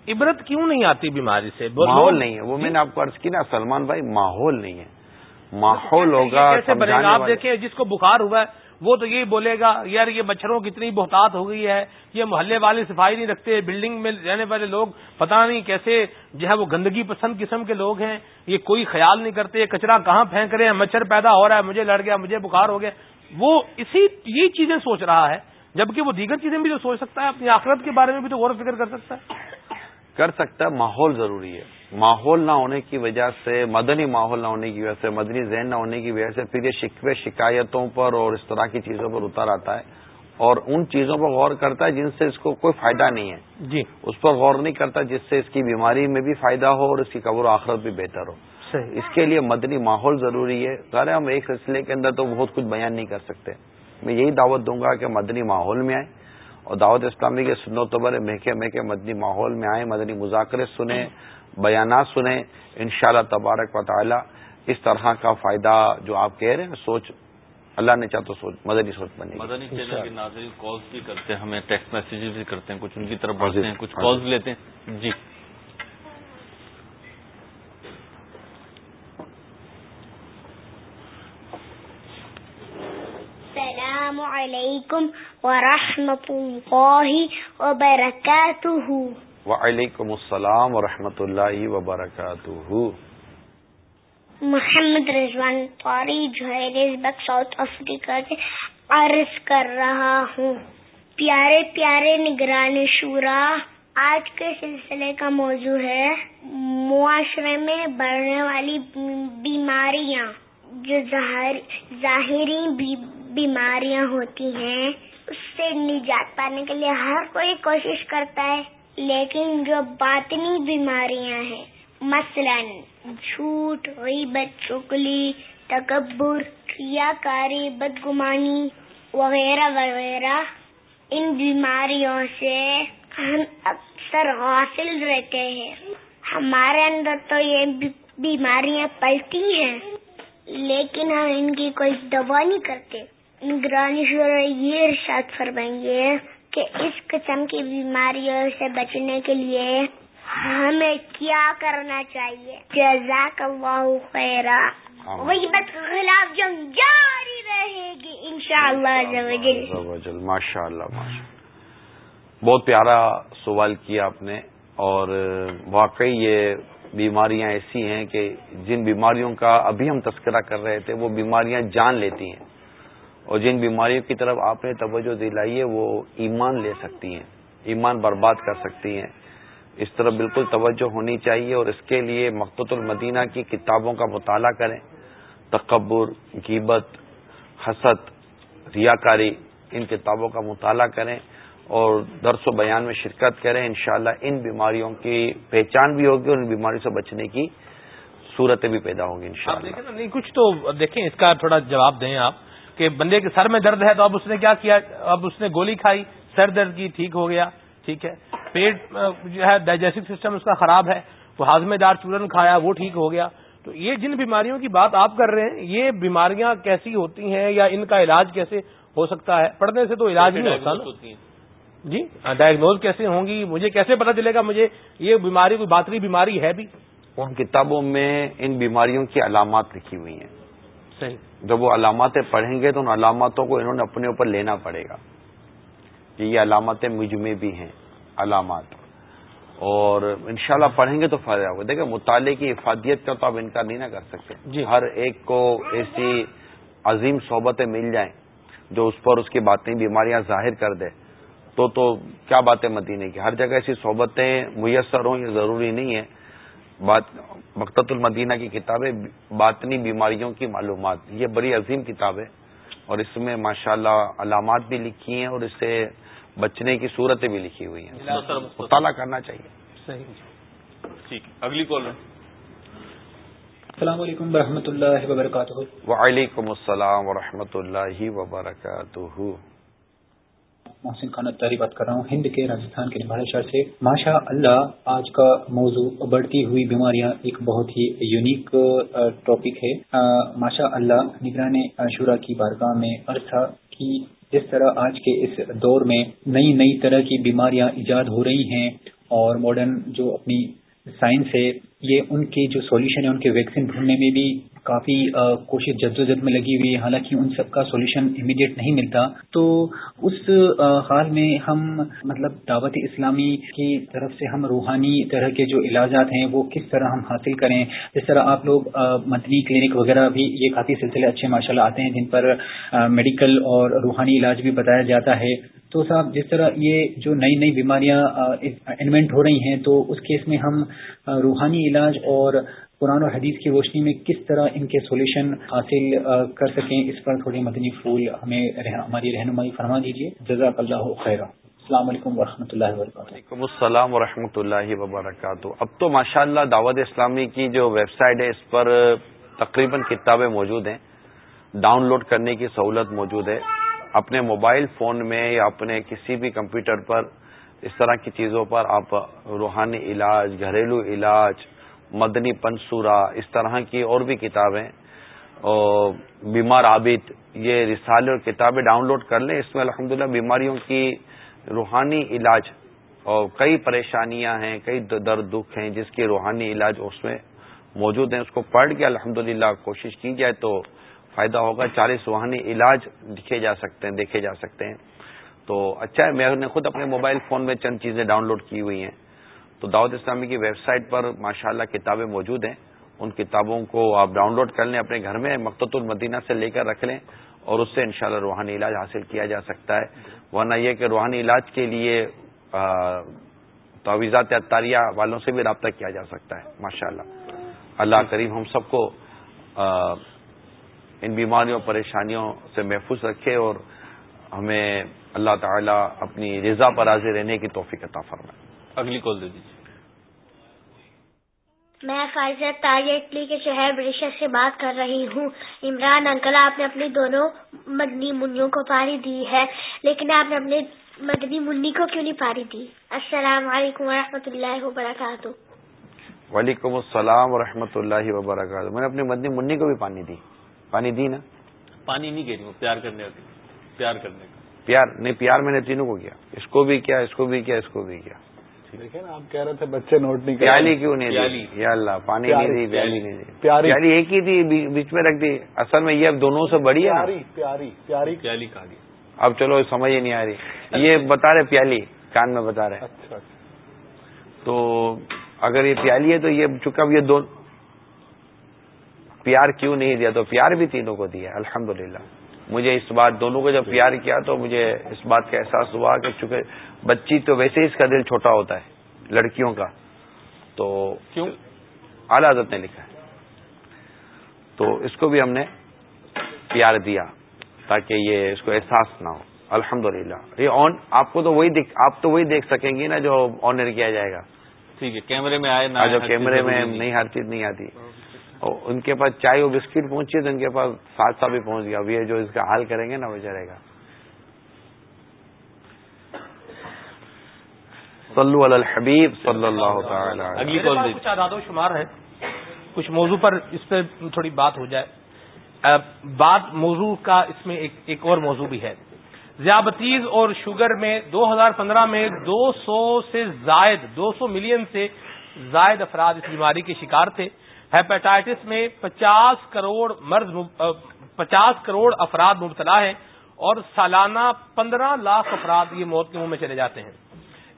عبرت کیوں نہیں آتی بیماری سے؟ ماحول نہیں ہے۔ وہ میں نے آپ کو عرض کی نا سلمان بھائی ماحول نہیں ہے۔ ماحول ہوگا آپ دیکھیں جس کو بخار ہوا ہے وہ تو یہی بولے گا یار یہ مچھروں کی اتنی بہتات ہو گئی ہے یہ محلے والے صفائی نہیں رکھتے بلڈنگ میں رہنے والے لوگ پتہ نہیں کیسے جو ہے وہ گندگی پسند قسم کے لوگ ہیں یہ کوئی خیال نہیں کرتے کچرا کہاں پھینک رہے ہیں مچھر پیدا ہو رہا ہے مجھے لڑ گیا مجھے بخار ہو گیا۔ وہ اسی یہ چیزیں سوچ رہا ہے جبکہ وہ دیگر چیزیں بھی جو سوچ سکتا ہے اپنی آخرت کے بارے میں بھی تو غور و فکر کر سکتا ہے۔ کر سکتا ہے ماحول ضروری ہے۔ ماحول نہ ہونے کی وجہ سے مدنی ماحول نہ ہونے کی وجہ سے مدنی ذہن نہ ہونے کی وجہ سے پھر یہ شکوے شکایتوں پر اور اس طرح کی چیزوں پر اتر آتا ہے اور ان چیزوں پر غور کرتا ہے جن سے اس کو کوئی فائدہ نہیں ہے۔ جی۔ اس پر غور نہیں کرتا جس سے اس کی بیماری میں بھی فائدہ ہو اور اس کی قبر و آخرت بھی بہتر ہو۔ صحیح۔ اس کے لیے مدنی ماحول ضروری ہے۔ ظاہر ہم ایک سلسلے کے اندر تو بہت کچھ بیان نہیں کر سکتے۔ میں یہی دعوت دوں گا کہ مدنی ماحول میں آئے اور دعوت اسلامی کے سنو تبر مہکے مہکے مدنی ماحول میں آئے مدنی مذاکرے سنیں بیانات سنیں۔ انشاءاللہ تبارک و تعالی اس طرح کا فائدہ جو آپ کہہ رہے ہیں سوچ اللہ نے چاہ تو سوچ مدنی سوچ بنی۔ مدنی چینل کے ناظرین کالز بھی کرتے ہیں ہمیں ٹیکسٹ میسیجز بھی کرتے ہیں کچھ ان کی طرف بڑھتے ہیں کچھ کالز لیتے ہیں۔ جی۔ السلام علیکم ورحمۃ اللہ وبرکاتہ وعلیکم السلام ورحمۃ اللہ وبرکاتہ محمد رضوان قاری بک ساؤتھ افریقہ سے عرض کر رہا ہوں۔ پیارے پیارے نگران شورا آج کے سلسلے کا موضوع ہے معاشرے میں بڑھنے والی بیماریاں جو ظاہری بیماریاں ہوتی ہیں، اس سے نجات پانے کے لیے ہر کوئی کوشش کرتا ہے، لیکن جو باطنی بیماریاں ہیں، مثلا جھوٹ، غیبت، چکلی، تکبر کیا کاری بدگمانی وغیرہ وغیرہ، ان بیماریوں سے ہم اکثر غافل رہتے ہیں۔ ہمارے اندر تو یہ بیماریاں پلتی ہیں، لیکن ہم ان کی کوئی دوا نہیں کرتے۔ نگرانی یہ ارشاد فرمائیں گے کہ اس قسم کی بیماریوں سے بچنے کے لیے ہمیں کیا کرنا چاہیے؟ جزاک اللہ خیرا وہی بت خلاف جنگ جاری رہے گی ان شاء اللہ ماشاء اللہ بہت پیارا سوال کیا آپ نے اور واقعی یہ بیماریاں ایسی ہیں کہ جن بیماریوں کا ابھی ہم تذکرہ کر رہے تھے وہ بیماریاں جان لیتی ہیں۔ اور جن بیماریوں کی طرف آپ نے توجہ دلائی ہے، وہ ایمان لے سکتی ہیں، ایمان برباد کر سکتی ہیں۔ اس طرح بالکل توجہ ہونی چاہیے اور اس کے لیے مقت المدینہ کی کتابوں کا مطالعہ کریں۔ تکبر گیبت حسد، ریاکاری، ان کتابوں کا مطالعہ کریں اور درس و بیان میں شرکت کریں۔ انشاءاللہ ان بیماریوں کی پہچان بھی ہوگی اور ان بیماریوں سے بچنے کی صورتیں بھی پیدا ہوں گی ان نہیں، کچھ تو دیکھیں، اس کا تھوڑا جواب دیں آپ۔ کہ بندے کے سر میں درد ہے تو اب اس نے کیا کیا؟ اب اس نے گولی کھائی سر درد کی ٹھیک ہو گیا ٹھیک ہے۔ پیٹ جو ہے ڈائجسٹو سسٹم اس کا خراب ہے وہ ہاضمے دار چورن کھایا وہ ٹھیک ہو گیا۔ تو یہ جن بیماریوں کی بات آپ کر رہے ہیں یہ بیماریاں کیسی ہوتی ہیں یا ان کا علاج کیسے ہو سکتا ہے؟ پڑھنے سے تو علاج نہیں ہوتا نا۔ جی؟ ڈائگنوز کیسے ہوں گی؟ مجھے کیسے پتا چلے گا؟ مجھے یہ بیماری کوئی باطری بیماری ہے بھی؟ ان کتابوں میں ان بیماریوں کی علامات لکھی ہوئی ہیں۔ جب وہ علاماتیں پڑھیں گے تو ان علاماتوں کو انہوں نے اپنے اوپر لینا پڑے گا۔ کہ یہ علامتیں مجھ میں بھی ہیں علامات۔ اور انشاءاللہ پڑھیں گے تو فائدہ ہوگا۔ دیکھیں مطالعے کی افادیت کا تو آپ انکار نہیں نہ کر سکتے۔ جی۔ ہر ایک کو ایسی عظیم صحبتیں مل جائیں جو اس پر اس کی باتیں بیماریاں ظاہر کر دے۔ تو تو کیا باتیں مدینے کی؟ ہر جگہ ایسی صحبتیں میسر ہوں یہ ضروری نہیں ہے۔ مقت المدینہ کی کتابیں باطنی بیماریوں کی معلومات۔ یہ بڑی عظیم کتاب ہے اور اس میں ماشاءاللہ علامات بھی لکھی ہیں اور اس سے بچنے کی صورتیں بھی لکھی ہوئی ہیں۔ مطالعہ کرنا چاہیے۔ ٹھیک۔ اگلی کال السلام علیکم ورحمۃ اللہ وبرکاتہ۔ وعلیکم السلام ورحمۃ اللہ وبرکاتہ۔ محسن خان اتاری بات کر رہا ہوں۔ ہند کے راجستھان کے نماڑے شہر سے ماشاء اللہ آج کا موضوع بڑھتی ہوئی بیماریاں ایک بہت ہی یونیک ٹاپک ہے۔ ماشاء اللہ نگران شورا کی بارگاہ میں عرصہ کی جس طرح آج کے اس دور میں نئی نئی طرح کی بیماریاں ایجاد ہو رہی ہیں اور ماڈرن جو اپنی سائنس ہے، یہ ان کے جو سولوشن ہے، ان کے ویکسین ڈھونڈنے میں بھی کافی کوشش جدوجہد میں لگی ہوئی ہے، حالانکہ ان سب کا سولوشن امیڈیٹ نہیں ملتا۔ تو اس حال میں ہم مطلب دعوت اسلامی کی طرف سے ہم روحانی طرح کے جو علاجات ہیں، وہ کس طرح ہم حاصل کریں؟ جس طرح آپ لوگ مدنی کلینک وغیرہ بھی یہ کافی سلسلے اچھے ماشاء اللہ آتے ہیں، جن پر میڈیکل اور روحانی علاج بھی بتایا جاتا ہے۔ تو صاحب، جس طرح یہ جو نئی نئی بیماریاں انوینٹ ہو رہی ہیں، تو اس کیس میں ہم روحانی علاج اور قرآن اور حدیث کی روشنی میں کس طرح ان کے سولوشن حاصل کر سکیں، اس پر تھوڑی مدنی پھول ہمیں ہماری رہنمائی فرما دیجیے جزاک اللہ خیر السلام علیکم و اللہ وبرکاتہ۔ وعلیکم السلام و اللہ وبرکاتہ۔ اب تو ماشاء اللہ دعوت اسلامی کی جو ویب سائٹ ہے، اس پر تقریباً کتابیں موجود ہیں۔ ڈاؤن لوڈ کرنے کی سہولت موجود ہے۔ اپنے موبائل فون میں یا اپنے کسی بھی کمپیوٹر پر اس طرح کی چیزوں پر آپ روحانی علاج، گھریلو علاج مدنی پنصورہ، اس طرح کی اور بھی کتابیں بیمار عابد، یہ رسالے اور کتابیں ڈاؤن لوڈ کر لیں۔ اس میں الحمدللہ بیماریوں کی روحانی علاج اور کئی پریشانیاں ہیں، کئی درد، دکھ ہیں، جس کے روحانی علاج اس میں موجود ہیں۔ اس کو پڑھ کے الحمدللہ کوشش کی جائے تو فائدہ ہوگا۔ چالیس روحانی علاج لکھے جا سکتے ہیں، دیکھے جا سکتے ہیں۔ تو اچھا ہے، میں نے خود اپنے موبائل فون میں چند چیزیں ڈاؤن لوڈ کی ہوئی ہیں۔ تو دعوت اسلامی کی ویب سائٹ پر ماشاءاللہ کتابیں موجود ہیں۔ ان کتابوں کو آپ ڈاؤن لوڈ کر لیں اپنے گھر میں مقت المدینہ سے لے کر رکھ لیں اور اس سے انشاءاللہ روحانی علاج حاصل کیا جا سکتا ہے۔ ورنہ یہ کہ روحانی علاج کے لیے تعویزات اطاریہ والوں سے بھی رابطہ کیا جا سکتا ہے۔ ماشاءاللہ۔ اللہ کریم ہم سب کو ان بیماریوں، پریشانیوں سے محفوظ رکھے اور ہمیں اللہ تعالی اپنی رضا پر حاضر رہنے کی توفیق عطا فرمائے۔ اگلی کال دے دیجیے میں فائزہ تاج اٹلی کے شہر بریشر سے بات کر رہی ہوں۔ عمران انکل آپ نے اپنی دونوں مدنی منوں کو پاری دی ہے لیکن آپ نے اپنے مدنی منی کو کیوں نہیں پاری دی؟ السلام علیکم و اللہ وبرکاتہ۔ وعلیکم السلام و اللہ وبرکاتہ۔ میں نے اپنی مدنی منی کو بھی پانی دی۔ پانی دی نا؟ پانی نہیں کہہ رہی پیار کرنے پیار کرنے کا۔ پیار؟ نہیں پیار میں نے تینوں کو کیا۔ اس کو بھی کیا اس کو بھی کیا اس کو بھی کیا۔ دیکھیں نا آپ کہہ رہے تھے بچے نوٹ نہیں پیالی کیوں نہیں یا اللہ پانی نہیں دی پیالی نہیں دی۔ پیالی ایک ہی تھی بیچ میں رکھ دی۔ اصل میں یہ اب دونوں سے بڑی ہے پیاری پیاری پیالی اب چلو سمجھ ہی نہیں آ رہی۔ یہ بتا رہے پیالی کان میں بتا رہے۔ اچھا, اچھا۔ تو اگر یہ پیالی ہے تو یہ چکا اب یہ دو پیار کیوں نہیں دیا؟ تو پیار بھی تینوں کو دیا الحمدللہ۔ مجھے اس بات دونوں کو جب پیار کیا تو مجھے اس بات کا احساس ہوا کہ چونکہ بچی تو ویسے ہی اس کا دل چھوٹا ہوتا ہے لڑکیوں کا۔ تو کیوں؟ اعلی حضرت نے لکھا ہے۔ تو اس کو بھی ہم نے پیار دیا تاکہ یہ اس کو احساس نہ ہو۔ الحمد للہ یہ آن آپ کو تو وہی آپ تو وہی دیکھ سکیں گی نا جو آنر کیا جائے گا۔ ٹھیک ہے کیمرے میں آئے نا جو کیمرے میں نہیں۔ ہر چیز نہیں آتی۔ ان کے پاس چائے اور بسکٹ پہنچی تو ان کے پاس ساتھ ساتھ بھی پہنچ گیا۔ اب یہ جو اس کا حال کریں گے نا وہ چلے گا۔ صلو علی الحبیب صلی اللہ تعالی اگلی کچھ آداد و شمار ہے. کچھ موضوع پر اس پہ تھوڑی بات ہو جائے. بات موضوع کا اس میں ایک اور موضوع بھی ہے. ذیابطیز اور شوگر میں دو ہزار پندرہ میں دو سو سے زائد دو سو ملین سے زائد افراد اس بیماری کے شکار تھے. ہیپیٹائٹس میں پچاس کروڑ مرض پچاس کروڑ افراد مبتلا ہیں اور سالانہ پندرہ لاکھ افراد یہ موت کے منہ میں چلے جاتے ہیں.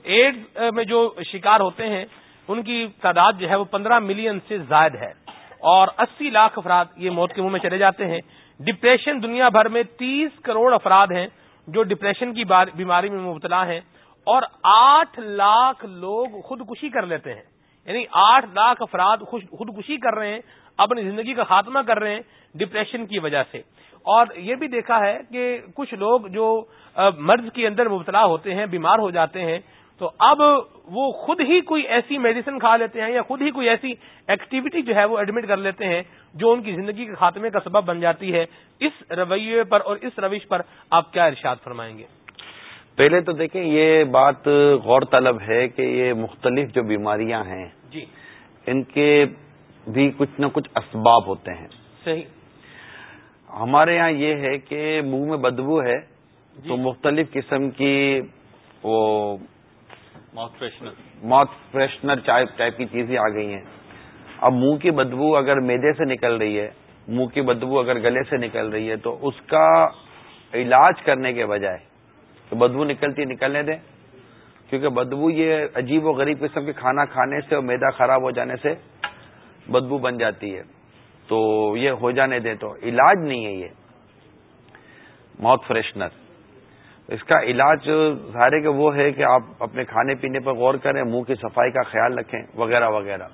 ایڈز میں جو شکار ہوتے ہیں، ان کی تعداد جو ہے وہ پندرہ ملین سے زائد ہے۔ اور اسی لاکھ افراد یہ موت کے منہ میں چلے جاتے ہیں۔ ڈپریشن دنیا بھر میں تیس کروڑ افراد ہیں جو ڈپریشن کی بیماری میں مبتلا ہیں۔ اور آٹھ لاکھ لوگ خودکشی کر لیتے ہیں۔ یعنی آٹھ لاکھ افراد خودکشی کر رہے ہیں، اپنی زندگی کا خاتمہ کر رہے ہیں ڈپریشن کی وجہ سے۔ اور یہ بھی دیکھا ہے کہ کچھ لوگ جو مرض کے اندر مبتلا ہوتے ہیں، بیمار ہو جاتے ہیں تو اب وہ خود ہی کوئی ایسی میڈیسن کھا لیتے ہیں یا خود ہی کوئی ایسی ایکٹیویٹی جو ہے وہ ایڈمٹ کر لیتے ہیں جو ان کی زندگی کے خاتمے کا سبب بن جاتی ہے۔ اس رویے پر اور اس روش پر آپ کیا ارشاد فرمائیں گے؟ پہلے تو دیکھیں یہ بات غور طلب ہے کہ یہ مختلف جو بیماریاں ہیں جی۔ ان کے بھی کچھ نہ کچھ اسباب ہوتے ہیں۔ صحیح۔ ہمارے یہاں یہ ہے کہ منہ میں بدبو ہے جی۔ تو مختلف قسم کی وہ mouth freshener mouth freshener type کی چیزیں آ گئی ہیں۔ اب منہ کی بدبو اگر میدے سے نکل رہی ہے، منہ کی بدبو اگر گلے سے نکل رہی ہے، تو اس کا علاج کرنے کے بجائے تو بدبو نکلتی نکلنے دیں۔ کیونکہ بدبو یہ عجیب و غریب قسم کے کھانا کھانے سے اور میدا خراب ہو جانے سے بدبو بن جاتی ہے۔ تو یہ ہو جانے دیں تو علاج نہیں ہے یہ۔ ماؤتھ فریشنر اس کا علاج ظاہر ہے کہ وہ ہے کہ آپ اپنے کھانے پینے پر غور کریں، منہ کی صفائی کا خیال رکھیں، وغیرہ وغیرہ۔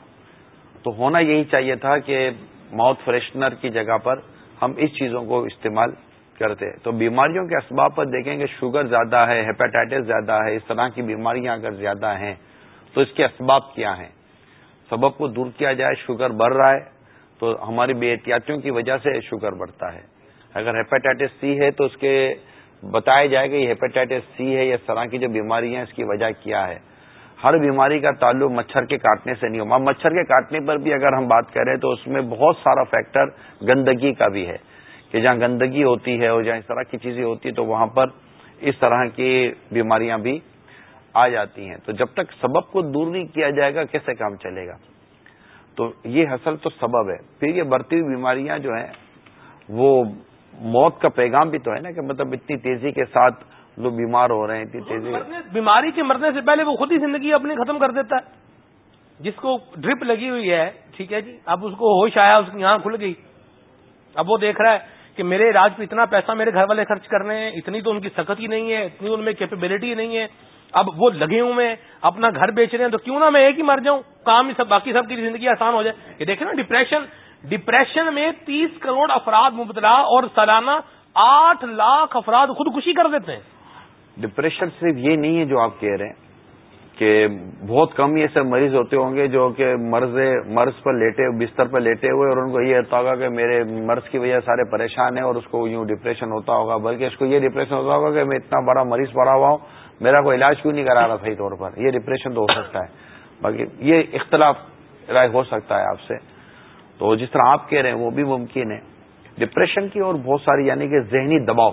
تو ہونا یہی چاہیے تھا کہ ماؤتھ فریشنر کی جگہ پر ہم اس چیزوں کو استعمال کرتے۔ تو بیماریوں کے اسباب پر دیکھیں کہ شوگر زیادہ ہے ہیپاٹائٹس زیادہ ہے، اس طرح کی بیماریاں اگر زیادہ ہیں، تو اس کے اسباب کیا ہیں؟ سبب کو دور کیا جائے شوگر بڑھ رہا ہے، تو ہماری بے احتیاطیوں کی وجہ سے شوگر بڑھتا ہے۔ اگر ہیپاٹائٹس سی ہے تو اس کے بتایا جائے کہ یہ ہیپاٹائٹس سی ہے اس طرح کی جو بیماریاں اس کی وجہ کیا ہے۔ ہر بیماری کا تعلق مچھر کے کاٹنے سے نہیں ہوگا۔ مچھر کے کاٹنے پر بھی اگر ہم بات کریں تو اس میں بہت سارا فیکٹر گندگی کا بھی ہے کہ جہاں گندگی ہوتی ہے اور جہاں اس طرح کی چیزیں ہوتی ہیں تو وہاں پر اس طرح کی بیماریاں بھی آ جاتی ہیں۔ تو جب تک سبب کو دور نہیں کیا جائے گا، کیسے کام چلے گا؟ تو یہ حصل تو سبب ہے۔ پھر یہ بڑھتی ہوئی بیماریاں جو ہیں، وہ موت کا پیغام بھی تو ہے نا کہ مطلب اتنی تیزی کے ساتھ لوگ بیمار ہو رہے ہیں، اتنی تیزی بیماری کے مرنے سے پہلے وہ خود ہی زندگی اپنی ختم کر دیتا ہے۔ جس کو ڈرپ لگی ہوئی ہے، ٹھیک ہے جی اب اس کو ہوش آیا، اس کی یہاں کھل گئی۔ اب وہ دیکھ رہا ہے کہ میرے علاج پہ اتنا پیسہ میرے گھر والے خرچ کر رہے ہیں، اتنی تو ان کی سخت ہی نہیں ہے، اتنی ان میں کیپیبلٹی نہیں ہے۔ اب وہ لگے ہوئے اپنا گھر بیچ رہے ہیں، تو کیوں نہ میں ایک ہی مر جاؤں؟ کام ہی سب، باقی سب کی زندگی آسان ہو جائے۔ یہ دیکھیں نا ڈپریشن ڈپریشن میں تیس کروڑ افراد مبتلا اور سالانہ آٹھ لاکھ افراد خودکشی کر دیتے ہیں۔ ڈپریشن صرف یہ نہیں ہے جو آپ کہہ رہے ہیں کہ بہت کم یہ ایسے مریض ہوتے ہوں گے جو کہ مرض مرض پر لیٹے، بستر پر لیٹے ہوئے اور ان کو یہ ہوتا ہوگا کہ میرے مرض کی وجہ سارے پریشان ہیں اور اس کو یوں ڈپریشن ہوتا ہوگا۔ بلکہ اس کو یہ ڈپریشن ہوتا ہوگا کہ میں اتنا بڑا مریض پڑا ہوا ہوں، میرا کوئی علاج کیوں نہیں کرا رہا صحیح طور پر؟ یہ ڈپریشن تو ہو سکتا ہے۔ باقی یہ اختلاف رائے ہو سکتا ہے آپ سے۔ تو جس طرح آپ کہہ رہے ہیں وہ بھی ممکن ہے۔ ڈپریشن کی اور بہت ساری یعنی کہ ذہنی دباؤ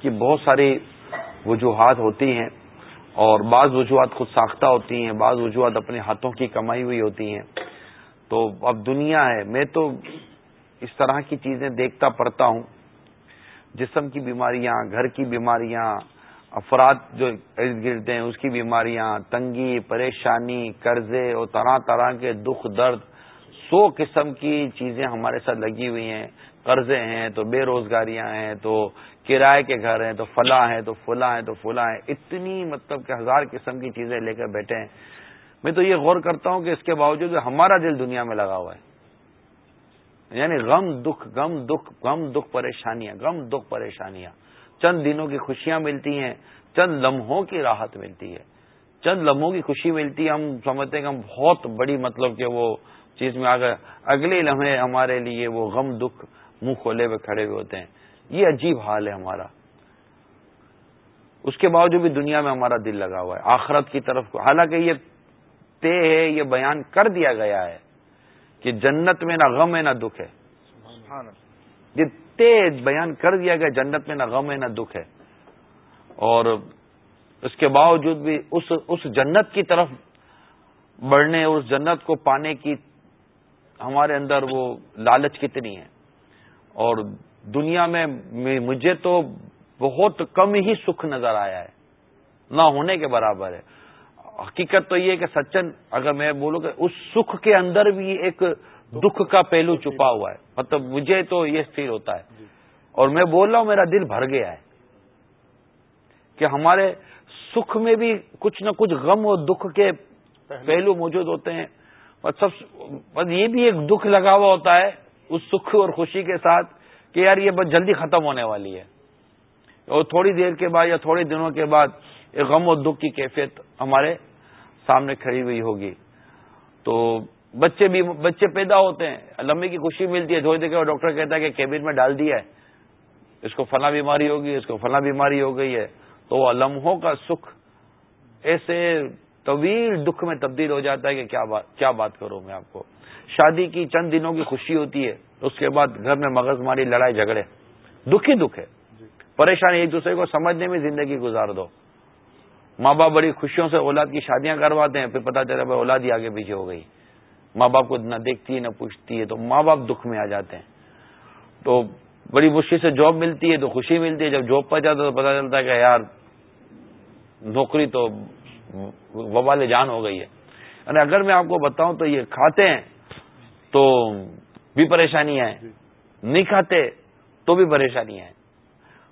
کی بہت ساری وجوہات ہوتی ہیں اور بعض وجوہات خود ساختہ ہوتی ہیں، بعض وجوہات اپنے ہاتھوں کی کمائی ہوئی ہوتی ہیں۔ تو اب دنیا ہے، میں تو اس طرح کی چیزیں دیکھتا پڑتا ہوں۔ جسم کی بیماریاں، گھر کی بیماریاں، افراد جو ارد گرد ہیں، اس کی بیماریاں، تنگی، پریشانی، قرضے اور طرح طرح کے دکھ درد سو قسم کی چیزیں ہمارے ساتھ لگی ہوئی ہیں۔ قرضے ہیں، تو بے روزگاریاں ہیں، تو کرائے کے گھر ہیں، تو فلاں ہیں، تو فلاں ہیں، تو فلاں ہیں۔ اتنی مطلب کہ ہزار قسم کی چیزیں لے کر بیٹھے ہیں۔ میں تو یہ غور کرتا ہوں کہ اس کے باوجود ہمارا دل دنیا میں لگا ہوا ہے۔ یعنی غم، دکھ غم دکھ غم، دکھ، پریشانیاں، غم، دکھ، پریشانیاں۔ چند دنوں کی خوشیاں ملتی ہیں، چند لمحوں کی راحت ملتی ہے۔ چند لمحوں کی خوشی ملتی ہے، ہم سمجھتے ہیں کہ ہم بہت بڑی مطلب کہ وہ چیز میں آ گئے اگلے لمحے ہمارے لیے وہ غم دکھ منہ کھولے ہوئے کھڑے ہوئے ہوتے ہیں۔ یہ عجیب حال ہے ہمارا۔ اس کے باوجود بھی دنیا میں ہمارا دل لگا ہوا ہے۔ آخرت کی طرف حالانکہ یہ طے ہے، یہ بیان کر دیا گیا ہے کہ جنت میں نہ غم ہے، نہ دکھ ہے۔ یہ طے بیان کر دیا گیا جنت میں نہ غم ہے، نہ دکھ ہے۔ اور اس کے باوجود بھی اس اس جنت کی طرف بڑھنے، اس جنت کو پانے کی ہمارے اندر وہ لالچ کتنی ہے۔ اور دنیا میں مجھے تو بہت کم ہی سکھ نظر آیا ہے۔ نہ ہونے کے برابر ہے۔ حقیقت تو یہ کہ سچن اگر میں بولوں کہ اس سکھ کے اندر بھی ایک دکھ کا پہلو چھپا ہوا ہے۔ مطلب مجھے تو یہ فیل ہوتا ہے۔ اور میں بول رہا ہوں میرا دل بھر گیا ہے کہ ہمارے سکھ میں بھی کچھ نہ کچھ غم اور دکھ کے پہلو موجود ہوتے ہیں۔ سب یہ بھی ایک دکھ لگا ہوا ہوتا ہے اس سکھ اور خوشی کے ساتھ کہ یار یہ بس جلدی ختم ہونے والی ہے۔ اور تھوڑی دیر کے بعد یا تھوڑے دنوں کے بعد ایک غم و دکھ کی کیفیت ہمارے سامنے کھڑی ہوئی ہوگی۔ تو بچے بھی بچے پیدا ہوتے ہیں۔ لمبے کی خوشی ملتی ہے۔ تھوڑی دیر کے ڈاکٹر کہتا ہے کہ کیبن میں ڈال دیا ہے۔ اس کو فلاں بیماری ہوگی، اس کو فلاں بیماری ہو گئی ہے۔ تو وہ لمحوں کا سکھ ایسے طویل دکھ میں تبدیل ہو جاتا ہے کہ کیا بات کیا بات کروں میں آپ کو؟ شادی کی چند دنوں کی خوشی ہوتی ہے، اس کے بعد گھر میں مغز ماری، لڑائی جھگڑے۔ دکھ ہی دکھ ہے۔ پریشانی ایک دوسرے کو سمجھنے میں زندگی گزار دو۔ ماں باپ بڑی خوشیوں سے اولاد کی شادیاں کرواتے ہیں، پھر پتا چلا بھائی اولاد ہی آگے پیچھے ہو گئی۔ ماں باپ کو نہ دیکھتی ہے، نہ پوچھتی ہے، تو ماں باپ دکھ میں آ جاتے ہیں۔ تو بڑی مشکل سے جاب ملتی ہے، تو خوشی ملتی ہے۔ جب جاب پر جاتا تو پتا چلتا ہے کہ یار، نوکری تو وبال جان ہو گئی ہے۔ یعنی اگر میں آپ کو بتاؤں تو یہ کھاتے ہیں تو بھی پریشانی ہے نہیں کھاتے تو بھی پریشانی ہے۔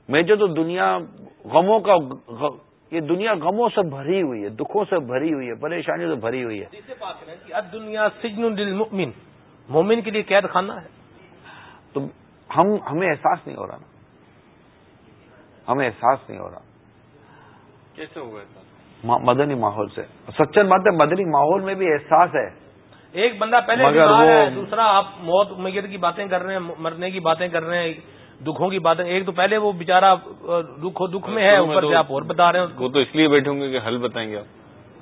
میں جو تو دنیا غموں کا یہ دنیا غموں سے بھری ہوئی ہے دکھوں سے بھری ہوئی ہے پریشانی سے بھری ہوئی ہے۔ دنیا سجن مومن کے لیے قید خانہ ہے۔ تو ہم ہمیں احساس نہیں ہو رہا۔ نا ہمیں احساس نہیں ہو رہا۔ کیسے ہو گیا مدنی ماحول سے۔ سچن بات ہے مدنی ماحول میں بھی احساس ہے۔ ایک بندہ پہلے مگر وہ دوسرا آپ موت میت کی باتیں کر رہے ہیں مرنے کی باتیں کر رہے ہیں دکھوں کی باتیں ایک تو پہلے وہ بےچارا دکھ دکھ میں ہے اوپر سے آپ اور بتا رہے ہیں۔ وہ تو اس لیے بیٹھے ہوں گے کہ حل بتائیں گے آپ۔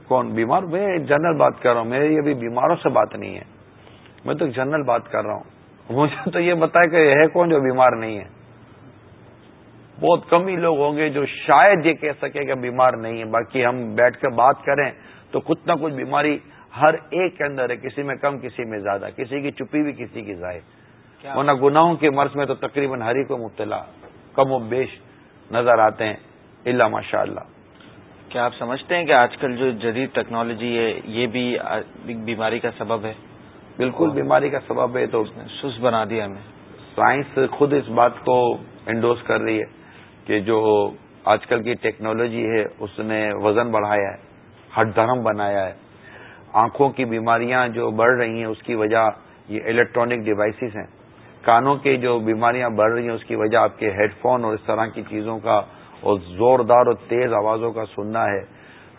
کون؟ بیمار؟ میں جنرل بات کر رہا ہوں میری ابھی بیماروں سے بات نہیں ہے۔ میں تو جنرل بات کر رہا ہوں۔ مجھے تو یہ بتایا کہ ہے کون جو بیمار نہیں ہے۔ بہت کم ہی لوگ ہوں گے جو شاید یہ کہہ سکے کہ بیمار نہیں ہے باقی ہم بیٹھ کر بات کریں تو کچھ نہ کچھ بیماری ہر ایک کے اندر ہے کسی میں کم کسی میں زیادہ کسی کی چپی بھی کسی کی ظاہر۔ ورنہ گناہوں کے مرض میں تو تقریباً ہر ہی کو مبتلا کم و بیش نظر آتے ہیں۔ اللہ ماشاء اللہ کیا آپ سمجھتے ہیں کہ آج کل جو جدید ٹیکنالوجی ہے یہ بھی بیماری کا سبب ہے؟ بالکل بیماری کا سبب ہے تو اس نے سست بنا دیا ہمیں۔ سائنس خود اس بات کو انڈوز کر رہی ہے۔ کہ جو آج کل کی ٹیکنالوجی ہے، اس نے وزن بڑھایا ہے ہٹ دھرم بنایا ہے۔ آنکھوں کی بیماریاں جو بڑھ رہی ہیں، اس کی وجہ یہ الیکٹرانک ڈیوائسز ہیں۔ کانوں کی جو بیماریاں بڑھ رہی ہیں، اس کی وجہ آپ کے ہیڈ فون اور اس طرح کی چیزوں کا اور زوردار اور تیز آوازوں کا سننا ہے۔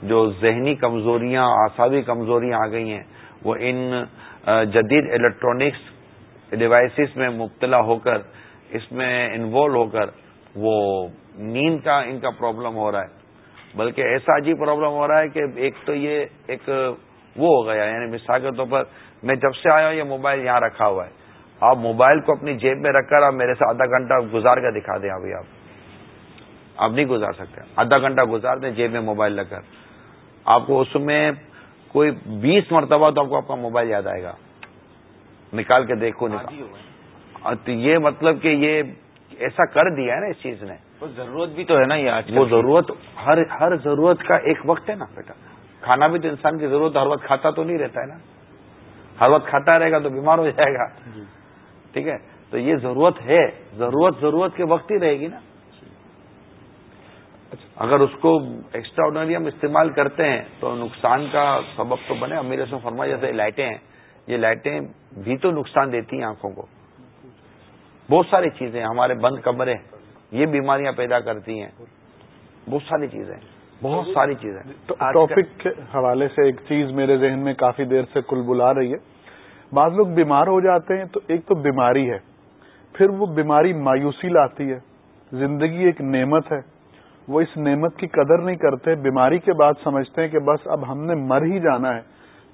جو ذہنی کمزوریاں آسابی کمزوریاں آ گئی ہیں، وہ ان جدید الیکٹرانکس ڈیوائسز میں مبتلا ہو کر، اس میں انوالو ہو کر وہ نیند کا ان کا پرابلم ہو رہا ہے۔ بلکہ ایسا عجیب پرابلم ہو رہا ہے کہ ایک تو یہ ایک وہ ہو گیا یعنی مثال کے طور پر میں جب سے آیا ہوں یہ موبائل یہاں رکھا ہوا ہے۔ آپ موبائل کو اپنی جیب میں رکھ کر آپ میرے سے آدھا گھنٹہ گزار کر دکھا دیں ابھی آپ۔ آپ نہیں گزار سکتے۔ آدھا گھنٹہ گزار دیں جیب میں موبائل رکھ کر۔ آپ کو اس میں کوئی بیس مرتبہ تو آپ کو آپ کا موبائل یاد آئے گا۔ نکال کے دیکھو نکال۔ تو یہ مطلب کہ یہ ایسا کر دیا ہے نا اس چیز نے۔ ضرورت بھی تو ہے نا یہ آج وہ ضرورت ہر ہر ضرورت کا ایک وقت ہے نا بیٹا۔ کھانا بھی تو انسان کی ضرورت ہر وقت کھاتا تو نہیں رہتا ہے نا۔ ہر وقت کھاتا رہے گا تو بیمار ہو جائے گا۔ جی۔ ٹھیک ہے؟ تو یہ ضرورت ہے۔ ضرورت ضرورت کے وقت ہی رہے گی نا۔ اگر اس کو ایکسٹرا آرڈنری ہم استعمال کرتے ہیں تو نقصان کا سبب تو بنے۔ امیر سے فرما جیسے لائٹیں ہیں۔ یہ لائٹیں بھی تو نقصان دیتی ہیں آنکھوں کو۔ بہت ساری چیزیں ہمارے بند کمرے یہ بیماریاں پیدا کرتی ہیں۔ بہت ساری چیزیں بہت ساری چیزیں ٹاپک کے حوالے سے ایک چیز میرے ذہن میں کافی دیر سے کل بلا رہی ہے۔ بعض لوگ بیمار ہو جاتے ہیں تو ایک تو بیماری ہے، پھر وہ بیماری مایوسی لاتی ہے۔ زندگی ایک نعمت ہے، وہ اس نعمت کی قدر نہیں کرتے، بیماری کے بعد سمجھتے ہیں کہ بس اب ہم نے مر ہی جانا ہے۔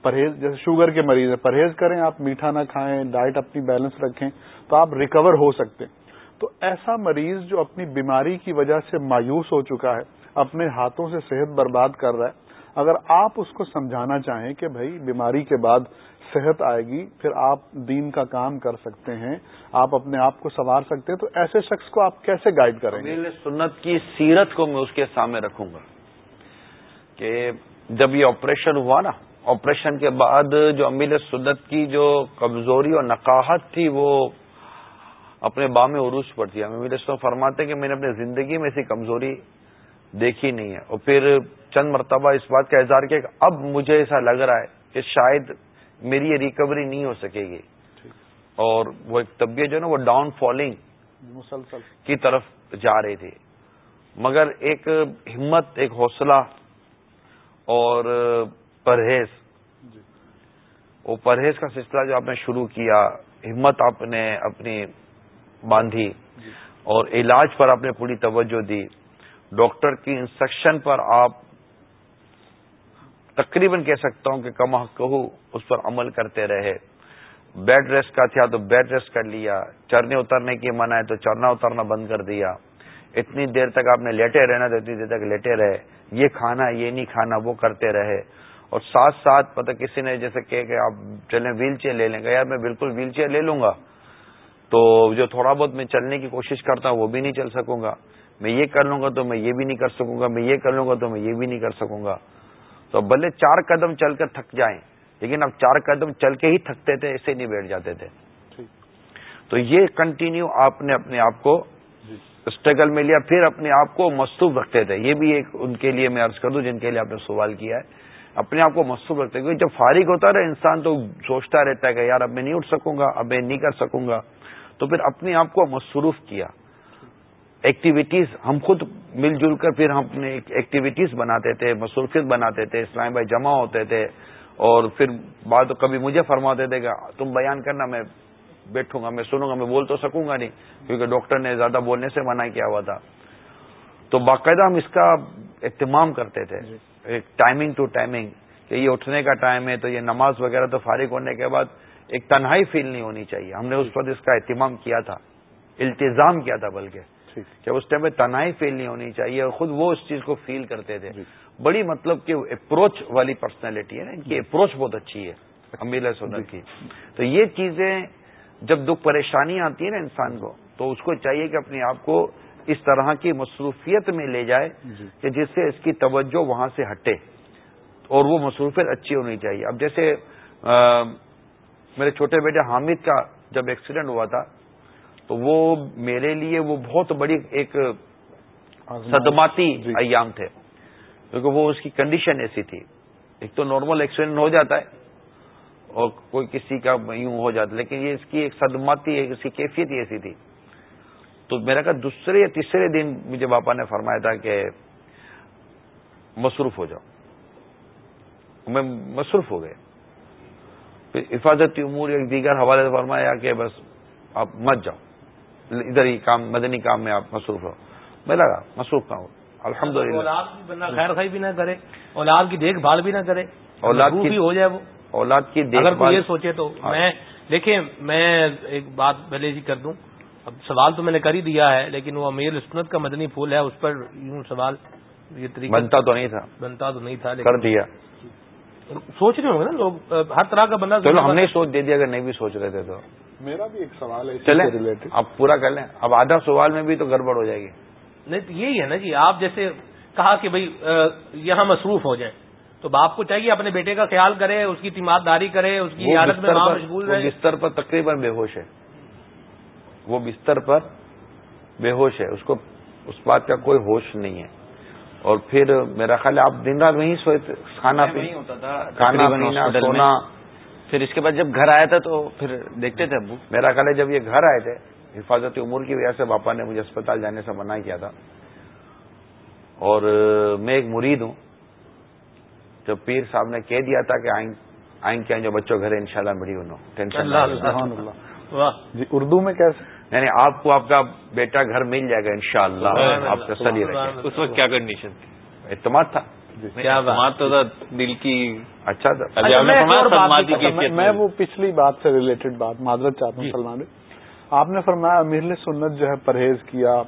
پرہیز جیسے شوگر کے مریض ہیں، پرہیز کریں، آپ میٹھا نہ کھائیں، ڈائٹ اپنی بیلنس رکھیں، تو آپ ریکور ہو سکتے ہیں۔ تو ایسا مریض جو اپنی بیماری کی وجہ سے مایوس ہو چکا ہے، اپنے ہاتھوں سے صحت برباد کر رہا ہے، اگر آپ اس کو سمجھانا چاہیں کہ بھائی، بیماری کے بعد صحت آئے گی، پھر آپ دین کا کام کر سکتے ہیں، آپ اپنے آپ کو سنوار سکتے ہیں، تو ایسے شخص کو آپ کیسے گائیڈ کریں گے؟ سنت کی سیرت کو میں اس کے سامنے رکھوں گا کہ جب یہ آپریشن ہوا نا آپریشن کے بعد جو امیل سنت کی جو کمزوری اور نقاہت تھی وہ اپنے بام عروج پر تھی۔ امیر فرماتے کہ میں نے اپنی زندگی میں ایسی کمزوری دیکھی نہیں ہے۔ اور پھر چند مرتبہ اس بات کا اظہار کیا کہ اب مجھے ایسا لگ رہا ہے کہ شاید میری یہ ریکوری نہیں ہو سکے گی۔ اور وہ ایک طبیعت جو ہے نا وہ ڈاؤن فالنگ مسلسل۔ کی طرف جا رہی تھی۔ مگر ایک ہمت ایک حوصلہ اور پرہیز۔ جی۔ وہ پرہیز کا سلسلہ جو آپ نے شروع کیا ہمت آپ نے اپنی باندھی جی۔ اور علاج پر آپ نے پوری توجہ دی۔ ڈاکٹر کی انسٹرکشن پر آپ تقریباً کہہ سکتا ہوں کہ کم کہو اس پر عمل کرتے رہے۔ بیڈ ریسٹ کا تھا تو بیڈ ریسٹ کر لیا۔ چرنے اترنے کی منع ہے تو چرنا اترنا بند کر دیا۔ اتنی دیر تک آپ نے لیٹے رہنا تو اتنی دیر تک لیٹے رہے۔ یہ کھانا یہ نہیں کھانا وہ کرتے رہے۔ اور ساتھ ساتھ پتہ کسی نے جیسے کہ آپ چلیں ویل چیئر لے لیں گے یار میں بالکل ویل چیئر لے لوں گا۔ تو جو تھوڑا بہت میں چلنے کی کوشش کرتا ہوں وہ بھی نہیں چل سکوں گا۔ میں یہ کر لوں گا تو میں یہ بھی نہیں کر سکوں گا میں یہ کر لوں گا تو میں یہ بھی نہیں کر سکوں گا۔ تو بھلے چار قدم چل کر تھک جائیں لیکن اب چار قدم چل کے ہی تھکتے تھے ایسے نہیں بیٹھ جاتے تھے۔ تو یہ کنٹینیو آپ نے اپنے آپ کو اسٹرگل میں لیا پھر اپنے آپ کو مصروف رکھتے تھے۔ یہ بھی ایک ان کے لیے میں عرض کر دوں جن کے لیے آپ نے سوال کیا ہے۔ اپنے آپ کو مصروف رکھتے کیونکہ جب فارغ ہوتا رہے انسان تو سوچتا رہتا ہے کہ یار اب میں نہیں اٹھ سکوں گا، اب میں نہیں کر سکوں گا۔ تو پھر اپنے آپ کو مصروف کیا۔ ایکٹیویٹیز ہم خود مل جل کر پھر ہم اپنے ایکٹیویٹیز بناتے تھے، مصروفیت بناتے تھے۔ اسلام بھائی جمع ہوتے تھے۔ اور پھر بعد کبھی مجھے فرماتے تھے کہ تم بیان کرنا، میں بیٹھوں گا، میں سنوں گا، میں بول تو سکوں گا نہیں۔ کیونکہ ڈاکٹر نے زیادہ بولنے سے منع کیا ہوا تھا۔ تو باقاعدہ ہم اس کا اہتمام کرتے تھے۔ جی۔ ٹائمنگ ٹو ٹائمنگ کہ یہ اٹھنے کا ٹائم ہے تو یہ نماز وغیرہ تو فارغ ہونے کے بعد ایک تنہائی فیل نہیں ہونی چاہیے۔ ہم نے اس وقت اس کا اہتمام کیا تھا التظام کیا تھا بلکہ کہ اس ٹائم میں تنہائی فیل نہیں ہونی چاہیے اور خود وہ اس چیز کو فیل کرتے تھے۔ جی۔ بڑی مطلب کہ اپروچ والی پرسنالٹی ہے نا ان کی اپروچ بہت اچھی ہے امیر سنر کی۔ تو یہ چیزیں جب دکھ پریشانی آتی ہے نا انسان کو تو اس کو چاہیے کہ اپنے آپ کو اس طرح کی مصروفیت میں لے جائے جی۔ کہ جس سے اس کی توجہ وہاں سے ہٹے اور وہ مصروفیت اچھی ہونی چاہیے۔ اب جیسے میرے چھوٹے بیٹے حامد کا جب ایکسیڈنٹ ہوا تھا تو وہ میرے لیے وہ بہت بڑی ایک صدماتی جی۔ ایام تھے۔ کیونکہ وہ اس کی کنڈیشن ایسی تھی۔ ایک تو نارمل ایکسیڈنٹ ہو جاتا ہے اور کوئی کسی کا یوں ہو جاتا لیکن یہ اس کی ایک صدماتی ایک اس کی کیفیت ہی ایسی تھی۔ تو میرا کہ دوسرے یا تیسرے دن مجھے باپا نے فرمایا تھا کہ مصروف ہو جاؤ۔ میں مصروف ہو گئے پھر حفاظتی امور ایک دیگر حوالے سے فرمایا کہ بس آپ مت جاؤ۔ ادھر ہی کام مدنی کام میں آپ مصروف ہو۔ میں لگا مصروف کا ہوں الحمد للہ خیر خائی بھی نہ کرے اولاد کی دیکھ بھال بھی نہ کرے۔ اولاد کی ہو جائے وہ۔ اولاد کی اگر کوئی یہ سوچے تو ہاں۔ میں دیکھیں میں ایک بات پہلے جی کر دوں۔ اب سوال تو میں نے کر ہی دیا ہے لیکن وہ امیر اسمت کا مدنی پھول ہے اس پر یوں سوال یہ طریقہ بنتا تو نہیں تھا۔ بنتا تو نہیں تھا کر دیا۔ سوچ رہے ہوں گے نا لوگ ہر طرح کا بندہ چلو ہم نے سوچ دے دیا اگر نہیں بھی سوچ رہے تھے تو۔ میرا بھی ایک سوال ہے چلے اب پورا کر لیں۔ اب آدھا سوال میں بھی تو گڑبڑ ہو جائے گی۔ نہیں تو یہی ہے نا جی آپ جیسے کہا کہ بھائی یہاں مصروف ہو جائیں۔ تو باپ کو چاہیے اپنے بیٹے کا خیال کرے اس کی تیمار داری کرے اس کی عادت میں مشغول رہے۔ بستر پر تقریباً بے ہوش ہے۔ وہ بستر پر بے ہوش ہے۔ اس کو اس بات کا کوئی ہوش نہیں ہے۔ اور پھر میرا خیال آپ دن رات وہیں سوئے تھے کھانا پینا کھانا پینا سونا۔ پھر اس کے بعد جب گھر آیا تھا تو پھر دیکھتے تھے ابو۔ میرا خیال ہے جب یہ گھر آئے تھے حفاظتی امور کی وجہ سے باپا نے مجھے اسپتال جانے سے منع کیا تھا۔ اور میں ایک مرید ہوں۔ جو پیر صاحب نے کہہ دیا تھا کہ آئیں کے جو بچوں گھر ان شاء اللہ بڑی انہوں جی اردو میں کیسے یعنی آپ کو آپ کا بیٹا گھر مل جائے گا ان شاء اللہ آپ تسلی رکھیں۔ اس وقت کیا کنڈیشن اعتماد تھا۔ جی۔ اعتماد تو تھا دل کی اچھا تھا۔ اچھا، اچھا، میں وہ پچھلی بات سے ریلیٹڈ بات معذرت چاہتا ہوں جی۔ سلمان آپ نے فرمایا امیر سنت جو ہے پرہیز کیا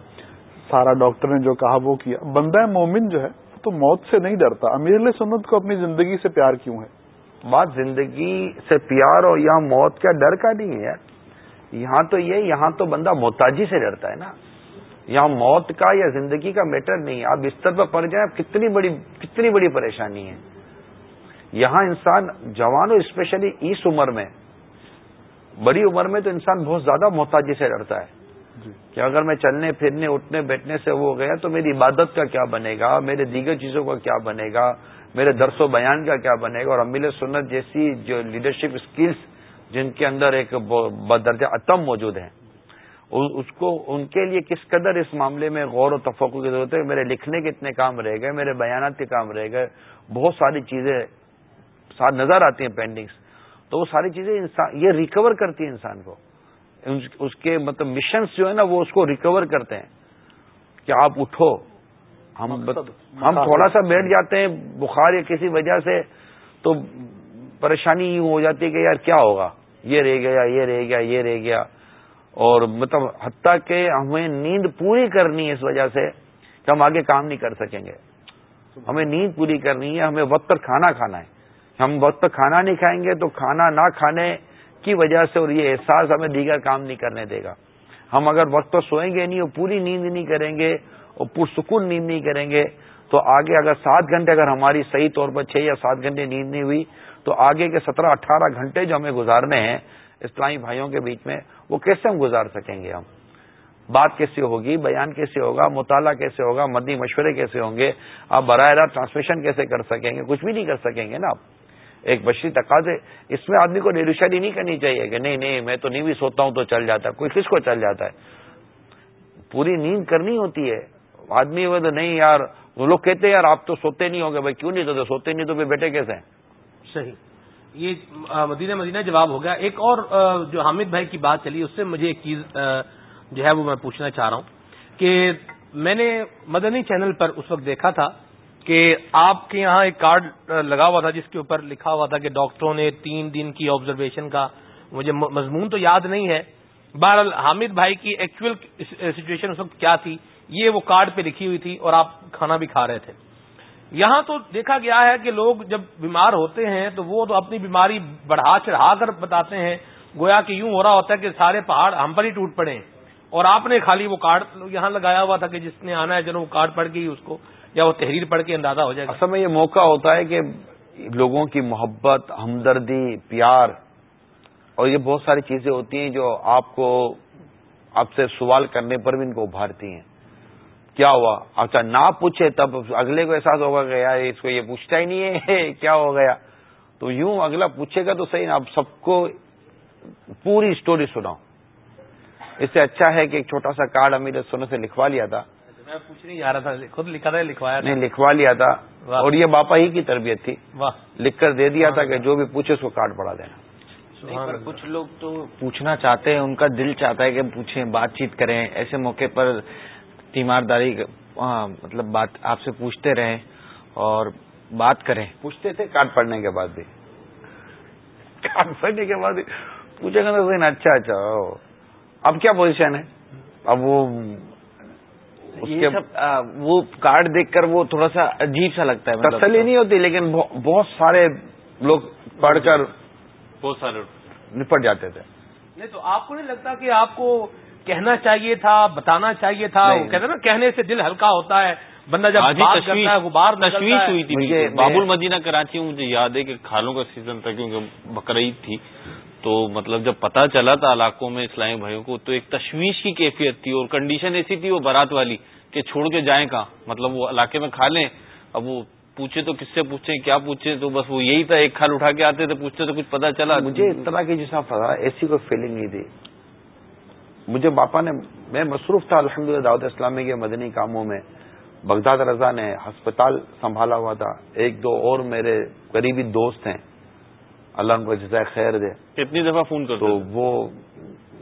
سارا ڈاکٹر نے جو کہا وہ کیا۔ بندہ مومن جو ہے تو موت سے نہیں ڈرتا۔ امیر سنت کو اپنی زندگی سے پیار کیوں ہے؟ بات زندگی سے پیار اور یہاں موت کا ڈر کا نہیں ہے یار؟ یہاں تو یہ یہاں تو بندہ محتاجی سے ڈرتا ہے نا۔ یہاں موت کا یا زندگی کا میٹر نہیں ہے۔ آپ بستر پہ پڑ جائیں کتنی بڑی کتنی بڑی پریشانی ہے۔ یہاں انسان جوان اور اسپیشلی اس عمر میں بڑی عمر میں تو انسان بہت زیادہ محتاجی سے ڈرتا ہے۔ جی۔ کہ اگر میں چلنے پھرنے اٹھنے بیٹھنے سے وہ گیا تو میری عبادت کا کیا بنے گا؟ میرے دیگر چیزوں کا کیا بنے گا؟ میرے درس و بیان کا کیا بنے گا؟ اور امیل سنت جیسی جو لیڈرشپ اسکلس جن کے اندر ایک بدرجہ اتم موجود ہیں۔ اس کو ان کے لیے کس قدر اس معاملے میں غور و تفقع کی ضرورت ہے؟ میرے لکھنے کے اتنے کام رہ گئے میرے بیانات کے کام رہ گئے بہت ساری چیزیں ساتھ نظر آتی ہیں پینڈنگس تو وہ ساری چیزیں انسان یہ ریکور کرتی ہیں انسان کو۔ اس کے مطلب مشنس جو ہے نا وہ اس کو ریکور کرتے ہیں۔ کہ آپ اٹھو ہم ہم تھوڑا سا بیٹھ جاتے ہیں بخار یا کسی وجہ سے تو پریشانی یوں ہو جاتی ہے کہ یار کیا ہوگا؟ یہ رہ گیا، یہ رہ گیا، یہ رہ گیا۔ اور مطلب حتیٰ کہ ہمیں نیند پوری کرنی ہے اس وجہ سے کہ ہم آگے کام نہیں کر سکیں گے۔ ہمیں نیند پوری کرنی ہے، ہمیں وقت پر کھانا کھانا ہے۔ ہم وقت پہ کھانا نہیں کھائیں گے تو کھانا نہ کھانے کی وجہ سے اور یہ احساس ہمیں دیگر کام نہیں کرنے دے گا۔ ہم اگر وقت پر سوئیں گے نہیں اور پوری نیند نہیں کریں گے اور پرسکون نیند نہیں کریں گے تو آگے اگر سات گھنٹے اگر ہماری صحیح طور پر چھ یا سات گھنٹے نیند نہیں ہوئی تو آگے کے سترہ اٹھارہ گھنٹے جو ہمیں گزارنے ہیں اسلامی بھائیوں کے بیچ میں، وہ کیسے ہم گزار سکیں گے ہم؟ بات کیسے ہوگی؟ بیان کیسے ہوگا؟ مطالعہ کیسے ہوگا؟ مدنی مشورے کیسے ہوں گے؟ آپ براہ راست ٹرانسمیشن کیسے کر سکیں گے؟ کچھ بھی نہیں کر سکیں گے نا آپ۔ ایک بشری تقاضے، اس میں آدمی کو نرشری نہیں کرنی چاہیے کہ نہیں نہیں، میں تو نہیں بھی سوتا ہوں تو چل جاتا ہے۔ کوئی کس کو چل جاتا ہے؟ پوری نیند کرنی ہوتی ہے۔ آدمی وہ تو نہیں یار، وہ لوگ کہتے ہیں یار، آپ تو سوتے نہیں ہو گے، بھائی کیوں نہیں تو سوتے نہیں تو پھر بیٹے کیسے ہیں؟ صحیح۔ یہ مدینہ مدینہ جواب ہو گیا۔ ایک اور جو حامد بھائی کی بات چلی، اس سے مجھے ایک چیز جو ہے وہ میں پوچھنا چاہ رہا ہوں کہ میں نے مدنی چینل پر اس وقت دیکھا تھا کہ آپ کے یہاں ایک کارڈ لگا ہوا تھا جس کے اوپر لکھا ہوا تھا کہ ڈاکٹروں نے تین دن کی آبزرویشن کا مجھے مضمون تو یاد نہیں ہے۔ بہرحال حامد بھائی کی ایکچوئل سچویشن اس وقت کیا تھی؟ یہ وہ کارڈ پہ لکھی ہوئی تھی اور آپ کھانا بھی کھا رہے تھے۔ یہاں تو دیکھا گیا ہے کہ لوگ جب بیمار ہوتے ہیں تو وہ تو اپنی بیماری بڑھا چڑھا کر بتاتے ہیں، گویا کہ یوں ہو رہا ہوتا ہے کہ سارے پہاڑ ہم پر ہی ٹوٹ پڑے اور آپ نے خالی وہ کارڈ یہاں لگایا ہوا تھا کہ جس نے آنا ہے جنہوں وہ کارڈ پڑ گئی اس کو یا وہ تحریر پڑھ کے اندازہ ہو جائے گا۔ اصل میں یہ موقع ہوتا ہے کہ لوگوں کی محبت، ہمدردی، پیار اور یہ بہت ساری چیزیں ہوتی ہیں جو آپ کو، آپ سے سوال کرنے پر بھی ان کو ابھارتی ہیں۔ کیا ہوا؟ اچھا نہ پوچھے تب اگلے کو احساس ہوگا کہ یار اس کو یہ پوچھتا ہی نہیں ہے کیا ہو گیا؟ تو یوں اگلا پوچھے گا تو صحیح نا اب سب کو پوری اسٹوری سناؤ۔ اس سے اچھا ہے کہ ایک چھوٹا سا کارڈ امیر سونے سے لکھوا لیا تھا۔ میں پوچھ نہیں جا رہا تھا خود لکھا تھا لکھوایا نہیں لکھوا لیا تھا۔ اور یہ باپا ہی کی تربیت تھی۔ لکھ کر دے دیا تھا کہ جو بھی پوچھے اس کو کارڈ پڑا دینا۔ کچھ لوگ تو پوچھنا چاہتے ہیں ان کا دل چاہتا ہے کہ پوچھیں بات چیت کریں۔ ایسے موقع پر تیمارداری مطلب بات آپ سے پوچھتے رہیں اور بات کریں۔ پوچھتے تھے کارڈ پڑنے کے بعد بھی۔ کارڈ پڑنے کے بعد بھی۔ پوچھے گا اچھا اچھا اب کیا پوزیشن ہے؟ اب وہ وہ کارڈ دیکھ کر وہ تھوڑا سا عجیب سا لگتا ہے مطلب تسلی نہیں ہوتی لیکن بہت سارے لوگ پڑھ کر بہت سارے۔ نپٹ جاتے تھے۔ نہیں تو آپ کو نہیں لگتا کہ آپ کو کہنا چاہیے تھا بتانا چاہیے تھا۔ وہ کہتے نا کہنے سے دل ہلکا ہوتا ہے۔ بندہ جب بات کرتا ہے غبار تشویش ہوئی تھی باب المدینہ کراچی میں مجھے یاد ہے کہ کھالوں کا سیزن تھا کیونکہ بقرعید تھی۔ تو مطلب جب پتا چلا تھا علاقوں میں اسلامی بھائیوں کو تو ایک تشویش کی کیفیت تھی اور کنڈیشن ایسی تھی وہ بارات والی کہ چھوڑ کے جائیں کہاں؟ مطلب وہ علاقے میں کھا لیں۔ اب وہ پوچھے تو کس سے پوچھیں کیا پوچھیں؟ تو بس وہ یہی تھا ایک کھال اٹھا کے آتے تھے پوچھتے تو کچھ پتا چلا۔ مجھے اس طرح کی جیسا پتا ایسی کوئی فیلنگ نہیں تھی۔ مجھے باپا نے میں مصروف تھا الحمد للہ دعوت اسلامی کے مدنی کاموں میں۔ بغداد رضا نے ہسپتال سنبھالا ہوا تھا۔ ایک دو اور میرے قریبی دوست ہیں۔ اللہ ان کو جزائے خیر دے۔ کتنی دفعہ فون کر تو وہ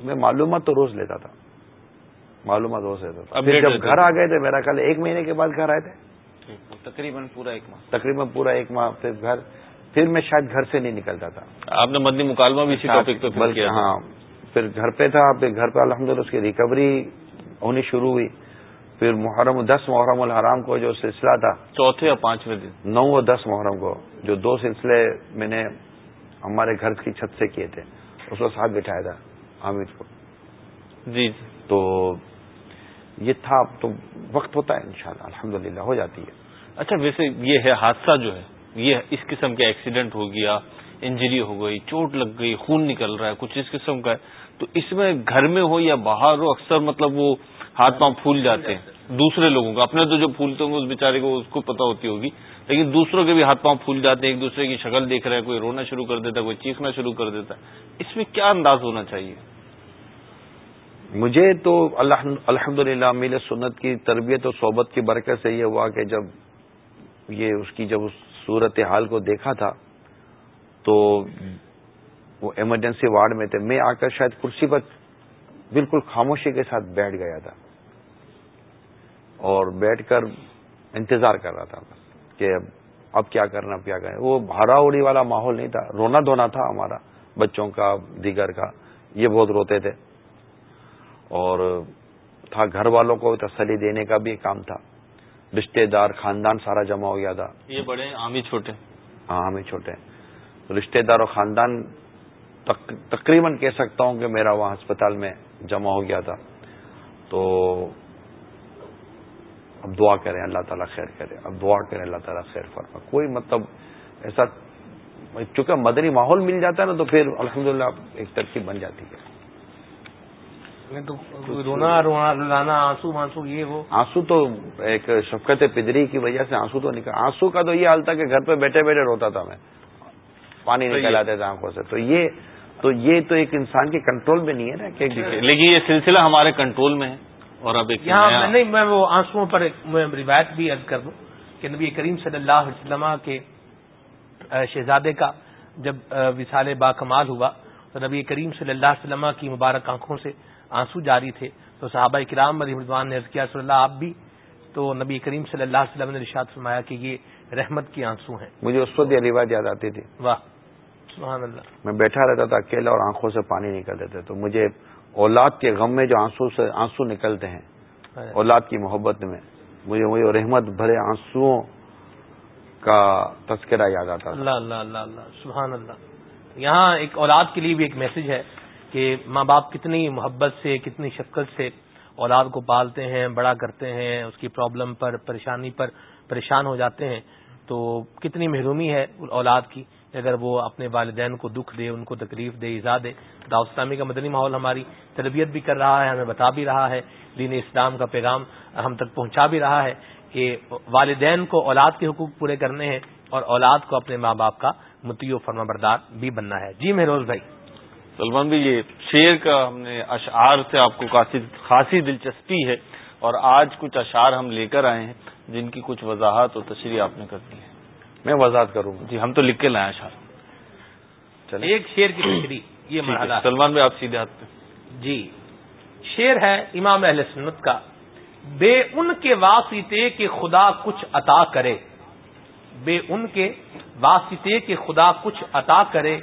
میں معلومات تو روز لیتا تھا۔ معلومات روز لیتا تھا۔ پھر جب گھر آ گئے تھے میرا کل ایک مہینے کے بعد گھر آئے تھے۔ تقریباً پورا ایک ماہ۔ تقریباً پورا ایک ماہ پھر گھر پھر میں شاید گھر سے نہیں نکلتا تھا۔ آپ نے مدنی مکالمہ بھی اسی ٹاپک پہ بلکہ ہاں پھر گھر پہ تھا پھر گھر پہ الحمد اس کی ریکوری ہونی شروع ہوئی۔ پھر محرم دس محرم الحرام کو جو سلسلہ تھا چوتھے یا پانچویں دن۔ نو اور دس محرم کو جو دو سلسلے میں نے ہمارے گھر کی چھت سے کیے تھے اس کو ساتھ بٹھایا تھا حامد کو جی۔ تو یہ تھا تو وقت ہوتا ہے انشاءاللہ الحمدللہ ہو جاتی ہے۔ اچھا ویسے یہ ہے حادثہ جو ہے یہ اس قسم کا ایکسیڈنٹ ہو گیا انجری ہو گئی چوٹ لگ گئی خون نکل رہا ہے کچھ اس قسم کا ہے۔ تو اس میں گھر میں ہو یا باہر ہو، اکثر مطلب وہ ہاتھ پاؤں پھول جاتے ہیں۔ دوسرے لوگوں کا، اپنے تو جو پھولتے ہوں گے، اس بیچارے کو اس کو پتا ہوتی ہوگی۔ لیکن دوسروں کے بھی ہاتھ پاؤں پھول جاتے ہیں، ایک دوسرے کی شکل دیکھ رہے ہیں، کوئی رونا شروع کر دیتا ہے، کوئی چیخنا شروع کر دیتا ہے۔ اس میں کیا انداز ہونا چاہیے؟ مجھے تو الحمد للہ میل سنت کی تربیت اور صحبت کی برکت سے یہ ہوا کہ جب یہ اس کی، جب اس صورت حال کو دیکھا تھا، تو وہ ایمرجنسی وارڈ میں تھے۔ میں آ کر شاید کرسی پر بالکل خاموشی کے ساتھ بیٹھ گیا تھا۔ اور بیٹھ کر انتظار کر رہا تھا کہ اب کیا کرنا اب کیا کرنا۔ وہ ہرا اڑی والا ماحول نہیں تھا۔ رونا دھونا تھا ہمارا بچوں کا دیگر کا۔ یہ بہت روتے تھے۔ اور تھا گھر والوں کو تسلی دینے کا بھی کام تھا۔ رشتے دار خاندان سارا جمع ہو گیا تھا۔ یہ بڑے عامی چھوٹے۔ ہاں ہمیں چھوٹے۔ تو رشتہ دار و خاندان تقریباً کہہ سکتا ہوں کہ میرا وہاں اسپتال میں جمع ہو گیا تھا۔ تو اب دعا کریں اللہ تعالیٰ خیر کرے۔ اب دعا کریں اللہ تعالیٰ خیر فرما۔ کوئی مطلب ایسا چونکہ مدنی ماحول مل جاتا ہے نا تو پھر الحمدللہ ایک ترکیب بن جاتی ہے۔ رونا رونا آنسو آنسو یہ وہ۔ آنسو تو ایک شفقت پدری کی وجہ سے آنسو تو نکل آنسو کا تو یہ حال تھا کہ گھر پہ بیٹھے بیٹھے روتا تھا میں۔ پانی نکل تھے آنکھوں سے۔ تو یہ تو یہ تو ایک انسان کے کنٹرول میں نہیں ہے نا کہ لیکن یہ سلسلہ ہمارے کنٹرول میں ہے اور اب ایک یہاں نہیں میں وہ آنسو پر روایت بھی عرض کر دوں کہ نبی کریم صلی اللہ علیہ وسلم کے شہزادے کا جب وسال با کمال ہوا تو نبی کریم صلی اللہ علیہ وسلم کی مبارک آنکھوں سے آنسو جاری تھے۔ تو صحابہ کرام علی رضوان نے کیا صلی اللہ آپ بھی تو نبی کریم صلی اللہ علیہ وسلم نے رشاد فرمایا کہ یہ رحمت کی آنسو ہیں۔ مجھے اس وقت علی بات یاد آتی تھی۔ واہ۔ سبحان اللہ۔ میں بیٹھا رہتا تھا اکیلا اور آنکھوں سے پانی نکلتے تھے۔ تو مجھے اولاد کے غم میں جو آنسو سے آنسو نکلتے ہیں اولاد کی محبت میں مجھے وہی رحمت بھرے آنسو کا تذکرہ یاد آتا اللہ اللہ اللہ اللہ سبحان اللہ۔ یہاں ایک اولاد کے لیے بھی ایک میسج ہے کہ ماں باپ کتنی محبت سے کتنی شفقت سے اولاد کو پالتے ہیں بڑا کرتے ہیں اس کی پرابلم پر پریشانی پر پریشان ہو جاتے ہیں۔ تو کتنی محرومی ہے اولاد کی۔ اگر وہ اپنے والدین کو دکھ دے، ان کو تکلیف دے، ایزا دے داؤ اسلامی کا مدنی ماحول ہماری تربیت بھی کر رہا ہے، ہمیں بتا بھی رہا ہے، دین اسلام کا پیغام ہم تک پہنچا بھی رہا ہے کہ والدین کو اولاد کے حقوق پورے کرنے ہیں اور اولاد کو اپنے ماں باپ کا متی و فرما بردار بھی بننا ہے۔ جی مہروز بھائی۔ سلمان بھی یہ شیر کا ہم نے اشعار سے آپ کو خاصی دلچسپی ہے اور آج کچھ اشعار ہم لے کر آئے ہیں جن کی کچھ وضاحت اور تشریح آپ نے کر دی ہے۔ میں وضاحت کروں۔ گا جی ہم تو لکھ کے اشعار چلے ایک شیر کی تشریح یہ مرحلہ سلمان بھی آپ سیدھے ہاتھ پہ۔ جی شیر ہے امام اہل سنت کا۔ بے ان کے واسطے کہ خدا کچھ عطا کرے۔ بے ان کے واسطے کہ خدا کچھ عطا کرے۔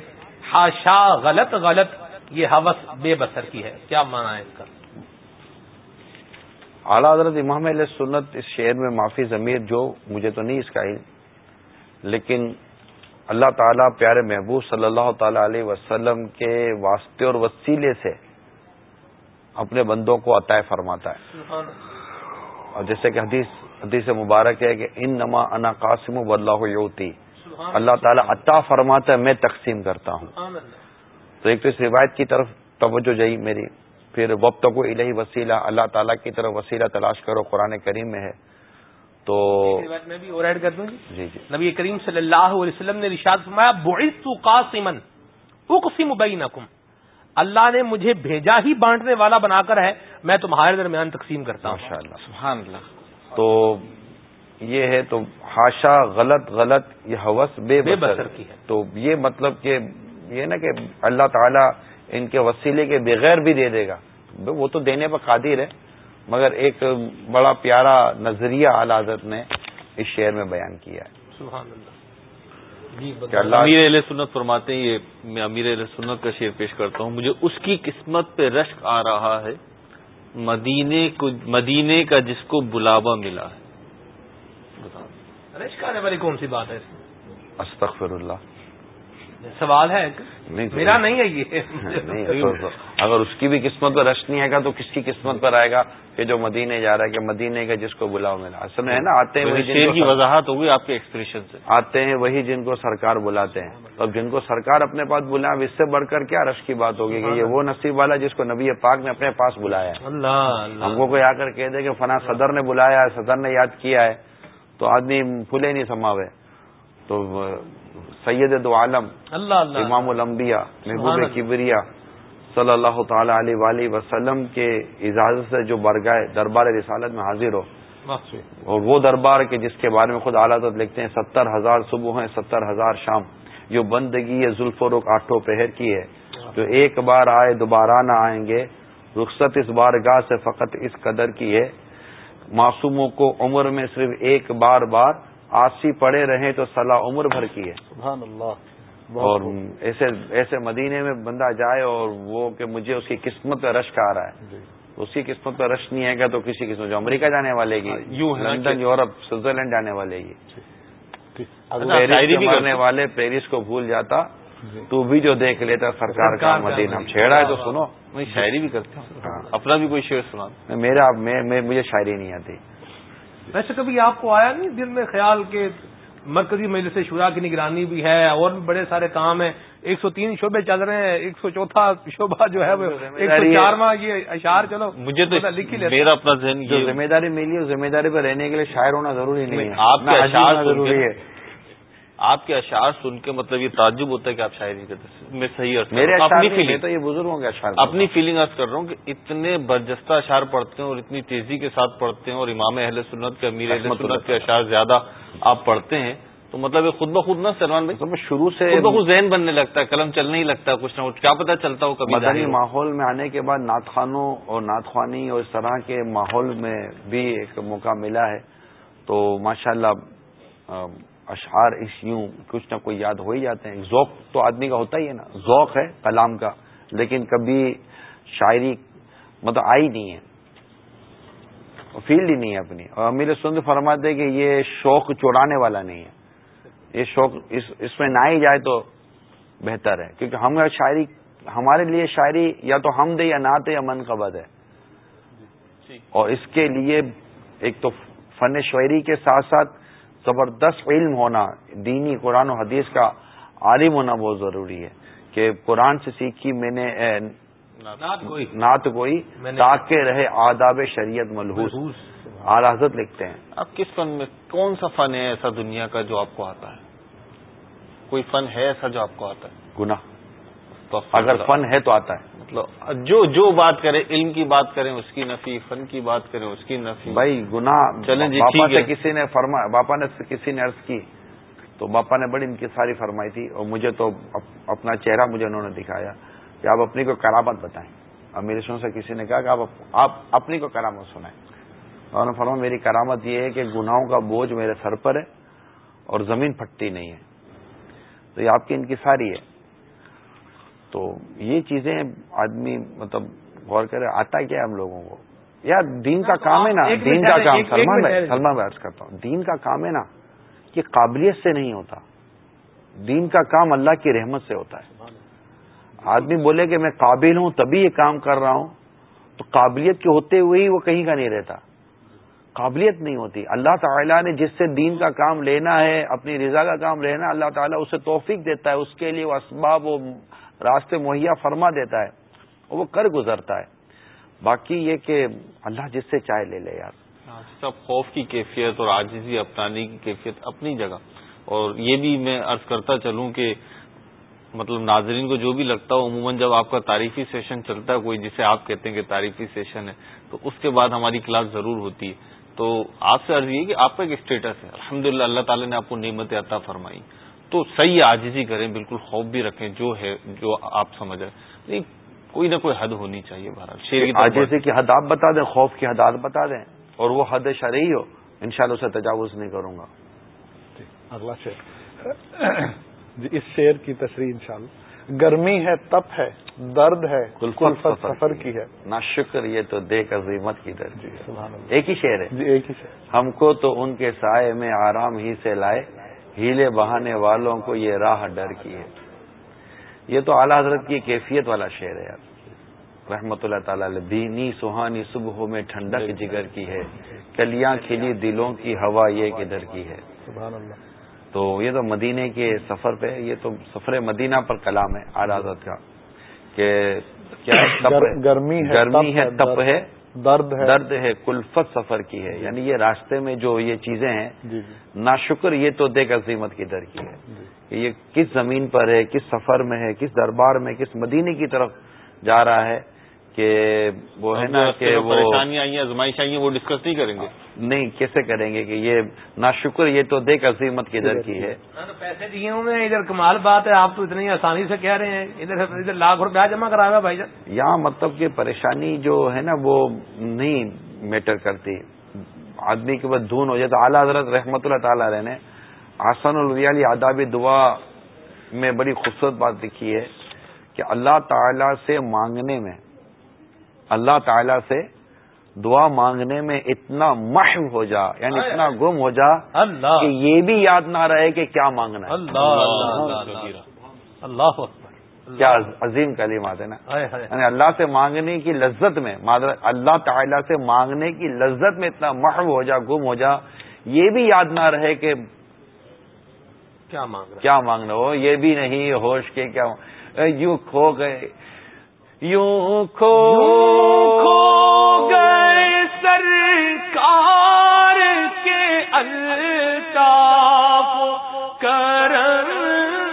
ہاشا غلط غلط یہ حوث بے بسر کی ہے۔ کیا مانا ہے اس کا؟ اعلیٰ حضرت امام علیہ سنت اس شعر میں معافی ضمیر جو مجھے تو نہیں اس کا علم لیکن اللہ تعالیٰ پیارے محبوب صلی اللہ تعالی علیہ وسلم کے واسطے اور وسیلے سے اپنے بندوں کو عطا فرماتا ہے۔ اور جیسے کہ حدیث حدیث مبارک ہے کہ ان نما انا قاسم و اللہ یوتی اللہ تعالیٰ عطا فرماتا ہے میں تقسیم کرتا ہوں۔ تو ایک تو اس روایت کی طرف توجہ جائی میری۔ پھر وقت کو الہی وسیلہ اللہ تعالیٰ کی طرف وسیلہ تلاش کرو قرآن کریم میں ہے۔ تو میں بھی اور ایڈ کر دوں جی؟ جی نبی کریم صلی اللہ علیہ وسلم نے رشاد فرمایا بعثت قاسما اقسم بینکم۔ اللہ نے مجھے بھیجا ہی بانٹنے والا بنا کر ہے میں تمہارے درمیان تقسیم کرتا ہوں۔ اللہ سبحان اللہ۔ تو یہ ہے تو ہاشا غلط غلط یہ حوث بے بسر کی ہے۔ تو یہ مطلب کہ یہ نا کہ اللہ تعالیٰ ان کے وسیلے کے بغیر بھی دے دے گا۔ وہ تو دینے پر قادر ہے۔ مگر ایک بڑا پیارا نظریہ حضرت نے اس شعر میں بیان کیا ہے۔ سبحان اللہ۔ جی امیر علیہ سنت فرماتے ہیں یہ میں امیر علیہ سنت کا شعر پیش کرتا ہوں۔ مجھے اس کی قسمت پہ رشک آ رہا ہے۔ مدینے کو مدینے کا جس کو بلاوا ملا ہے۔ رش کرنے والی کون سی بات ہے استغفر اللہ۔ سوال ہے؟ میرا نہیں ہے یہ۔ اگر اس کی بھی قسمت پر رش نہیں آئے گا تو کس کی قسمت پر آئے گا؟ کہ جو مدینے جا رہا ہے کہ مدینے کا جس کو بلاؤ ملا اصل میں ہے نا آتے ہیں شیر کی وضاحت ہوگی آپ کے ایکسپریشن سے۔ آتے ہیں وہی جن کو سرکار بلاتے ہیں۔ اب جن کو سرکار اپنے پاس بلا اس سے بڑھ کر کیا رش کی بات ہوگی؟ کہ یہ وہ نصیب والا جس کو نبی پاک نے اپنے پاس بلایا ہے۔ اللہ ہم کو کوئی آ کر کہہ دے کہ فنا صدر نے بلایا ہے صدر نے یاد کیا ہے تو آدمی پھولے نہیں سماوے۔ تو سید دو عالم اللہ امام الانبیاء محبوب کبریا صلی اللہ تعالی علیہ وآلہ وسلم کے اجازت سے جو برگائے دربار رسالت میں حاضر ہو۔ اور وہ دربار کے جس کے بارے میں خود اعلیٰ لکھتے ہیں ستر ہزار صبح ہیں ستر ہزار شام۔ جو بندگی ہے زلف و رخ آٹھوں پہر کی ہے۔ جو ایک بار آئے دوبارہ نہ آئیں گے رخصت اس بار گاہ سے فقط اس قدر کی ہے۔ معصوموں کو عمر میں صرف ایک بار بار آسی پڑے رہیں تو صلاح عمر بھر کی ہے۔ سبحان اللہ۔ اور ایسے ایسے مدینے میں بندہ جائے اور وہ کہ مجھے اس کی قسمت کا رش کا آ رہا ہے۔ جی۔ اس کی قسمت کا رش نہیں ہے گا تو کسی قسمت جو امریکہ جانے والے گی ہاں، لندن یورپ سوئٹزرلینڈ جانے والے گی جی۔ مرنے والے پیرس کو بھول جاتا جی۔ تو بھی جو دیکھ لیتا سرکار کا مدینہ۔ چھیڑا ہے تو سنو۔ میں شاعری بھی کرتا ہوں۔ ہاں۔ اپنا بھی کوئی شعر سنا میرا مجھے شاعری نہیں آتی۔ ویسے کبھی آپ کو آیا نہیں دل میں خیال کہ مرکزی مجلس شورا کی نگرانی بھی ہے اور بھی بڑے سارے کام ہیں؟ ایک سو تین شعبے چل رہے ہیں ایک سو چوتھا شعبہ جو ہے ایک سو چارواں یہ اشار چلو مجھے تو لکھ ہی میرا اپنا ذہن جو ذمہ داری ملی ہے ذمہ داری پہ رہنے کے لیے شاعر ہونا ضروری نہیں ہے۔ آپ کا اشار ضروری ہے۔ آپ کے اشعار سن کے مطلب یہ تعجب ہوتا ہے کہ آپ شاعری کرتے میں صحیح میرے اپنی فیلنگ تو یہ بزرگوں کے اشعار اپنی فیلنگ عرض کر رہا ہوں کہ اتنے برجستہ اشعار پڑھتے ہیں اور اتنی تیزی کے ساتھ پڑھتے ہیں اور امام اہل سنت کے امیر اہل سنت کے اشعار زیادہ آپ پڑھتے ہیں تو مطلب یہ خود بخود نہ سلمان بھائی۔ شروع سے خود بخود ذہن بننے لگتا ہے قلم چلنے ہی لگتا ہے کچھ نہ کچھ۔ کیا پتا چلتا ہو کبھی مدنی ماحول میں آنے کے بعد نعت خانوں اور نعت خوانی اور اس طرح کے ماحول میں بھی ایک موقع ملا ہے۔ تو ماشاء اللہ اشعار اس یوں کچھ نہ کوئی یاد ہو ہی جاتے ہیں۔ ذوق تو آدمی کا ہوتا ہی ہے نا۔ ذوق ہے کلام کا لیکن کبھی شاعری مطلب آئی نہیں ہے۔ فیلڈ ہی نہیں ہے اپنی۔ اور امیر سند فرماتے کہ یہ شوق چوڑانے والا نہیں ہے۔ یہ شوق اس اس میں نہ ہی جائے تو بہتر ہے۔ کیونکہ ہم شاعری ہمارے لیے شاعری یا تو ہم دے یا نعت یا من قبض ہے اور اس کے لیے ایک تو فن شاعری کے ساتھ ساتھ زبردست علم ہونا دینی قرآن و حدیث کا عالم ہونا بہت ضروری ہے کہ قرآن سے سیکھی میں نے نعت کوئی۔ تاکہ رہے آداب شریعت ملحوظ۔ حضرت لکھتے ہیں۔ آپ کس فن میں کون سا فن ہے ایسا دنیا کا جو آپ کو آتا ہے؟ کوئی فن ہے ایسا جو آپ کو آتا ہے؟ گنا تو اگر فن ہے تو آتا ہے۔ مطلب جو جو بات کرے علم کی بات کریں اس کی نفی فن کی بات کریں اس کی نفی۔ بھائی گنا چلیں جی باپا سے کسی نے فرما باپا نے کسی نے عرض کی تو باپا نے بڑی ان کی ساری فرمائی تھی اور مجھے تو اپنا چہرہ مجھے انہوں نے دکھایا کہ آپ اپنی کو کرامت بتائیں۔ اور میرے سن سے کسی نے کہا کہ آپ اپنی کو کرامت سنائیں۔ اور نے فرما میری کرامت یہ ہے کہ گناہوں کا بوجھ میرے سر پر ہے اور زمین پھٹتی نہیں ہے۔ تو یہ آپ کی ان کی ساری ہے۔ تو یہ چیزیں آدمی مطلب غور کرے آتا کیا ہے ہم لوگوں کو؟ یار دین کا کام ہے نا؟ دین کا کام سلمان بھائی سلمان بھائی عرض کرتا ہوں۔ دین کا کام ہے نا یہ قابلیت سے نہیں ہوتا۔ دین کا کام اللہ کی رحمت سے ہوتا ہے۔ آدمی بولے کہ میں قابل ہوں تبھی یہ کام کر رہا ہوں۔ تو قابلیت کے ہوتے ہوئے ہی وہ کہیں کا نہیں رہتا۔ قابلیت نہیں ہوتی۔ اللہ تعالیٰ نے جس سے دین کا کام لینا ہے اپنی رضا کا کام لینا اللہ تعالیٰ اسے توفیق دیتا ہے اس کے لیے وہ اسباب و راستے مہیا فرما دیتا ہے اور وہ کر گزرتا ہے۔ باقی یہ کہ اللہ جس سے چائے لے لے یار۔ ہاں، سب خوف کی کیفیت اور آجزی اپنانے کی کیفیت اپنی جگہ۔ اور یہ بھی میں عرض کرتا چلوں کہ مطلب ناظرین کو جو بھی لگتا ہو، عموماً جب آپ کا تعریفی سیشن چلتا ہے، کوئی جسے آپ کہتے ہیں کہ تعریفی سیشن ہے، تو اس کے بعد ہماری کلاس ضرور ہوتی ہے۔ تو آپ سے عرض یہ کہ آپ کا ایک اسٹیٹس ہے۔ الحمد اللہ تعالیٰ نے آپ کو نعمت عطا فرمائی۔ تو صحیح آجزی کریں بالکل خوف بھی رکھیں جو ہے جو آپ سمجھ رہے کوئی نہ کوئی حد ہونی چاہیے بھارت آجزی کی حد آپ بتا دیں خوف کی حد آپ بتا دیں۔ اور وہ حد شرعی ہو ان شاء اللہ اسے تجاوز نہیں کروں گا۔ جی، اگلا شعر۔ جی اس شعر کی تصریح انشاءاللہ۔ گرمی ہے تپ ہے درد ہے سفر کی ہے۔ نا شکر یہ تو دیکھ عظیمت کی درد جی ایک ہی شعر ہے۔ جی ایک ہی شعر۔ ہم کو تو ان کے سائے میں آرام ہی سے لائے۔ ہیلے بہانے والوں کو یہ راہ ڈر کی ہے۔ یہ تو اعلی حضرت کی کیفیت والا شعر ہے یار۔ رحمت اللہ تعالی دینی سہانی صبح میں ٹھنڈک جگر کی ہے کلیاں کھلی دلوں کی ہوا یہ کدھر کی ہے۔ سبحان اللہ۔ تو یہ تو مدینے کے سفر پہ یہ تو سفر مدینہ پر کلام ہے حضرت کا کہ کیا گرمی گرمی ہے تپ ہے۔ درد ہے۔ درد ہے کلفت سفر کی ہے۔ یعنی یہ راستے میں جو یہ چیزیں ہیں جی، جی۔ نا شکر یہ تو دیکھ عظیمت کی در کی ہے۔ جی۔ کہ یہ کس زمین پر ہے کس سفر میں ہے کس دربار میں کس مدینے کی طرف جا رہا ہے۔ کہ وہ ہے نا کہ وہ پریشانیاں آئی ہیں آئی ہیں وہ ڈسکس نہیں کریں گے؟ نہیں کیسے کریں گے کہ یہ نا شکر یہ تو دیکھ عظیمت کی ادھر کی ہے۔ پیسے دیے ہوں گے ادھر کمال بات ہے آپ تو اتنی آسانی سے کہہ رہے ہیں۔ ادھر ادھر لاکھ روپیہ جمع کرا ہوا بھائی جان۔ یہاں مطلب کہ پریشانی جو ہے نا وہ نہیں میٹر کرتی۔ آدمی کے بعد دھون ہو جائے تو اعلیٰ حضرت رحمت اللہ تعالی رہنے آسان الویالی آدابی دعا میں بڑی خوبصورت بات لکھی ہے کہ اللہ تعالی سے مانگنے میں اللہ تعالی سے دعا مانگنے میں اتنا محو ہو جا یعنی اتنا گم ہو جا اللہ۔ کہ یہ بھی یاد نہ رہے کہ کیا مانگنا ہے۔ اللہ اللہ کیا عظیم کلمات ہے نا۔ یعنی اللہ سے مانگنے کی لذت میں اللہ تعالیٰ سے مانگنے کی لذت میں اتنا محو ہو جا گم ہو جا یہ بھی یاد نہ رہے کہ کیا مانگ کیا مانگنا ہو یہ بھی نہیں ہوش کے کیا یوں کھو گئے۔ یوں کھو گئے سرکار کے الطاف کرم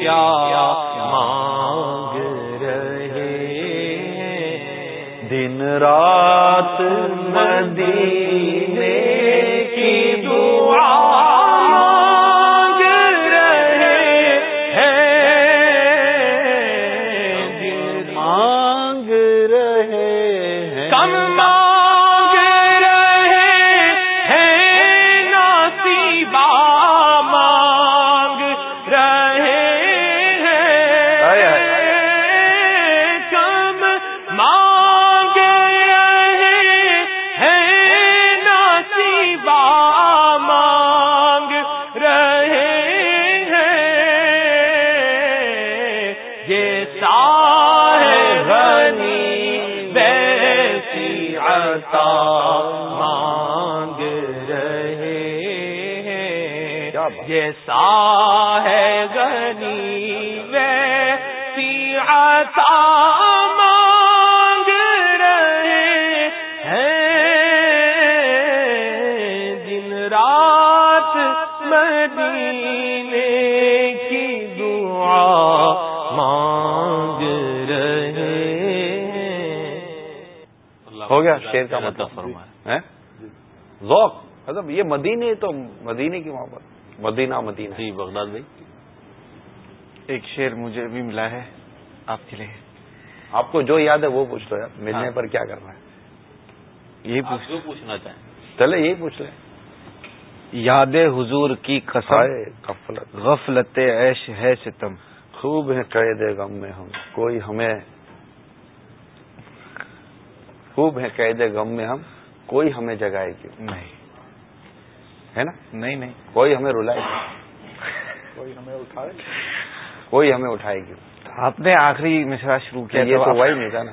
کیا مانگ رہے دن رات مدینے جیسا ہے غنی عطا مانگ رہے ہیں۔ غنی شیر کا مطلب فرمائے ہیں؟ ذوق۔ مطلب یہ مدینے تو مدینے کی محبت مدینہ مدینہ۔ جی بغداد بھائی ایک شعر مجھے بھی ملا ہے آپ کے لیے۔ آپ کو جو یاد ہے وہ پوچھ لو یار ملنے پر کیا کرنا ہے؟ یہی پوچھنا چاہیں۔ چلے یہی پوچھ لیں۔ یاد حضور کی قسم ہائے غفلت۔ غفلت عیش ہے ستم۔ خوب ہے قید غم میں ہم کوئی ہمیں خوب ہے قید غم میں ہم کوئی ہمیں جگائے کیوں؟ نہیں۔ ہے نا؟ نہیں نہیں۔ کوئی ہمیں رلائے کوئی ہمیں اٹھائے۔ کوئی ہمیں اٹھائے کیوں؟ آپ نے آخری مصرا شروع کیا یہ تو وہی نہیں تھا نا۔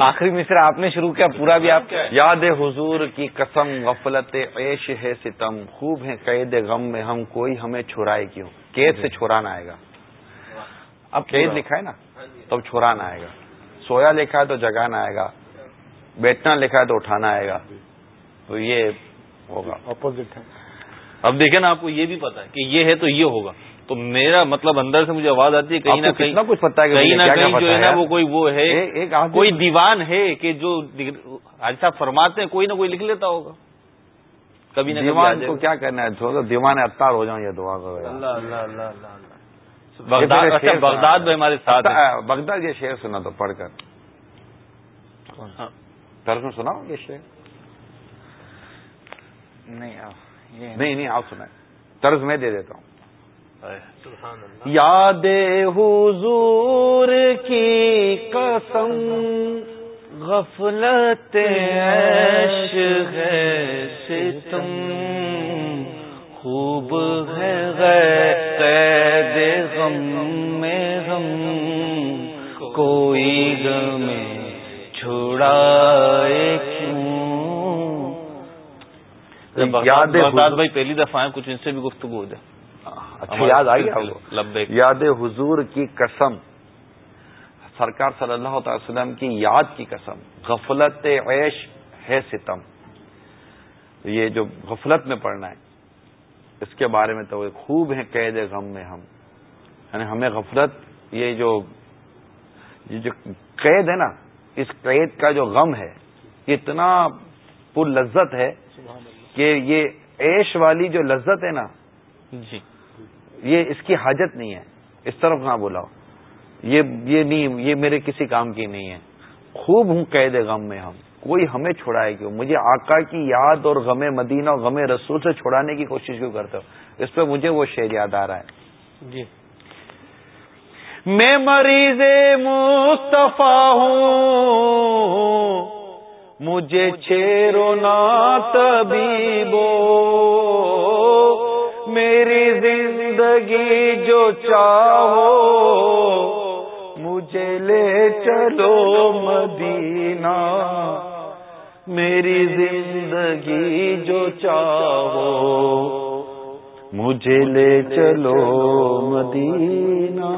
آخری مصرا آپ نے شروع کیا پورا بھی آپ یاد حضور کی قسم غفلت عیش ہے ستم۔ خوب ہے قید غم میں ہم کوئی ہمیں چھڑائے کیوں؟ قید سے چھڑانا آئے گا۔ اب قید لکھا ہے نا؟ تب چھڑانا آئے گا۔ سویا لکھا ہے تو جگانا آئے گا۔ بیٹھنا لکھا ہے تو اٹھانا آئے گا۔ تو یہ ہوگا۔ اپوزٹ ہے۔ اب دیکھیں نا آپ کو یہ بھی پتا ہے کہ یہ ہے تو یہ ہوگا۔ تو میرا مطلب اندر سے مجھے آواز آتی ہے کہیں نہ کہیں کچھ پتا ہے کہ کہیں نہ کہیں جو ہے نا وہ کوئی وہ ہے۔ کوئی دیوان ہے کہ جو حاج صاحب فرماتے ہیں کوئی نہ کوئی لکھ لیتا ہوگا۔ کبھی نہ دیوان کو۔ کیا کرنا ہے؟ چھوڑو دیوان اتار ہو جاؤں یہ دعا کرو یار۔ اللہ اللہ اللہ اللہ اللہ بغداد یہ پھر اچھا بغداد سنا۔ میں ہمارے ساتھ بغداد یہ شعر سنا تو پڑھ کر۔ ہاں۔ ترجمہ سناؤ یہ شعر نہیں نہیں نہیں آپ سنائیں۔ طرز میں دے دیتا ہوں۔ یاد حضور کی قسم غفلت عیش ہے ستم۔ خوب ہے قید غم میں ہم کوئی غم چھڑائے کیوں؟ یاد بھائی پہلی دفعہ ہیں کچھ ان سے بھی گفتگو ہو جائے۔ اچھا یاد آ گیا آپ کو؟ لبیک۔ یاد حضور کی قسم سرکار صلی اللہ تعالی وسلم کی یاد کی قسم غفلت عیش ہے ستم۔ یہ جو غفلت میں پڑھنا ہے اس کے بارے میں تو خوب ہیں قید غم میں ہم۔ یعنی ہمیں غفلت یہ جو یہ جو قید ہے نا اس قید کا جو غم ہے یہ اتنا پر لذت ہے کہ یہ عیش والی جو لذت ہے نا جی۔ یہ اس کی حاجت نہیں ہے۔ اس طرف کہاں بلاؤ۔ یہ یہ نہیں یہ میرے کسی کام کی نہیں ہے۔ خوب ہوں قید غم میں ہم۔ کوئی ہمیں چھڑائے کیوں؟ مجھے آقا کی یاد اور غم مدینہ اور غم رسول سے چھڑانے کی کوشش کیوں کرتے ہو؟ اس پہ مجھے وہ شعر یاد آ رہا ہے۔ جی۔ میں مریض مصطفیٰ ہوں۔ مجھے چھیرو نا طبیبو میری زندگی جو چاہو۔ مجھے لے چلو مدینہ۔ میری زندگی جو چاہو۔ مجھے لے چلو مدینہ۔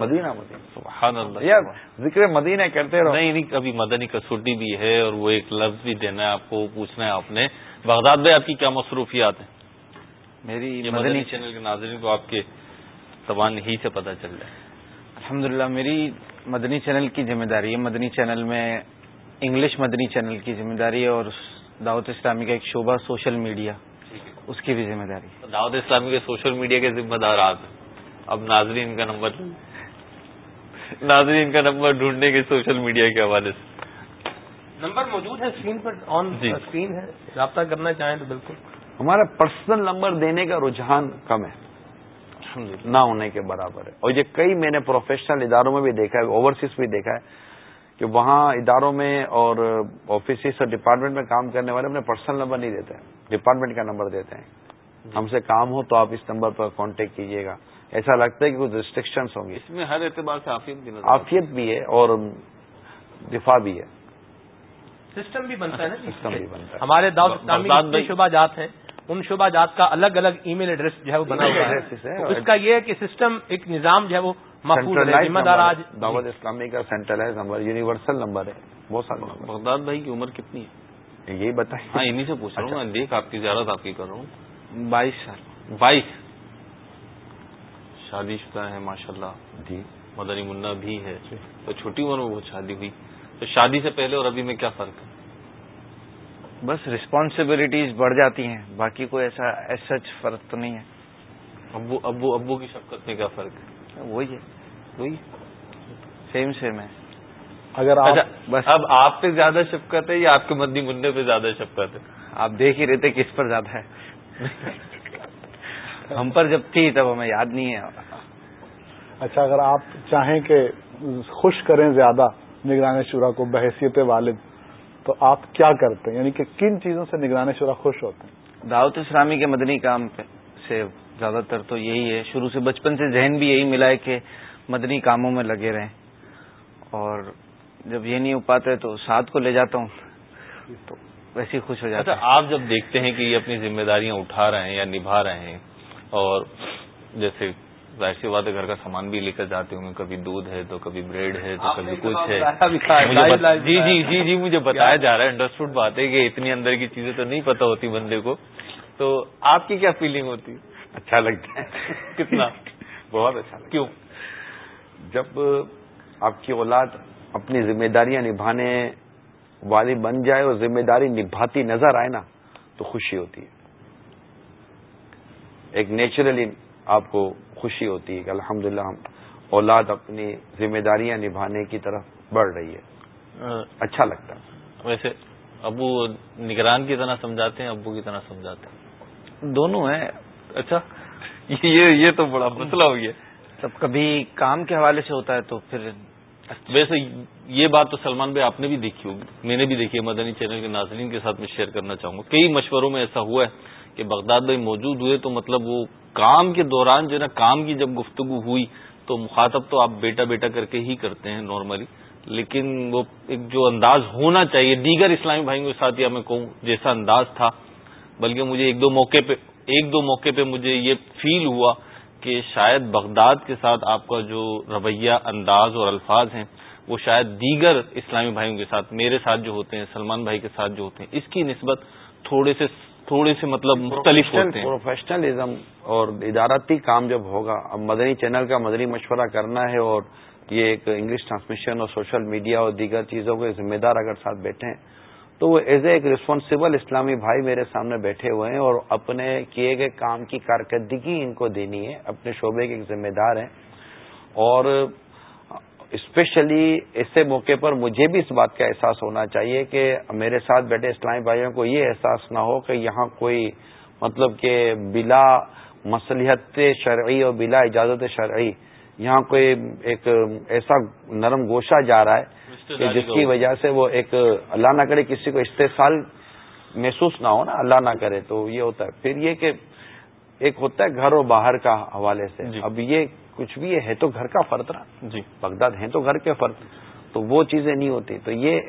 مدینہ مدینہ۔ سبحان اللہ یار ذکر مدینہ کرتے رہو۔ نہیں نہیں کبھی مدنی کسوٹی بھی ہے اور وہ ایک لفظ بھی دینا ہے آپ کو پوچھنا ہے آپ نے۔ بغداد بھائی آپ کی کیا مصروفیات ہیں؟ میری مدنی چینل کے ناظرین کو آپ کے زبان ہی سے پتہ چل رہا ہے۔ الحمدللہ میری مدنی چینل کی ذمہ داری ہے۔ مدنی چینل میں انگلش مدنی چینل کی ذمہ داری ہے اور دعوت اسلامی کا ایک شعبہ سوشل میڈیا اس کی بھی ذمہ داری دعوت اسلامی کے سوشل میڈیا کے ذمہ دار آپ اب ناظرین کا نمبر۔ ناظرین کا نمبر ڈھونڈنے کے سوشل میڈیا کے حوالے سے۔ نمبر موجود ہے اسکرین پر آن جی۔ اسکرین ہے۔ رابطہ کرنا چاہیں تو بالکل۔ ہمارا پرسنل نمبر دینے کا رجحان کم ہے۔ نہ ہونے کے برابر ہے۔ اور یہ کئی میں نے پروفیشنل اداروں میں بھی دیکھا ہے اوورسیز بھی دیکھا ہے کہ وہاں اداروں میں اور آفیسز اور ڈپارٹمنٹ میں کام کرنے والے اپنے پرسنل نمبر نہیں دیتے۔ ہیں ڈپارٹمنٹ کا نمبر دیتے ہیں۔ ہم سے کام ہو تو آپ اس نمبر پر کانٹیکٹ کیجیے گا۔ ایسا لگتا ہے کہ کچھ ریسٹرکشنس ہوں گی۔ اس میں ہر اعتبار سے آفیت بھی عافیت بھی ہے اور دفاع بھی ہے۔ سسٹم بھی بنتا ہے نا جی؟ سسٹم بھی بنتا ہے۔ ہمارے دعوت شعبہ جات ہیں ان شعبہ جات کا الگ الگ ای میل ایڈریس جو ہے وہ بنا ہوا ہے۔ اس کا یہ ہے کہ سسٹم ایک نظام جو ہے وہ ذمہ دار آج۔ دعوت اسلامی کا سینٹرلائز نمبر یونیورسل نمبر ہے۔ بہت نمبر۔ بغداد بھائی کی عمر کتنی ہے؟ یہی بتائیں ہاں انہیں سے پوچھ رہا ہوں۔ میں دیکھ آپ کی زیارت آپ کی کر رہا ہوں۔ بائیس سال۔ بائیس۔ شادی شدہ ہے ماشاء اللہ جی مدنی منا بھی ہے۔ تو چھوٹی عمر میں بہت شادی ہوئی۔ تو شادی سے پہلے اور ابھی میں کیا فرق ہے؟ بس رسپانسبلٹیز بڑھ جاتی ہیں۔ باقی کوئی ایسا ایس سچ فرق تو نہیں ہے۔ ابو ابو ابو کی شفقت میں کیا فرق ہے؟ وہی ہے۔ وہی سیم سیم ہے۔ اگر اچھا بس- اب آپ پہ زیادہ شفقت ہے یا آپ کے مدنی منع پہ زیادہ شفقت ہے؟ آپ دیکھ ہی رہتے کس پر زیادہ ہے۔ ہم پر جب تھی تب ہمیں یاد نہیں ہے۔ اچھا اگر آپ چاہیں کہ خوش کریں زیادہ نگران شورا کو بحیثیت والد تو آپ کیا کرتے ہیں؟ یعنی کہ کن چیزوں سے نگران شورا خوش ہوتے ہیں؟ دعوت اسلامی کے مدنی کام پہ سے زیادہ تر تو یہی ہے۔ شروع سے بچپن سے ذہن بھی یہی ملا ہے کہ مدنی کاموں میں لگے رہیں۔ اور جب یہ نہیں ہو پاتا ہے تو ساتھ کو لے جاتا ہوں تو ویسے ہی خوش ہو جاتا اچھا آپ جب دیکھتے ہیں کہ یہ اپنی ذمہ داریاں اٹھا رہے ہیں یا نبھا رہے ہیں اور جیسے ظاہر سی بات ہے گھر کا سامان بھی لے کر جاتے ہوں گے کبھی دودھ ہے تو کبھی بریڈ ہے تو کبھی کچھ ہے۔ جی جی جی جی مجھے بتایا جا رہا ہے انڈرسٹوڈ بات ہے کہ اتنی اندر کی چیزیں تو نہیں پتہ ہوتی بندے کو۔ تو آپ کی کیا فیلنگ ہوتی؟ اچھا لگتا ہے۔ کتنا؟ بہت اچھا لگتا کیوں؟ جب آپ کی اولاد اپنی ذمہ داریاں نبھانے والی بن جائے اور ذمہ داری نبھاتی نظر آئے نا تو خوشی ہوتی ہے۔ ایک نیچرلی آپ کو خوشی ہوتی ہے کہ الحمدللہ ہم اولاد اپنی ذمہ داریاں نبھانے کی طرف بڑھ رہی ہے۔ اچھا لگتا ہے۔ ویسے ابو نگران کی طرح سمجھاتے ہیں ابو کی طرح سمجھاتے ہیں۔ دونوں ہیں۔ اچھا یہ یہ تو بڑا مسئلہ ہو گیا۔ سب کبھی کام کے حوالے سے ہوتا ہے تو پھر ویسے یہ بات تو سلمان بھائی آپ نے بھی دیکھی ہوگی۔ میں نے بھی دیکھی ہے مدنی چینل کے ناظرین کے ساتھ میں شیئر کرنا چاہوں گا۔ کئی مشوروں میں ایسا ہوا ہے۔ کہ بغداد بھائی موجود ہوئے تو مطلب وہ کام کے دوران جو ہے نا، کام کی جب گفتگو ہوئی تو مخاطب تو آپ بیٹا بیٹا کر کے ہی کرتے ہیں نارملی لیکن وہ ایک جو انداز ہونا چاہیے، دیگر اسلامی بھائیوں کے ساتھ یا میں کہوں جیسا انداز تھا، بلکہ مجھے ایک دو موقع پہ، ایک دو موقع پہ مجھے یہ فیل ہوا کہ شاید بغداد کے ساتھ آپ کا جو رویہ، انداز اور الفاظ ہیں، وہ شاید دیگر اسلامی بھائیوں کے ساتھ، میرے ساتھ جو ہوتے ہیں، سلمان بھائی کے ساتھ جو ہوتے ہیں، اس کی نسبت تھوڑے سے تھوڑے سے مطلب مختلف ہوتے ہیں۔ پروفیشنلزم اور ادارتی کام جب ہوگا اب مدنی چینل کا مدنی مشورہ کرنا ہے اور یہ ایک انگلش ٹرانسمیشن اور سوشل میڈیا اور دیگر چیزوں کے ذمہ دار اگر ساتھ بیٹھے ہیں تو وہ ایز اے ایک ریسپانسبل اسلامی بھائی میرے سامنے بیٹھے ہوئے ہیں اور اپنے کیے گئے کام کی کارکردگی ان کو دینی ہے اپنے شعبے کے ایک ذمہ دار ہیں۔ اور اسپیشلی ایسے موقع پر مجھے بھی اس بات کا احساس ہونا چاہیے کہ میرے ساتھ بیٹھے اسلامی بھائیوں کو یہ احساس نہ ہو کہ یہاں کوئی مطلب کہ بلا مصلیحت شرعی اور بلا اجازت شرعی یہاں کوئی ایک ایسا نرم گوشہ جا رہا ہے کہ جس کی وجہ سے وہ ایک اللہ نہ کرے کسی کو استحصال محسوس نہ ہو نا اللہ نہ کرے تو یہ ہوتا ہے۔ پھر یہ کہ ایک ہوتا ہے گھر اور باہر کا حوالے سے۔ جی۔ اب یہ کچھ بھی ہے تو گھر کا فرد رہا۔ جی۔ بغداد ہے تو گھر کے فرد۔ تو وہ چیزیں نہیں ہوتی۔ تو یہ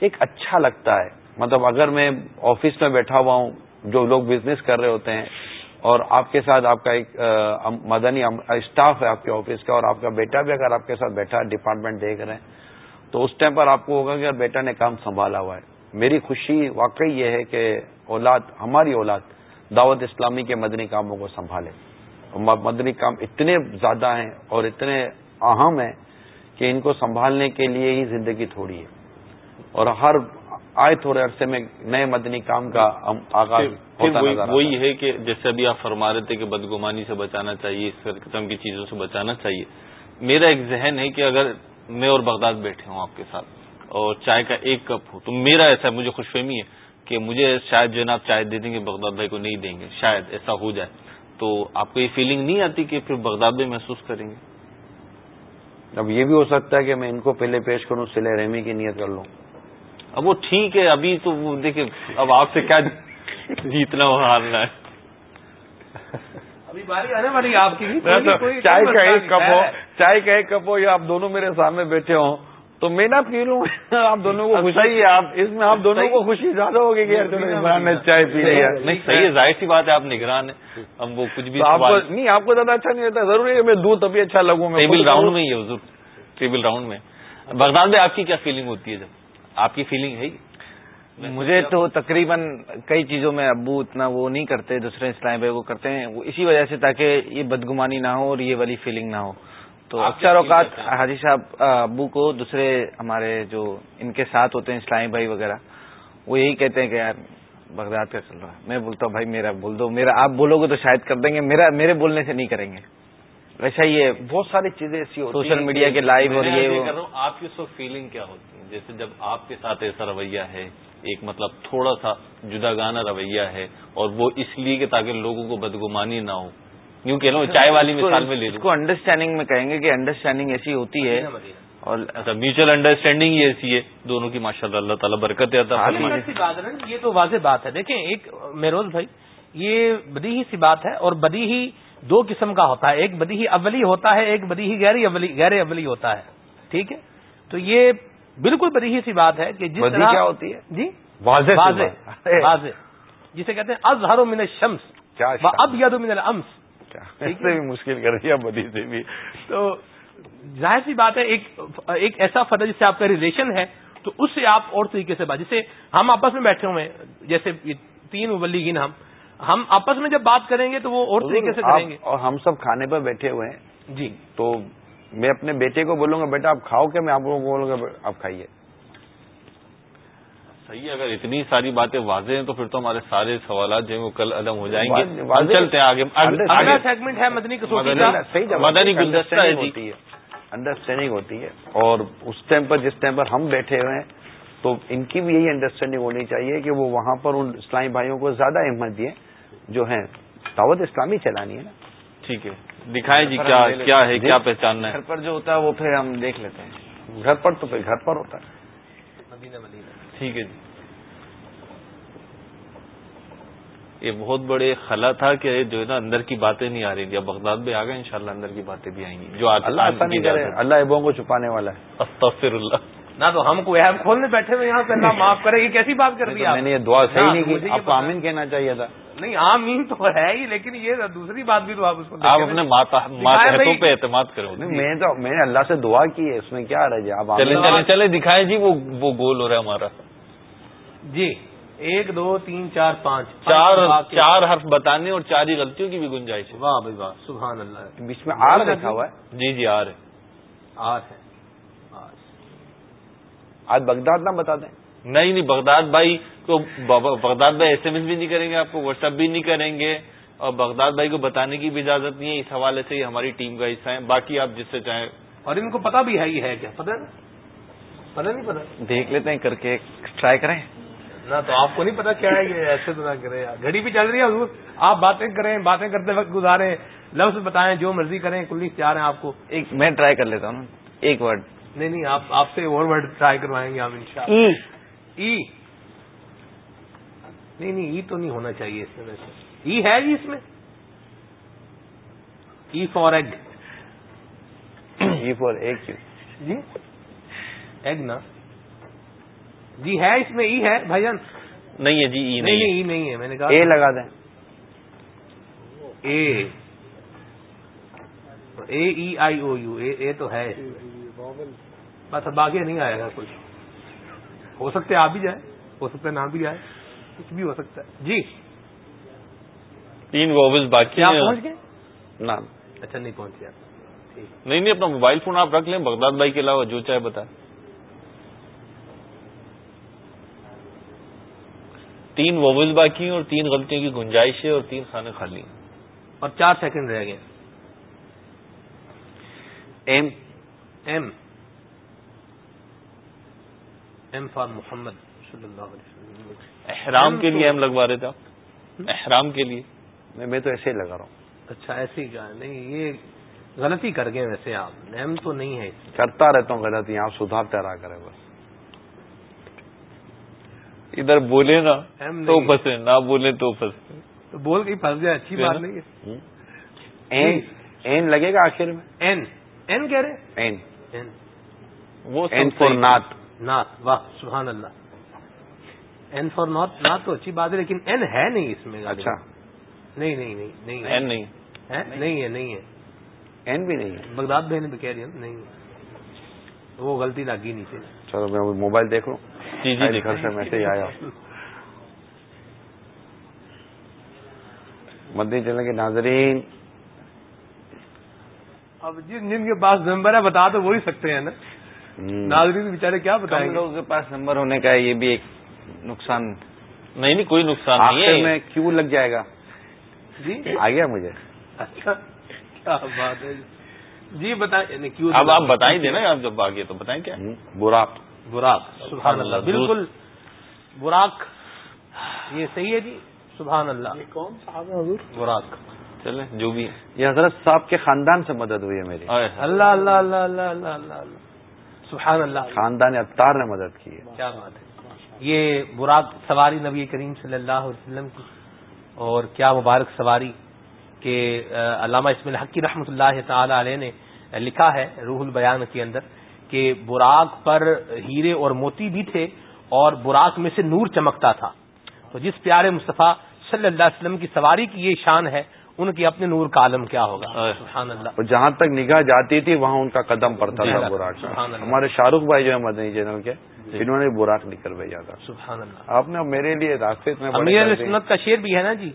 ایک اچھا لگتا ہے۔ مطلب اگر میں آفس میں بیٹھا ہوا ہوں جو لوگ بزنس کر رہے ہوتے ہیں اور آپ کے ساتھ آپ کا ایک مدنی اسٹاف ہے آپ کے آفس کا اور آپ کا بیٹا بھی اگر آپ کے ساتھ بیٹھا ڈپارٹمنٹ دیکھ رہے ہیں تو اس ٹائم پر آپ کو ہوگا کہ بیٹا نے کام سنبھالا ہوا ہے۔ میری خوشی واقعی یہ ہے کہ اولاد ہماری اولاد دعوت اسلامی کے مدنی کاموں کو سنبھالے۔ مدنی کام اتنے زیادہ ہیں اور اتنے اہم ہیں کہ ان کو سنبھالنے کے لیے ہی زندگی تھوڑی ہے۔ اور ہر آئے تھوڑے عرصے میں نئے مدنی کام کا آغاز وہی ہے۔ کہ جیسے ابھی آپ فرما رہے تھے کہ بدگمانی سے بچانا چاہیے اس قسم کی چیزوں سے بچانا چاہیے۔ میرا ایک ذہن ہے کہ اگر میں اور بغداد بیٹھے ہوں آپ کے ساتھ اور چائے کا ایک کپ ہو تو میرا ایسا مجھے خوش فہمی ہے کہ مجھے شاید جو ہے نا آپ چائے دے دیں گے بغداد بھائی کو نہیں دیں گے شاید ایسا ہو جائے۔ تو آپ کو یہ فیلنگ نہیں آتی کہ پھر بغداد میں محسوس کریں گے؟ اب یہ بھی ہو سکتا ہے کہ میں ان کو پہلے پیش کروں سلے رحمی کی نیت کر لوں۔ اب وہ ٹھیک ہے ابھی تو دیکھیں اب آپ سے کیا جیتنا وہ ہارنا ہے۔ ابھی باری آنے والی آپ کی چائے کا ایک کپ ہو چائے کا ایک کپ ہو یا آپ دونوں میرے سامنے بیٹھے ہوں۔ تو میں نہ پی لوں۔ آپ دونوں کو خوشی ہے آپ اس میں آپ دونوں کو خوشی زیادہ ہوگی کہ عمران نے چائے پی لیا نہیں صحیح ہے ظاہر سی بات ہے آپ نگران ہیں۔ اب وہ کچھ بھی آپ کو نہیں آپ کو زیادہ اچھا نہیں رہتا ضروری ہے میں دودھ ابھی اچھا لگوں میں ٹیبل راؤنڈ میں ہی ہے حضور۔ ٹیبل راؤنڈ میں۔ بغداد میں آپ کی کیا فیلنگ ہوتی ہے جب؟ آپ کی فیلنگ ہے مجھے تو تقریباً کئی چیزوں میں ابو اتنا وہ نہیں کرتے دوسرے اسلام بھائی وہ کرتے ہیں۔ اسی وجہ سے تاکہ یہ بدگمانی نہ ہو اور یہ والی فیلنگ نہ ہو۔ تو اکثر اوقات حاجی صاحب ابو کو دوسرے ہمارے جو ان کے ساتھ ہوتے ہیں اسلامی بھائی وغیرہ وہ یہی کہتے ہیں کہ یار بغداد کا چل رہا ہے میں بولتا ہوں بھائی میرا بول دو میرا آپ بولو گے تو شاید کر دیں گے میرا میرے بولنے سے نہیں کریں گے۔ ویسا یہ بہت ساری چیزیں ایسی سوشل میڈیا کے لائیو اور یہ آپ کی اس وقت فیلنگ کیا ہوتی ہے؟ جیسے جب آپ کے ساتھ ایسا رویہ ہے ایک مطلب تھوڑا سا جدا گانا رویہ ہے اور وہ اس لیے کہ تاکہ لوگوں کو بدگمانی نہ ہو یوں کہ چائے والی مثال میں لے اس کو انڈرسٹینڈنگ میں کہیں گے کہ انڈرسٹینڈنگ ایسی ہوتی ہے اور میوچل انڈرسٹینڈنگ ہی ایسی ہے دونوں کی ماشاء اللہ اللہ تعالیٰ برکت یہ تو واضح بات ہے۔ دیکھیں ایک میروز بھائی یہ بدی ہی سی بات ہے اور بدی ہی دو قسم کا ہوتا ہے۔ ایک بدی ہی اولی ہوتا ہے ایک بدی ہی غیر اولی غیر اولی ہوتا ہے۔ ٹھیک ہے؟ تو یہ بالکل بدی ہی سی بات ہے کہ جس طرح کیا ہوتی ہے؟ جی؟ واضح واضح جسے کہتے ہیں ازہر من الشمس اب ید من الامس۔ سے بھی مشکل کر دیا بدی سے بھی۔ تو ظاہر سی بات ہے ایک ایک ایسا فرد جس سے آپ کا ریلیشن ہے تو اس سے آپ اور طریقے سے بات۔ جیسے ہم آپس میں بیٹھے ہوئے ہیں جیسے تین مبلغین ہم ہم آپس میں جب بات کریں گے تو وہ اور طریقے سے کریں گے۔ اور ہم سب کھانے پر بیٹھے ہوئے ہیں۔ جی۔ تو میں اپنے بیٹے کو بولوں گا بیٹا آپ کھاؤ کہ میں آپ کو بولوں گا آپ کھائیے۔ صحیح اگر اتنی ساری باتیں واضح ہیں تو پھر تو ہمارے سارے سوالات جو ہیں وہ کل عدم ہو جائیں گے۔ چلتے ہیں آگے۔ سیگمنٹ ہے مدنی مدنی گلدستہ ہوتی ہے۔ انڈرسٹینڈنگ ہوتی ہے۔ اور اس ٹائم پر جس ٹائم پر ہم بیٹھے ہوئے ہیں تو ان کی بھی یہی انڈرسٹینڈنگ ہونی چاہیے کہ وہ وہاں پر ان اسلامی بھائیوں کو زیادہ اہمیت دیں۔ جو ہیں دعوت اسلامی چلانی ہے نا۔ ٹھیک ہے۔ دکھائیں جی کیا کیا ہے کیا پہچاننا ہے؟ گھر پر جو ہوتا ہے وہ پھر ہم دیکھ لیتے ہیں۔ گھر پر تو پھر گھر پر ہوتا ہے۔ ٹھیک ہے جی۔ یہ بہت بڑے خلا تھا کہ جو ہے نا اندر کی باتیں نہیں آ رہی تھی اب بغداد بھی آ گئے انشاءاللہ اندر کی باتیں بھی آئیں گی۔ جو اللہ ایسا نہیں کرے اللہ ابو کو چھپانے والا ہے۔ استغفر اللہ نہ تو ہم کو ایپ کھولنے بیٹھے ہوئے یہاں پہ اللہ معاف کرے یہ کیسی بات کر دی میں نے یہ دعا صحیح نہیں کی۔ آپ کو آمین کہنا چاہیے تھا۔ نہیں آمین تو ہے ہی لیکن یہ دوسری بات بھی تو آپ اس کو آپ اپنے ماتحتوں پہ اعتماد کرو۔ میں تو میں نے اللہ سے دعا کی ہے اس میں کیا رہ جائے آپ چلے چلے چلے دکھائے جی وہ گول ہو رہا ہے ہمارا۔ جی ایک دو تین چار پانچ۔ چار چار حرف بتانے اور چار ہی غلطیوں کی بھی گنجائش ہے۔ واہ بھائی واہ سبحان اللہ۔ بیچ میں آر لکھا ہوا ہے۔ جی جی آر ہے۔ آر ہے۔ آج بغداد نہ بتا دیں۔ نہیں نہیں بغداد بھائی کو بغداد بھائی ایس ایم ایس بھی نہیں کریں گے آپ کو واٹس ایپ بھی نہیں کریں گے۔ اور بغداد بھائی کو بتانے کی بھی اجازت نہیں ہے اس حوالے سے یہ ہماری ٹیم کا حصہ ہے۔ باقی آپ جس سے چاہیں۔ اور ان کو پتا بھی ہے یہ ہے کیا؟ پتا پتا نہیں پتا؟ دیکھ لیتے ہیں کر کے ٹرائی کریں۔ نہ تو آپ کو نہیں پتا کیا ہے یہ ایسے تو نہ کریں گھڑی بھی چل رہی ہے حضور۔ آپ باتیں کریں باتیں کرتے وقت گزاریں لفظ بتائیں جو مرضی کریں کلی تیار ہیں آپ کو۔ ایک میں ٹرائی کر لیتا ہوں ایک ورڈ نہیں نہیں آپ آپ سے اور ورڈ ٹرائی کروائیں گے ہم ان شاء اللہ ای۔ نہیں نہیں ای تو نہیں ہونا چاہیے اس میں ویسے۔ ای ہے جی اس میں۔ E for egg. E for egg G. Egg نا۔ جی ہے اس میں ای ہے۔ بھائی جان۔ نہیں ہے جی ای نہیں ای نہیں ہے۔ میں نے کہا اے لگا دیں۔ اے۔ اے ای آئی او یو۔ اے تو ہے بس اب آگے نہیں آئے گا کچھ۔ ہو سکتا ہے آپ بھی جائیں ہو سکتا ہے نہ بھی جائے کچھ بھی ہو سکتا ہے۔ جی۔ تین ووبلز باقی پہنچ گئے؟ نہ اچھا نہیں پہنچے نہیں نہیں اپنا موبائل فون آپ رکھ لیں بغداد بھائی کے علاوہ جو چاہے بتائیں تین ووبلز باقی ہیں اور تین غلطیوں کی گنجائش ہے اور تین کھانے خالی ہیں۔ اور چار سیکنڈ رہ گئے۔ M M. M for Muhammad صلی اللہ علیہ وسلم۔ احرام کے لیے ایم لگوا رہے تھے آپ؟ احرام کے لیے؟ میں تو ایسے ہی لگا رہا ہوں۔ اچھا ایسے ہی کہا نہیں یہ غلطی کر گئے ویسے آپ۔ ایم تو نہیں ہے کرتا رہتا ہوں غلطی آپ سدھارتے رہا کرے بس۔ ادھر بولے نا تو پھنسے نہ بولے تو پھنسے۔ تو بول کے پھنس جائے اچھی بات نہیں ہے۔ این لگے گا آخر میں؟ این۔ این کہہ رہے این۔ این۔ وہ این فور ناٹ نات واہ سبحان اللہ۔ این ناٹ نات تو اچھی بات ہے لیکن این ہے نہیں اس میں۔ اچھا۔ نہیں نہیں نہیں نہیں۔ این نہیں۔ نہیں ہے نہیں ہے۔ این بھی نہیں ہے۔ بغداد بہن بھی کہہ رہی ہیں نہیں۔ وہ غلطی لگی نیچے۔ چلو میں موبائل دیکھ لوں۔ جی جی گھر سے میسج آیا۔ مدنی چلنے کے ناظرین۔ اب جن جن کے پاس نمبر ہے بتا تو وہی سکتے ہیں نا۔ ناظرین بےچارے کیا بتائیں لوگوں کے پاس نمبر ہونے کا یہ بھی ایک نقصان نہیں نہیں کوئی نقصان نہیں ہے۔ میں کیوں لگ جائے گا؟ جی۔ آ گیا مجھے۔ اچھا کیا بات ہے جی۔ بتائیں یعنی کیوں اب آپ بتائیں دیں نا آپ جب آگے تو بتائیں کیا؟ براق۔ براق سبحان اللہ بالکل۔ براق یہ صحیح ہے جی؟ سبحان اللہ۔ کون صاحب حضور؟ براق۔ چلے جو بھی۔ یہ حضرت صاحب کے خاندان سے مدد ہوئی ہے میری۔ اللہ اللہ اللہ اللہ اللہ اللہ اللہ۔ سبحان اللہ۔ خاندان اتار نے مدد کی ہے۔ کیا بات ہے۔ یہ براق سواری نبی کریم صلی اللہ علیہ وسلم کی اور کیا مبارک سواری کہ علامہ اسم الحق کی رحمۃ اللہ تعالی علیہ نے لکھا ہے روح البیان کے اندر کہ براق پر ہیرے اور موتی بھی تھے اور براق میں سے نور چمکتا تھا۔ تو جس پیارے مصطفیٰ صلی اللہ علیہ وسلم کی سواری کی یہ شان ہے ان کے اپنے نور کا عالم کیا ہوگا؟ سبحان اللہ۔ اور جہاں تک نگاہ جاتی تھی وہاں ان کا قدم پڑتا تھا سبحان اللہ۔ ہمارے شاہ رخ بھائی جو ہے مدنی چینل کے انہوں نے براق نکل بھیجا تھا۔ سبحان اللہ۔ آپ نے میرے لیے راستے میں امیر سنت کا شعر بھی ہے نا جی؟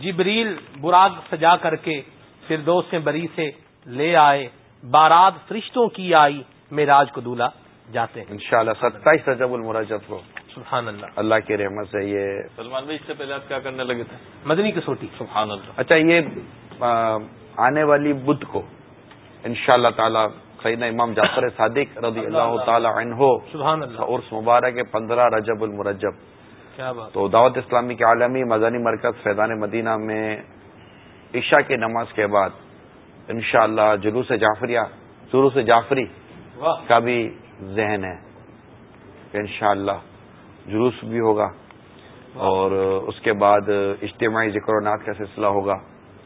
جبریل براق سجا کر کے پھر دوست بری سے لے آئے بارات فرشتوں کی آئی میراج کو دولہ جاتے ہیں۔ ان شاء اللہ ستائیس رجب المرجب کو۔ سبحان اللہ. اللہ کی رحمت سے یہ سلمان بھائی اس سے پہلے آپ کیا کرنے لگے تھے؟ مدنی کسوٹی سبحان اللہ. اچھا یہ آنے والی بدھ کو ان شاء اللہ تعالی سیدنا امام جعفر صادق رضی اللہ تعالی عنہ سبحان اللہ. عرس مبارک پندرہ رجب المرجب. کیا بات. تو دعوت اسلامی کے عالمی مدنی مرکز فیضان مدینہ میں عشاء کی نماز کے بعد انشاءاللہ جلوس جعفریہ جلوس جعفری کا بھی ذہن ہے. انشاءاللہ. جلوس بھی ہوگا اور اس کے بعد اجتماعی ذکر و نات کا سلسلہ ہوگا۔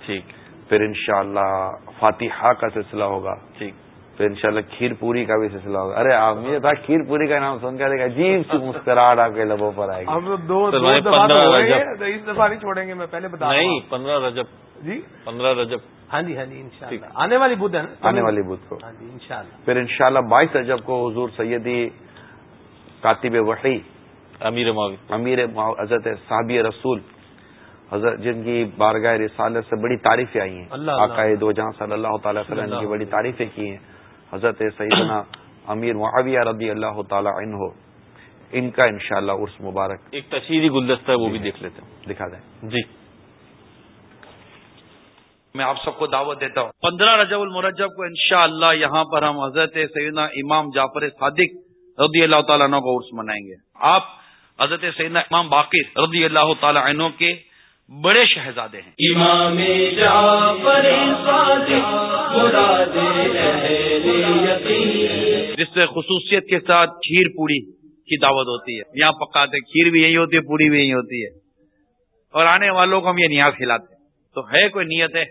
ٹھیک۔ پھر انشاءاللہ فاتحہ کا سلسلہ ہوگا۔ ٹھیک۔ پھر انشاءاللہ کھیر پوری کا بھی سلسلہ ہوگا۔ ارے آپ مجھے تھا کھیر پوری کا نام سن کر عجیب سی مسکراہٹ آپ کے لبوں پر آئے گی۔ ہم دو اس دفعہ نہیں چھوڑیں گے میں پہلے بتا نہیں پندرہ رجب۔ جی؟ پندرہ رجب۔ ہاں جی ہاں جی انشاءاللہ۔ آنے والی بدھ ہے آنے والی بدھ کو۔ ہاں جی انشاءاللہ۔ پھر انشاءاللہ بائیس رجب کو حضور سیدی کاتب وحی امیر معاوی امیر حضرت صحابی رسول حضرت جن کی بارگاہ رسالت سے بڑی تعریفیں آئی ہیں. آقائے دو جہاں صلی اللہ تعالی وسلم کی بڑی تعریفیں کی ہیں. حضرت سیدنا امیر معاویہ رضی اللہ تعالی عنہ ان کا انشاءاللہ عرس مبارک. ایک تشہیری گلدستہ ہے وہ بھی دیکھ لیتے ہیں۔ دکھا دیں۔ جی۔ میں آپ سب کو دعوت دیتا ہوں۔ پندرہ رجب المرجب کو انشاءاللہ یہاں پر ہم حضرت سیدنا امام جعفر صادق رضی اللہ تعالیٰ عنہ کا عرس منائیں گے۔ آپ حضرت سیدنا امام باقر رضی اللہ تعالیٰ عنہ کے بڑے شہزادے ہیں۔ امام جس سے خصوصیت کے ساتھ کھیر پوڑی کی دعوت ہوتی ہے۔ یہاں پکاتے کھیر بھی یہی ہوتی ہے پوڑی بھی یہی ہوتی ہے۔ اور آنے والوں کو ہم یہ نیاز کھلاتے تو ہے کوئی نیت ہے؟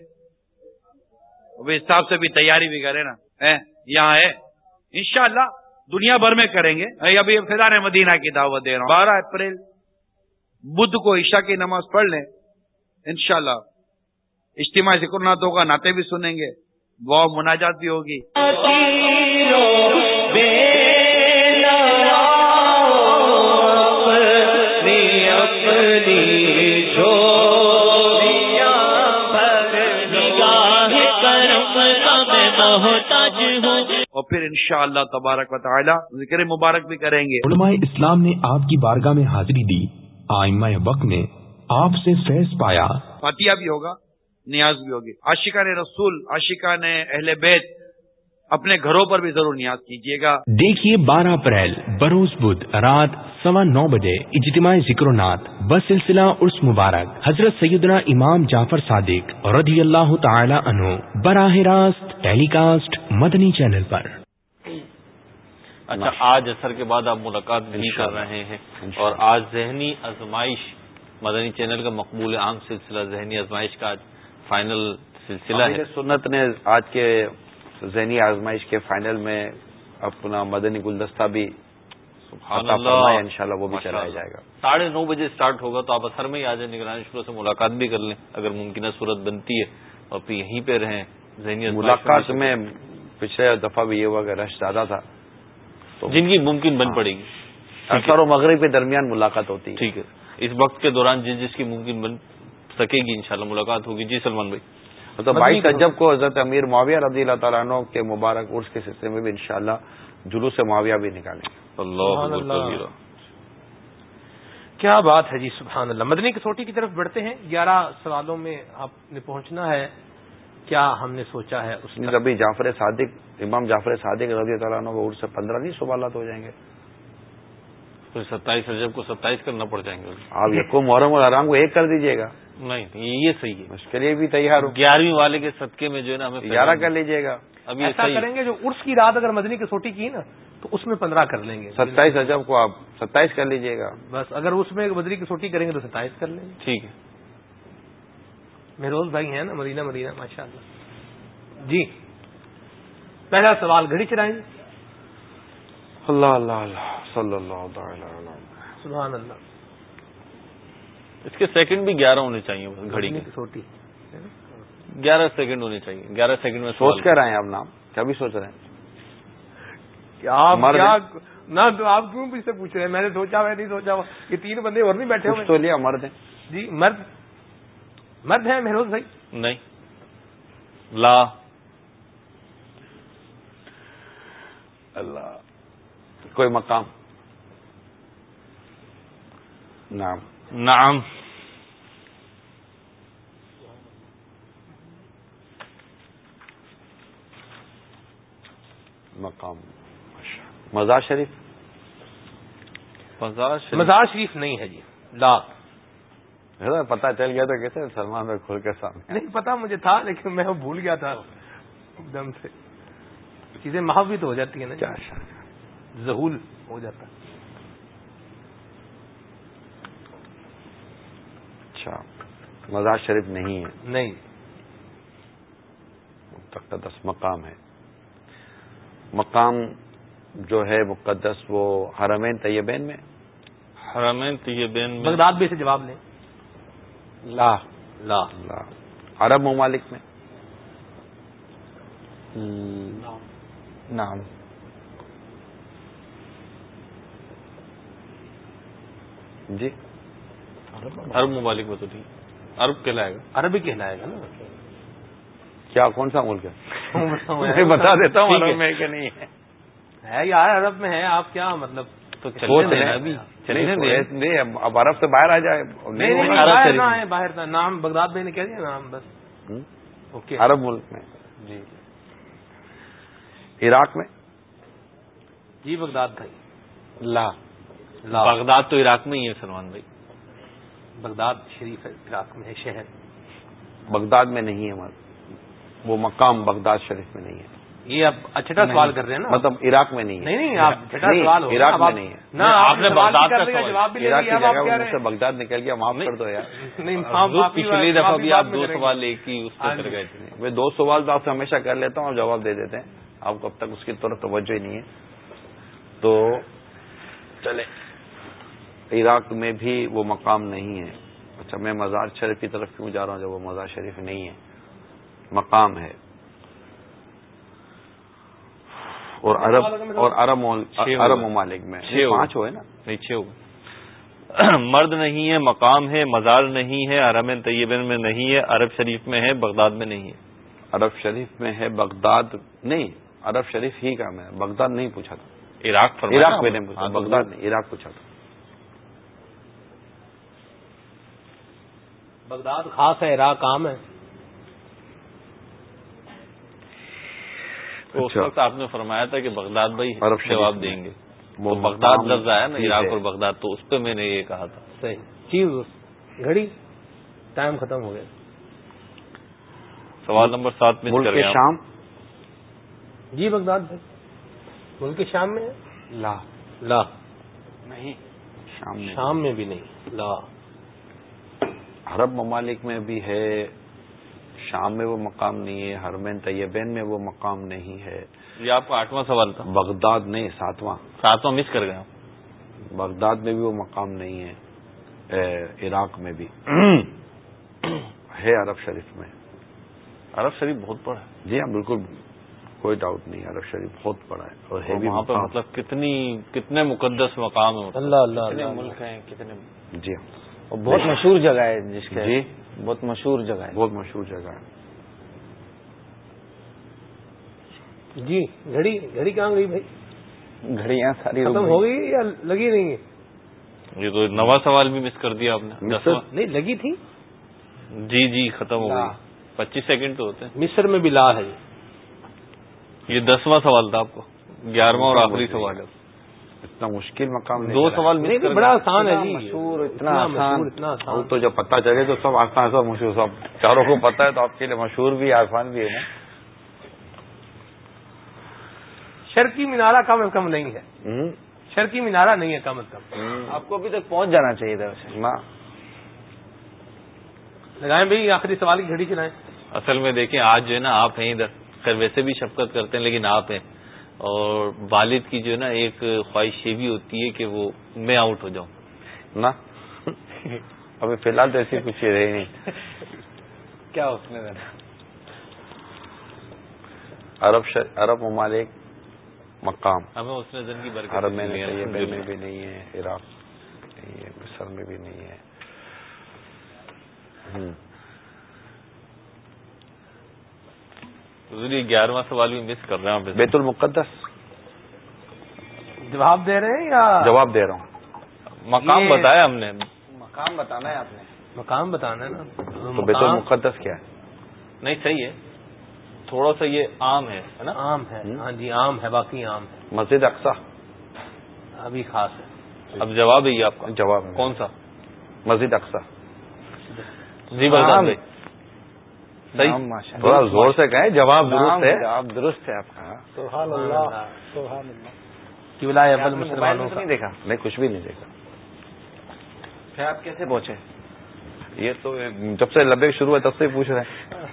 اس حساب سے بھی تیاری بھی کرے نا۔ یہاں ہے۔ انشاءاللہ دنیا بھر میں کریں گے۔ ابھی فضان مدینہ کی دعوت دے رہا ہوں۔ بارہ اپریل، بدھ کو عشاء کی نماز پڑھ لیں۔ انشاءاللہ اجتماع ذکر ناتوں کا ناطے بھی سنیں گے۔ وہ مناجات بھی ہوگی۔ اور پھر انشاءاللہ تبارک و تعالی ذکر مبارک بھی کریں گے۔ علماء اسلام نے آپ کی بارگاہ میں حاضری دی۔ آئمہ وقت نے آپ سے فیض پایا۔ فاتحہ بھی ہوگا نیاز بھی ہوگی۔ عاشقہ نے رسول عاشقہ نے اہل بیت اپنے گھروں پر بھی ضرور نیاز کیجیے گا۔ دیکھیے بارہ اپریل بروز بدھ رات سوا نو بجے اجتماع ذکر و نات بس سلسلہ عرس مبارک حضرت سیدنا امام جعفر صادق رضی اللہ تعالی عنہ براہ راست ٹیلی کاسٹ مدنی چینل پر۔ اچھا آج اثر کے بعد آپ ملاقات نہیں کر رہے ہیں اور آج ذہنی ازمائش مدنی چینل کا مقبول عام سلسلہ ذہنی ازمائش کا آج فائنل سلسلہ ہے۔ سنت نے آج کے ذہنی آزمائش کے فائنل میں اپنا مدنی گلدستہ بھی ان شاء اللہ وہ بھی چلایا جائے گا۔ ساڑھے نو بجے اسٹارٹ ہوگا تو آپ اثر میں ہی آ جائیں نگرانی شروع سے ملاقات بھی کر لیں اگر ممکنہ صورت بنتی ہے۔ اور پھر یہیں پہ رہیں ذہنی ملاقات میں پچھلے دفعہ بھی یہ ہوا کہ رش زیادہ تھا۔ تو جن کی ممکن بن پڑے گی۔ اثر و مغرب کے درمیان ملاقات ہوتی ہے۔ ٹھیک ہے۔ اس وقت کے دوران جس جس کی ممکن بن سکے گی انشاءاللہ ملاقات ہوگی۔ جی سلمان بھائی۔ تو بائیس اجب کو حضرت امیر معاویہ رضی اللہ تعالیٰ عنہ کے مبارک عرس کے سلسلے میں بھی انشاءاللہ جلوس معاویہ بھی نکالیں گے۔ اللہ کیا بات ہے جی سبحان اللہ. مدنی کسوٹی کی طرف بڑھتے ہیں. گیارہ سوالوں میں آپ نے پہنچنا ہے. کیا ہم نے سوچا ہے اس میں کبھی جعفر صادق امام جعفر صادق رضی اللہ عنہ کو سے پندرہ نہیں سوالات ہو جائیں گے. پھر ستائیس رجب کو ستائیس کرنا پڑ جائیں گے. آپ یکو محرم اور آرام کو ایک کر دیجیے گا. نہیں یہ صحیح ہے. اس کے لیے بھی تیار ہو. گیارہویں والے کے صدقے میں جو ہے نا ہمیں گیارہ کر لیجیے گا. ابھی ایسا کریں گے جو عرس کی رات اگر مدنی کسوٹی کی نا تو اس میں پندرہ کر لیں گے۔ ستائیس رجب کو آپ ستائیس کر لیجیے گا۔ بس اگر اس میں مدنی کسوٹی کریں گے تو ستائیس کر لیں گے۔ ٹھیک ہے۔ مہروز بھائی ہیں نا مدینہ مدینہ ماشاء اللہ جی پہلا سوال گھڑی چلائیں۔ گے اللہ اللہ اللہ صلی اللہ تعالی سبحان اللہ۔ اس کے سیکنڈ بھی گیارہ ہونے چاہیے گھڑی کی چھوٹی گیارہ سیکنڈ ہونے چاہیے گیارہ سیکنڈ میں سوچ کر رہے ہیں آپ نام کیا بھی سوچ رہے ہیں؟ نہ آپ کیوں مجھ سے پوچھ رہے ہیں؟ میں نے سوچا میں نہیں سوچا۔ یہ تین بندے اور نہیں بیٹھے ہوئے تو لیا مرد ہیں جی مرد۔ مرد ہیں مہروز بھائی؟ نہیں۔ لا۔ اللہ۔ کوئی مقام؟ نام نعم۔ مقام۔ مزار شریف؟ مزار شریف. نہیں ہے جی لا پتا چل گیا تو کیسے سلمان میں کھل کے سامنے۔ نہیں پتا مجھے تھا لیکن میں بھول گیا تھا۔ ایک دم سے۔ چیزیں بھی تو ہو جاتی ہیں نا کیا ظہول ہو جاتا۔ ہے اچھا مزار شریف نہیں ہے۔ نہیں۔ مقدس مقام ہے۔ مقام جو ہے مقدس وہ حرمین طیبین میں؟ حرمین طیبین میں بغداد بھی سے جواب لیں لا۔ لا۔ لا۔ عرب ممالک میں؟ نام جی؟ عرب ممالک میں تو ٹھیک عرب کہلائے گا۔ عربی کہلائے گا نا۔ کیا؟ کون سا ملک ہے؟ بتا دیتا ہوں عرب میں کہ نہیں ہے۔ یار عرب میں ہے آپ کیا مطلب تو ہے۔ اب- عرب سے باہر آ جائے نہیں باہر میں۔ ہے نہ۔ نام بغداد بھائی نے کہہ دیا نام بس؟ اوکے۔ عرب ملک میں۔ جی۔ عراق میں؟ جی بغداد بھائی۔ لا۔ لا۔ بغداد تو عراق میں ہی ہے سلمان بھائی۔ بغداد شریف ہے عراق میں ہے شہر۔ بغداد میں نہیں ہے وہ مقام بغداد شریف میں نہیں ہے۔ یہ آپ چھٹا سوال کر رہے ہیں نا؟ مطلب عراق میں نہیں نہیں آپ چھٹا سوال عراق میں نہیں ہے۔ آپ نے بغداد کا جواب بھی لے عراق کی جگہ مجھ سے بغداد نکل گیا معاف کر دو یار۔ ہی پچھلی دفعہ بھی آپ دو۔ سوال ایک ہی اس ہاں پہ کر جی۔ گئے تھے۔ میں دو سوال تو آپ سے ہمیشہ کر لیتا ہوں آپ جواب دے دیتے ہیں۔ آپ کو اب تک اس کی طرف توجہ ہی نہیں ہے۔ تو چلے عراق میں بھی وہ مقام نہیں ہے۔ اچھا میں مزار شریف کی طرف کیوں جا رہا ہوں جب وہ مزار شریف نہیں ہے؟ مقام ہے۔ اور عرب اور عرب عرب۔ ممالک میں۔ پانچ ہوئے نا؟ نہیں چھ ہو گئے۔ مرد نہیں ہے مقام ہے مزار نہیں ہے حرم طیبین میں نہیں ہے عرب شریف میں ہے بغداد میں نہیں ہے۔ عرب شریف میں ہے بغداد نہیں عرب شریف ہی کا میں بغداد نہیں پوچھا تھا۔ عراق فرمایا عراق میں نے۔ پوچھا ہاں، بغداد نہیں عراق پوچھا تھا۔ بغداد خاص ہے عراق عام ہے۔ تو اس اچھا۔ وقت آپ نے فرمایا تھا کہ بغداد بھائی جواب۔ دیں گے۔ وہ تو بغداد لفظ آیا نا عراق۔ اور بغداد تو اس پہ میں نے یہ کہا تھا۔ صحیح۔ چیز گھڑی۔ ٹائم ختم ہو گیا۔ سوال نمبر سات میں۔ شام۔ جی بغداد بھائی۔ ملک شام میں لا۔ لا۔ نہیں شام میں۔ شام میں بھی نہیں۔ لا۔ عرب ممالک میں بھی ہے۔ شام میں وہ مقام نہیں ہے حرمین طیبین میں وہ مقام نہیں ہے۔ یہ آپ کا آٹھواں سوال تھا۔ بغداد نہیں ساتواں۔ ساتواں مس کر گئے ہم بغداد میں بھی وہ مقام نہیں ہے عراق میں بھی۔ ہے عرب شریف میں۔ عرب شریف بہت بڑا ہے۔ جی ہاں بالکل۔ کوئی ڈاؤٹ نہیں عرب شریف بہت بڑا ہے اور ہے بھی وہاں مقام۔ مطلب کتنی کتنے مقدس مقام ہے اللہ اللہ ملک ہیں کتنے جی ہاں۔ اور بہت مشہور جگہ ہے جس کے جی۔ بہت مشہور جگہ ہے۔ بہت مشہور جگہ ہے۔ جی گھڑی گھڑی کہاں گئی بھائی؟ گھڑیاں ساری ختم۔ ہو گئی یا لگی نہیں ہے؟ یہ تو نواں سوال بھی مس کر دیا آپ نے۔ نہیں لگی تھی؟ جی جی ختم ہو۔ گئی۔ پچیس سیکنڈ تو ہوتے مصر میں بھی لا ہے۔ یہ ہیں یہ دسواں سوال تھا آپ کو۔ گیارہواں اور آخری سوال ہے۔ اتنا مشکل مقام نہیں دو۔ سوال بڑا آسان ہے اتنا جی۔ مشہور، اتنا مشہور آسان۔ تو جب پتہ چلے تو سب آسان سب مشہور سب چاروں کو پتہ ہے تو آپ کے لیے مشہور بھی ہے آسان بھی ہے نا۔ شرقی مینارہ کم از کم نہیں ہے؟ شرقی مینارہ نہیں ہے کم از کم۔ آپ کو ابھی تک پہنچ جانا چاہیے تھا۔ لگائیں بھائی آخری سوال کی گھڑی چلائیں۔ اصل میں دیکھیں آج جو ہے نا آپ ہیں ادھر۔ خیر ویسے بھی شفقت کرتے ہیں لیکن آپ ہیں۔ اور والد کی جو ہے نا ایک خواہش یہ بھی ہوتی ہے کہ وہ میں آؤٹ ہو جاؤں۔ نہ۔ ابھی فی الحال تو ایسی کچھ ہی رہی نہیں۔ کیا اس نے؟ دینا عرب. عرب ممالک مقام۔ ہمیں اس نے زن کی برکت عرب میں میں۔ بھی نہیں ہے عراق نہیں ہے مصر میں بھی نہیں ہے ہوں۔ حضور یہ گیارہواں سوال بھی مس کر رہے ہیں بیت المقدس۔ جواب دے رہے ہیں یا؟ جواب دے رہا ہوں۔ مقام بتایا ہم نے۔ مقام بتانا ہے آپ نے۔ مقام بتانا ہے نا۔ تو بیت المقدس کیا ہے؟ نہیں صحیح ہے۔ تھوڑا سا یہ عام ہے ہے نا؟ عام ہے۔ ہاں جی عام ہے باقی عام ہے۔ مسجد اقسا ابھی خاص ہے۔ اب جواب ہے یہ آپ کا۔ جواب کون سا؟ مسجد اقسا جی نام- بھائی۔ صحیح؟ تھوڑا زور سے کہیں جواب درست ہے؟ جواب درست ہے آپ کا. سبحان اللہ سبحان اللہ. کیولا آپ اول نے موبائل مسلمانوں میں تو کا؟ نہیں دیکھا؟ نہیں کچھ بھی نہیں دیکھا۔ پھر آپ کیسے پہنچے؟ یہ تو جب سے لبے شروع ہے تب سے پوچھ رہے ہیں۔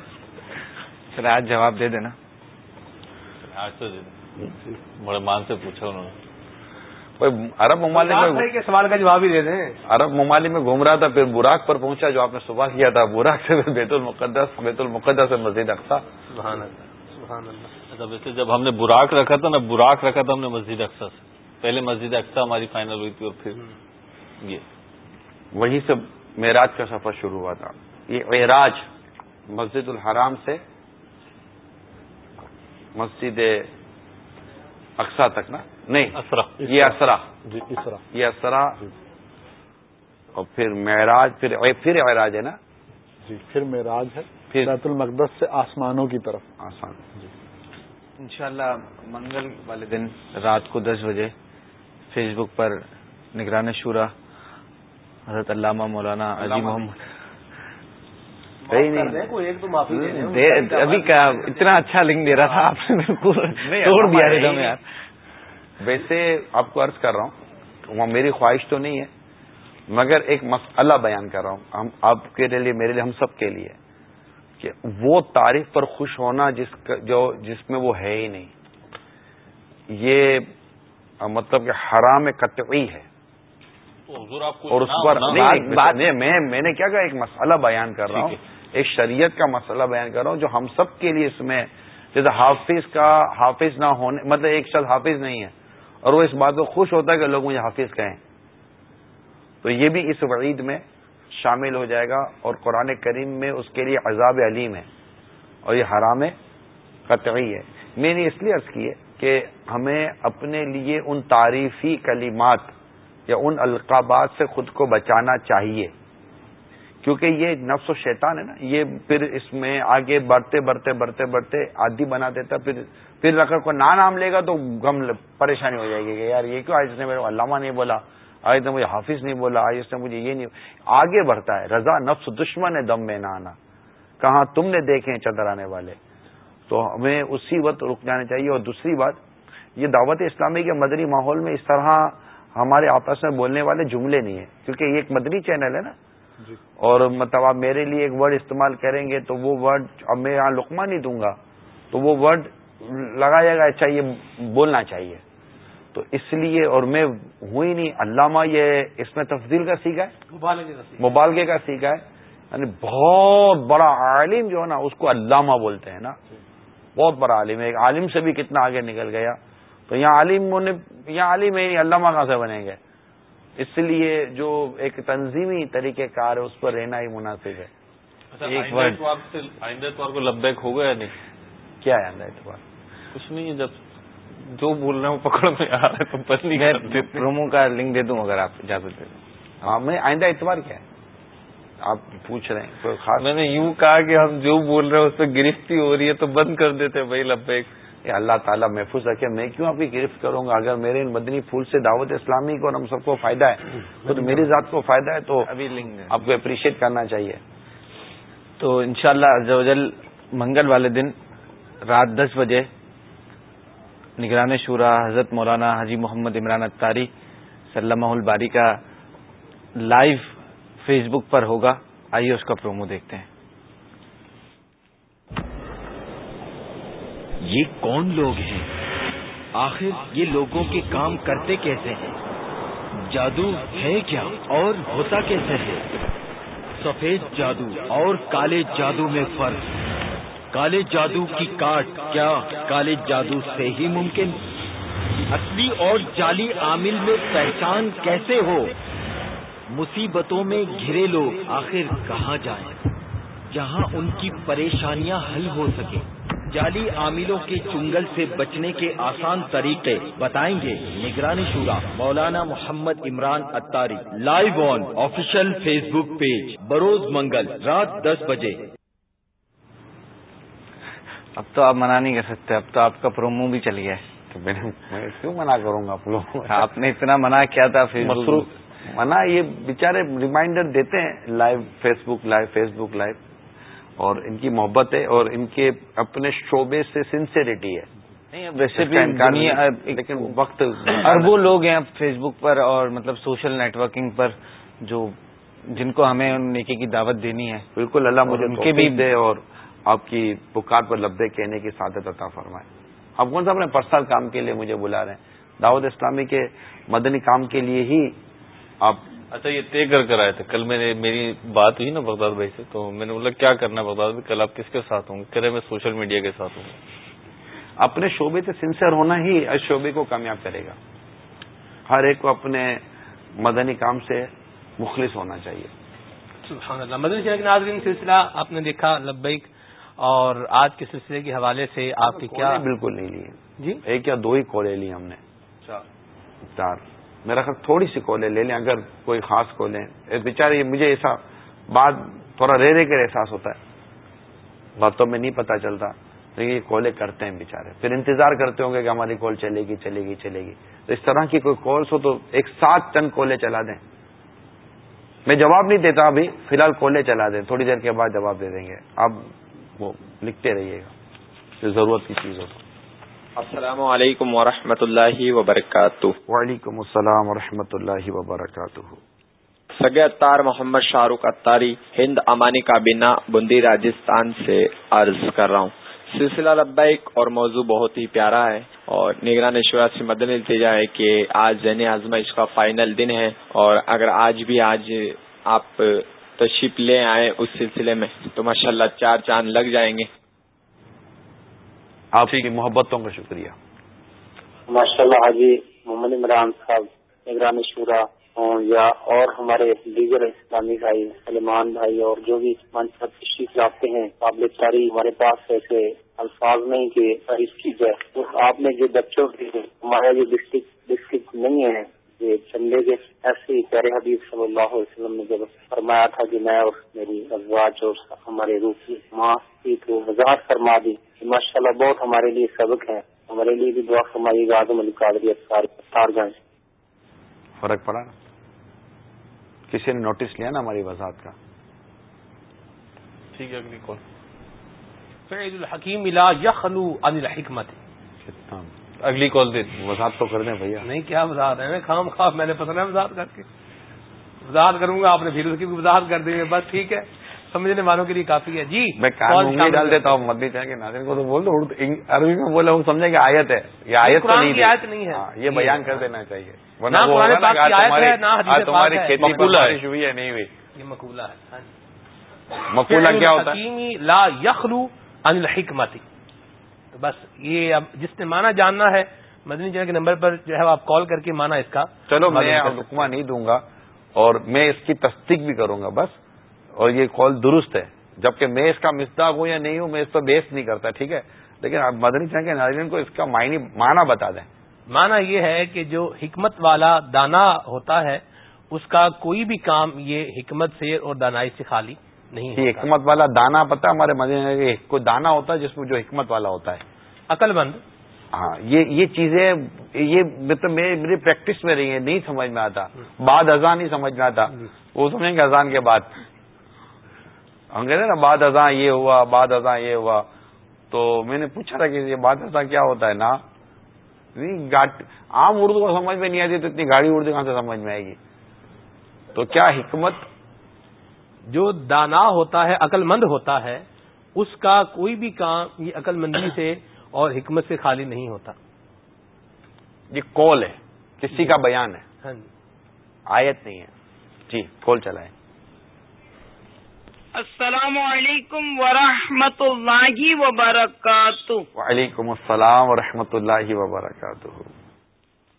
چلے آج جواب دے دینا۔ آج تو دے دیں۔ بڑے مان سے پوچھا انہوں نے۔ عرب ممالک میں کے سوال کا جواب ہی دے دیں۔ عرب ممالک میں گھوم رہا تھا پھر براق پر پہنچا جو آپ نے صبح کیا تھا براق سے بیت المقدس بیت المقدس سے مسجد اقسا سبحان اللہ سبحان اللہ۔ اچھا ویسے جب ہم نے براق رکھا تھا نا براق رکھا تھا ہم نے مسجد اقسا سے۔ پہلے مسجد اقسا ہماری فائنل ہوئی تھی اور پھر یہ۔ وہیں سے معراج کا سفر شروع ہوا تھا۔ یہ معراج مسجد الحرام سے مسجد اقسا تک نا؟ نہیں. اسرا. یہ اسرا. جی اسرا. یہ اسرا. اور پھر معراج پھر پھر اعراج ہے نا؟ جی پھر معراج ہے. پھر- بیت المقدس سے آسمانوں کی طرف. آسان انشاءاللہ منگل والے دن رات کو دس بجے فیس بک پر نگران شورا حضرت علامہ مولانا علی محمد ایک تو معافی ابھی کیا اتنا اچھا لنک دے رہا تھا آپ نے بالکل توڑ دیا یار۔ ویسے آپ کو عرض کر رہا ہوں وہ میری خواہش تو نہیں ہے مگر ایک مسئلہ بیان کر رہا ہوں۔ ہم آپ کے لیے میرے لیے ہم سب کے لیے کہ وہ تعریف پر خوش ہونا جس کا- جو جس میں وہ ہے ہی نہیں۔ یہ مطلب کہ حرام قطعی ہے۔ حضور آپ کو اور اس پر میں نے کیا کہا؟ ایک مسئلہ بیان کر رہا ہوں۔ ایک شریعت کا مسئلہ بیان کر رہا ہوں جو ہم سب کے لیے اس میں جیسے حافظ کا حافظ نہ ہونے مطلب ایک شخص حافظ نہیں ہے اور وہ اس بات کو خوش ہوتا ہے کہ لوگ مجھے حافظ کہیں۔ تو یہ بھی اس وعید میں شامل ہو جائے گا اور قرآن کریم میں اس کے لیے عذاب علیم ہے اور یہ حرام قطعی ہے۔ میں نے اس لیے عرض کی ہے کہ ہمیں اپنے لیے ان تعریفی کلمات یا ان القابات سے خود کو بچانا چاہیے۔ کیونکہ یہ نفس و شیطان ہے نا، یہ پھر اس میں آگے بڑھتے بڑھتے بڑھتے بڑھتے عادی بنا دیتا پھر پھر اگر کوئی نہ نام لے گا تو غم پریشانی ہو جائے گی کہ یار یہ کیوں آج اس نے میرے کو علامہ نہیں بولا آج نے مجھے حافظ نہیں بولا آج اس نے مجھے یہ نہیں، آگے بڑھتا ہے، رضا نفس دشمن ہے دم میں نہ آنا کہاں تم نے دیکھے ہیں آنے والے؟ تو ہمیں اسی وقت رک جانا چاہیے اور دوسری بات، یہ دعوت اسلامی کے مدنی ماحول میں اس طرح ہمارے آپس میں بولنے والے جملے نہیں ہیں، کیونکہ یہ ایک مدنی چینل ہے نا اور مطلب آپ میرے لیے ایک ورڈ استعمال کریں گے تو وہ ورڈ اب میں یہاں لقمہ نہیں دوں گا۔ تو وہ ورڈ لگایا گا اچھا یہ بولنا چاہیے۔ تو اس لیے اور میں ہوئی نہیں علامہ یہ اس میں تفضیل کا سیکھا ہے۔ مبالغے کا سیکھا ہے۔ یعنی بہت بڑا عالم جو ہے نا اس کو علامہ بولتے ہیں نا۔ بہت بڑا عالم ہے۔ ایک عالم سے بھی کتنا آگے نکل گیا۔ تو یہاں عالم ہونے یہاں عالم ہے نہیں علامہ کہاں سے بنیں گے؟ اس لیے جو ایک تنظیمی طریقہ کار ہے اس پر رہنا ہی مناسب ہے۔ ورڈ آئندہ اتوار کو لبیک ہو گیا نہیں؟ کیا ہے اندر اعتبار کچھ نہیں ہے جب جو بول رہے ہیں وہ پکڑ میں آ رہا ہے تو بس نہیں میں کرتے پرومو کا لنک دے دوں اگر آپ اجازت دے دیں۔ ہاں میں آئندہ اعتبار کیا ہے؟ آپ پوچھ رہے ہیں میں نے یوں کہا کہ ہم جو بول رہے ہیں اس پہ گرفتی ہو رہی ہے تو بند کر دیتے بھائی لبیک۔ یہ اللہ تعالیٰ محفوظ رکھے میں کیوں آپ کی گرفت کروں گا؟ اگر میرے ان مدنی پھول سے دعوت اسلامی کو اور ہم سب کو فائدہ ہے تو میری ذات کو فائدہ ہے تو آپ کو اپریشیٹ کرنا چاہیے۔ تو انشاءاللہ شاء اللہ منگل والے دن رات دس بجے نگران شورا حضرت مولانا حجی محمد عمران اختاری سلمہ الباری کا لائیو فیس بک پر ہوگا۔ آئیے اس کا پرومو دیکھتے ہیں۔ یہ کون لوگ ہیں؟ آخر یہ لوگوں کے کام کرتے کیسے ہیں؟ جادو ہے کیا اور ہوتا کیسے ہے؟ سفید جادو اور کالے جادو میں فرق۔ کالے جادو کی کاٹ کیا کالے جادو سے ہی ممکن؟ اصلی اور جعلی عامل میں پہچان کیسے ہو؟ مصیبتوں میں گھرے لوگ آخر کہاں جائیں؟ جہاں ان کی پریشانیاں حل ہو سکیں۔ جعلی عاملوں کے چنگل سے بچنے کے آسان طریقے بتائیں گے۔ نگرانی شورا Maulana Muhammad Imran Attari live on official Facebook page بروز منگل رات دس بجے۔ اب تو آپ منع نہیں کر سکتے اب تو آپ کا پرومو بھی چل گیا ہے۔ تو میں کیوں منع کروں گا آپ کو؟ آپ نے اتنا منع کیا تھا فیس بک مصروف منع یہ بیچارے ریمائنڈر دیتے ہیں live Facebook live Facebook live اور ان کی محبت ہے اور ان کے اپنے شعبے سے سنسیریٹی ہے۔ ویسے بھی لیکن وقت اربوں لوگ ہیں اب فیس بک پر اور مطلب سوشل نیٹ ورکنگ پر جو جن کو ہمیں نیکی کی دعوت دینی ہے۔ بالکل اللہ مجھے ان کے بھی- دے اور آپ کی پکار پر لبے کہنے کی سعادت عطا فرمائے۔ آپ کون سا اپنے پرسنل کام کے لیے مجھے بلا رہے ہیں؟ دعوت اسلامی کے مدنی کام کے لیے ہی آپ اچھا یہ طے کر کر آئے تھے۔ کل میں نے میری بات ہوئی نا بغداد بھائی سے تو میں نے بولا کیا کرنا ہے بغداد بھائی؟ کل آپ کس کے ساتھ ہوں گے؟ کہہ رہے میں سوشل میڈیا کے ساتھ ہوں گا اپنے شعبے سے سنسیئر ہونا ہی اس شعبے کو کامیاب کرے گا۔ ہر ایک کو اپنے مدنی کام سے مخلص ہونا چاہیے۔ سبحان اللہ۔ مدنی چینل کے ناظرین سلسلہ آپ نے دیکھا لبیک۔ اور آج کے سلسلے کے حوالے سے آپ کے کیا بالکل نہیں لیے۔ جی؟ ایک یا دو ہی کالیں لی ہم نے۔ چار میرا خیال تھوڑی سی کالیں لے لیں، اگر کوئی خاص کالیں بےچارے مجھے ایسا بات تھوڑا رہ رہ کر احساس ہوتا ہے۔ باتوں میں نہیں پتا چلتا۔ لیکن یہ کالیں کرتے ہیں بےچارے پھر انتظار کرتے ہوں گے کہ ہماری کال چلے گی چلے گی چلے گی۔ تو اس طرح کی کوئی کالس ہو تو ایک ساتھ چند کالیں چلا دیں۔ میں جواب نہیں دیتا ابھی، فی الحال کالیں چلا دیں۔ تھوڑی دیر کے بعد جواب دے دیں گے۔ اب وہ لکھتے رہیے گا۔ ضرورت کی چیز ہو تو السلام علیکم ورحمۃ اللہ وبرکاتہ۔ وعلیکم السلام ورحمۃ اللہ وبرکاتہ۔ سگے اتار محمد شاہ رخ اتاری ہند امانی کابینہ بندی راجستھان سے عرض کر رہا ہوں۔ سلسلہ لبیک اور موضوع بہت ہی پیارا ہے اور نگران شورا سے مدن التجا ہے کہ آج زین آزمائش کا فائنل دن ہے اور اگر آج بھی آج آپ تشریف لے آئے اس سلسلے میں تو ماشاءاللہ چار چاند لگ جائیں گے۔ آپ کی محبتوں کا شکریہ۔ ماشاء اللہ حاجی محمد عمران صاحب نگران شورا یا اور ہمارے دیگر اسلامی بھائی سلمان بھائی اور جو بھی تشریف لاتے ہیں قابل تاریخ ہمارے پاس ایسے الفاظ نہیں کہ تعریف کی جائے آپ نے جو بچوں کے ہمارا جو ڈسٹرکٹ ڈسٹرکٹ نہیں ہے یہ چندے کے ایسے ہی پیارے حبیب صلی اللہ علیہ وسلم نے جب فرمایا تھا کہ میں اور میری ازواج اور ہمارے روح کی ماں کی تو وضاحت فرما دی ماشاء اللہ بہت ہمارے لیے سبق ہے۔ ہمارے لیے بھی دعا فرمائی گا اعظم علی قادری افطار گنج فرق پڑا نا؟ کسی نے نوٹس لیا نا ہماری وضاحت کا؟ ٹھیک ہے اگلی کال فعل الحکیم لا یخلو عن الحکمت۔ کتنا اگلی کال دے وضاحت تو کر دیں بھیا۔ نہیں کیا وضاحت ہے؟ خام خواہ میں نے پتہ وضاحت کر کے۔ وضاحت کروں گا آپ نے پھر اس کی وضاحت کر دی بس ٹھیک ہے۔ سمجھنے والوں کے لیے کافی ہے۔ جی میں ڈال دیتا ہوں مدی چاہے کہ ناظرین کو تو بول دو۔ عربی میں بولا ہوں سمجھے کہ آیت ہے۔ یہ آیت نہیں آیت نہیں ہے۔ ہاں، یہ بیان کر دینا چاہیے۔ تمہاری کھیتی بارش ہوئی ہے نہیں ہوئی۔ یہ مقولہ ہے۔ مقولہ کیا ہوتا ہے؟ لا یخلو ان الحکمتی۔ تو بس یہ اب جس نے مانا جاننا ہے مدنی چینل کے نمبر پر جو ہے آپ کال کر کے مانا اس کا۔ چلو میں حکمہ نہیں دوں گا اور میں اس کی تصدیق بھی کروں گا بس۔ اور یہ کال درست ہے۔ جبکہ میں اس کا مستاق ہوں یا نہیں ہوں میں اس پر بیس نہیں کرتا ٹھیک ہے؟ لیکن آپ مدنی چاہیں کے ناظرین کو اس کا معنی مانا بتا دیں۔ مانا یہ ہے کہ جو حکمت والا دانا ہوتا ہے اس کا کوئی بھی کام یہ حکمت سے اور دانائی سے خالی۔ نہیں یہ حکمت والا دانا پتا ہمارے مدنی کوئی دانا ہوتا ہے جس میں جو حکمت والا ہوتا ہے۔ عقل مند؟ ہاں یہ یہ چیزیں یہ مطلب میری پریکٹس میں رہی ہیں نہیں سمجھ میں آتا۔ بعد اذان نہیں سمجھ میں آتا۔ وہ سمجھیں گے اذان کے بعد۔ ہم کہتے ہیں نا بعد ازاں یہ ہوا بعد ازاں یہ ہوا۔ تو میں نے پوچھا تھا کہ یہ بعد ازاں کیا ہوتا ہے نا؟ عام اردو کو سمجھ میں نہیں آتی تو اتنی گاڑی اردو کہاں سے سمجھ میں آئے گی؟ تو کیا حکمت جو دانا ہوتا ہے عقل مند ہوتا ہے اس کا کوئی بھی کام یہ عقل مندی سے اور حکمت سے خالی نہیں ہوتا۔ یہ کال ہے کسی کا بیان ہے۔ ہاں جی۔ آیت نہیں ہے۔ جی کال چلائے السلام علیکم ورحمۃ اللہ وبرکاتہ۔ وعلیکم السلام ورحمۃ اللہ وبرکاتہ۔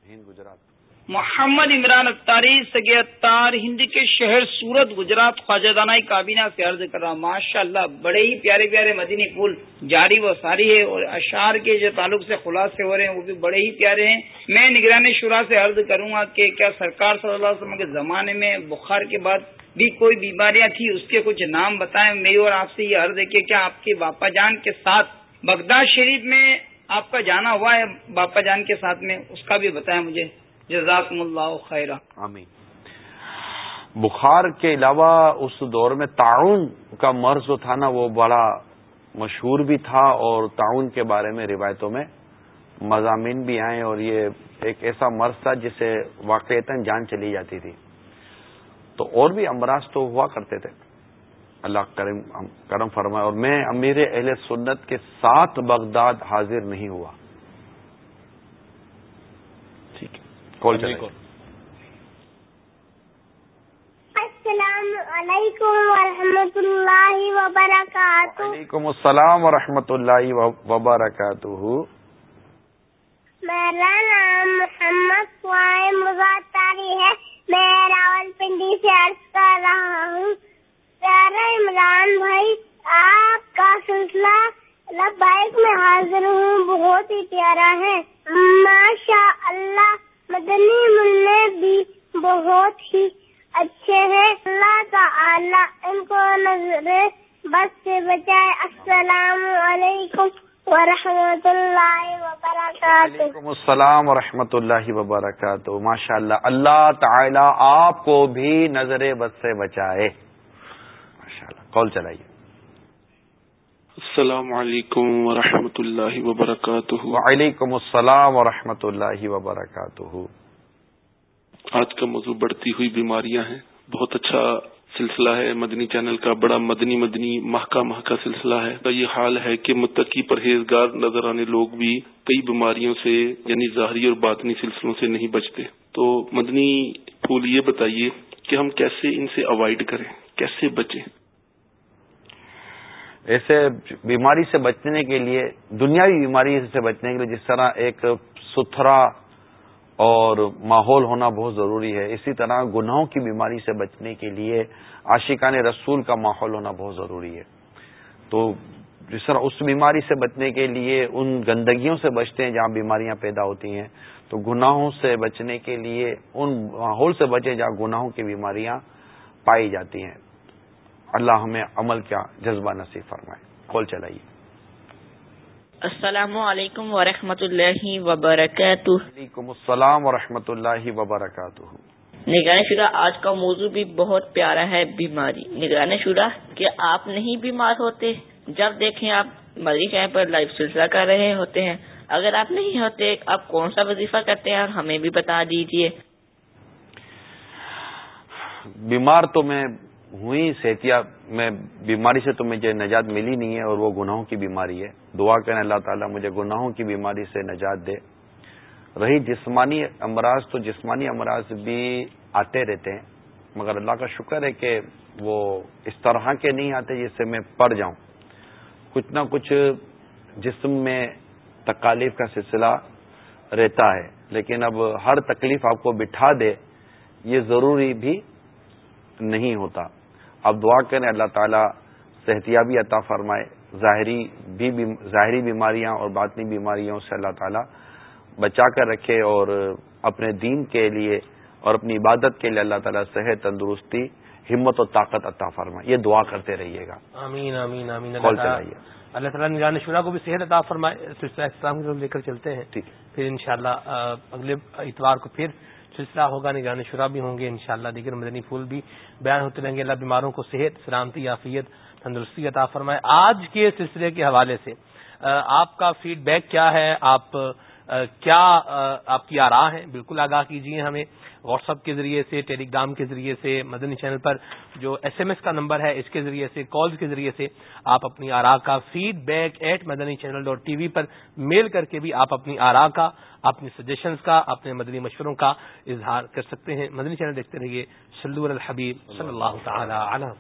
ہند گجرات۔ محمد عمران اختاری، سگے اتار ہند کے شہر سورت، گجرات، خواجہ دانائی کابینہ سے عرض کر رہا ماشاء اللہ بڑے ہی پیارے پیارے مدنی پھول، جاری و ساری ہے اور اشار کے جو تعلق سے خلاصے ہو رہے ہیں، وہ بھی بڑے ہی پیارے ہیں۔ میں نگرانی شورا سے عرض کروں گا کہ کیا سرکار صلی اللہ علیہ وسلم کے زمانے میں بخار کے بعد بھی کوئی بیماریاں تھی اس کے کچھ نام بتائیں۔ میری اور آپ سے یہ عرض ہے کہ کیا آپ کے باپا جان کے ساتھ بغداد شریف میں آپ کا جانا ہوا ہے؟ باپا جان کے ساتھ میں اس کا بھی بتائیں مجھے۔ جزاکم اللہ خیر آمین۔ بخار کے علاوہ اس دور میں تعاون کا مرض جو تھا نا، وہ بڑا مشہور بھی تھا اور تعاون کے بارے میں روایتوں میں مضامین بھی آئے اور یہ ایک ایسا مرض تھا جسے واقعتا جان چلی جاتی تھی۔ تو اور بھی امراض تو ہوا کرتے تھے۔ اللہ کرم کرم فرمائے اور میں امیر اہل سنت کے ساتھ بغداد حاضر نہیں ہوا ٹھیک ہے کال السلام علیکم ورحمۃ اللہ وبرکاتہ وعلیکم السلام ورحمۃ اللہ وبرکاتہ میرا نام محمد مزاتاری ہے میں راول پنڈی سے عرض کر رہا ہوں پیارا عمران بھائی آپ کا سلسلہ لبائک میں حاضر ہوں بہت بہت ہی پیارا ہے ماشاء اللہ مدنی ملنے بھی بہت ہی اچھے ہیں۔ اللہ تعالی ان کو نظر بس سے بچائے السلام علیکم ورحمۃ اللہ وبرکاتہ۔ وعلیکم السلام ورحمۃ اللہ وبرکاتہ۔ ماشاء اللہ اللہ تعالی آپ کو بھی نظر بد سے بچائے۔ ماشاء اللہ کال چلائیے۔ السلام علیکم ورحمۃ اللہ وبرکاتہ۔ وعلیکم السلام ورحمۃ اللہ وبرکاتہ۔ آج کا موضوع بڑھتی ہوئی بیماریاں ہیں۔ بہت اچھا سلسلہ ہے۔ مدنی چینل کا بڑا مدنی مدنی ماہ کا ماہ کا سلسلہ ہے۔ تو یہ حال ہے کہ متقی پرہیزگار نظر آنے لوگ بھی کئی بیماریوں سے یعنی ظاہری اور باطنی سلسلوں سے نہیں بچتے۔ تو مدنی پھول یہ بتائیے کہ ہم کیسے ان سے اوائڈ کریں کیسے بچیں؟ ایسے بیماری سے بچنے کے لیے، دنیاوی بیماری سے بچنے کے لیے جس طرح ایک ستھرا اور ماحول ہونا بہت ضروری ہے، اسی طرح گناہوں کی بیماری سے بچنے کے لیے عاشقان رسول کا ماحول ہونا بہت ضروری ہے۔ تو جس طرح اس بیماری سے بچنے کے لیے ان گندگیوں سے بچتے ہیں جہاں بیماریاں پیدا ہوتی ہیں، تو گناہوں سے بچنے کے لیے، ان ماحول سے بچے جہاں گناہوں کی بیماریاں پائی جاتی ہیں۔ اللہ ہمیں عمل کیا جذبہ نصیب فرمائے۔ کال چلائیے۔ السلام علیکم ورحمۃ اللہ وبرکاتہ۔ وعلیکم السلام ورحمۃ اللہ وبرکاتہ۔ نگران شدہ آج کا موضوع بھی بہت پیارا ہے بیماری۔ نگران شدہ کہ آپ نہیں بیمار ہوتے جب دیکھیں آپ مری چین پر لائف سلسلہ کر رہے ہوتے ہیں۔ اگر آپ نہیں ہوتے آپ کون سا وظیفہ کرتے ہیں؟ اور ہمیں بھی بتا دیجیے۔ بیمار تو میں ہوئی صحتیا میں بیماری سے تو مجھے نجات ملی نہیں ہے اور وہ گناہوں کی بیماری ہے۔ دعا کریں اللہ تعالیٰ مجھے گناہوں کی بیماری سے نجات دے۔ رہی جسمانی امراض تو جسمانی امراض بھی آتے رہتے ہیں، مگر اللہ کا شکر ہے کہ وہ اس طرح کے نہیں آتے جس سے میں پڑ جاؤں۔ کچھ نہ کچھ جسم میں تکالیف کا سلسلہ رہتا ہے، لیکن اب ہر تکلیف آپ کو بٹھا دے، یہ ضروری بھی نہیں ہوتا۔ اب دعا کریں اللہ تعالیٰ صحتیابی عطا فرمائے ظاہری بھی ظاہری بیماریاں اور باطنی بیماریوں سے اللہ تعالیٰ بچا کر رکھے اور اپنے دین کے لیے اور اپنی عبادت کے لیے اللہ تعالیٰ صحت تندرستی ہمت و طاقت عطا فرمائے۔ یہ دعا کرتے رہیے گا۔ آمین آمین آمین۔ اللہ تعالیٰ نگران شورا کو بھی صحت عطا فرمائے۔ اسلام کو لے کر چلتے ہیں۔ پھر انشاءاللہ اگلے اتوار کو پھر سلسلہ ہوگا نگران شورا بھی ہوں گے انشاءاللہ، دیگر مدنی پھول بھی بیان ہوتے رہیں گے۔ اللہ بیماروں کو صحت، سلامتی یافیت تندرستی عطا فرمائے۔ آج کے سلسلے کے حوالے سے آپ کا فیڈ بیک کیا ہے؟ آپ کیا آپ کی آراہ ہیں بالکل آگاہ کیجیے ہمیں واٹس ایپ کے ذریعے سے ٹیلی گرام کے ذریعے سے، مدنی چینل پر جو ایس ایم ایس کا نمبر ہے، اس کے ذریعے سے کال کے ذریعے سے آپ اپنی آراہ کا feedback at Madani channel dot T V per mail کر کے بھی آپ اپنی آراہ کا، اپنی سجیشنز کا، اپنے مدنی مشوروں کا اظہار کر سکتے ہیں۔ مدنی چینل دیکھتے رہیے، سلور الحبیب صلی اللہ تعالی علیہ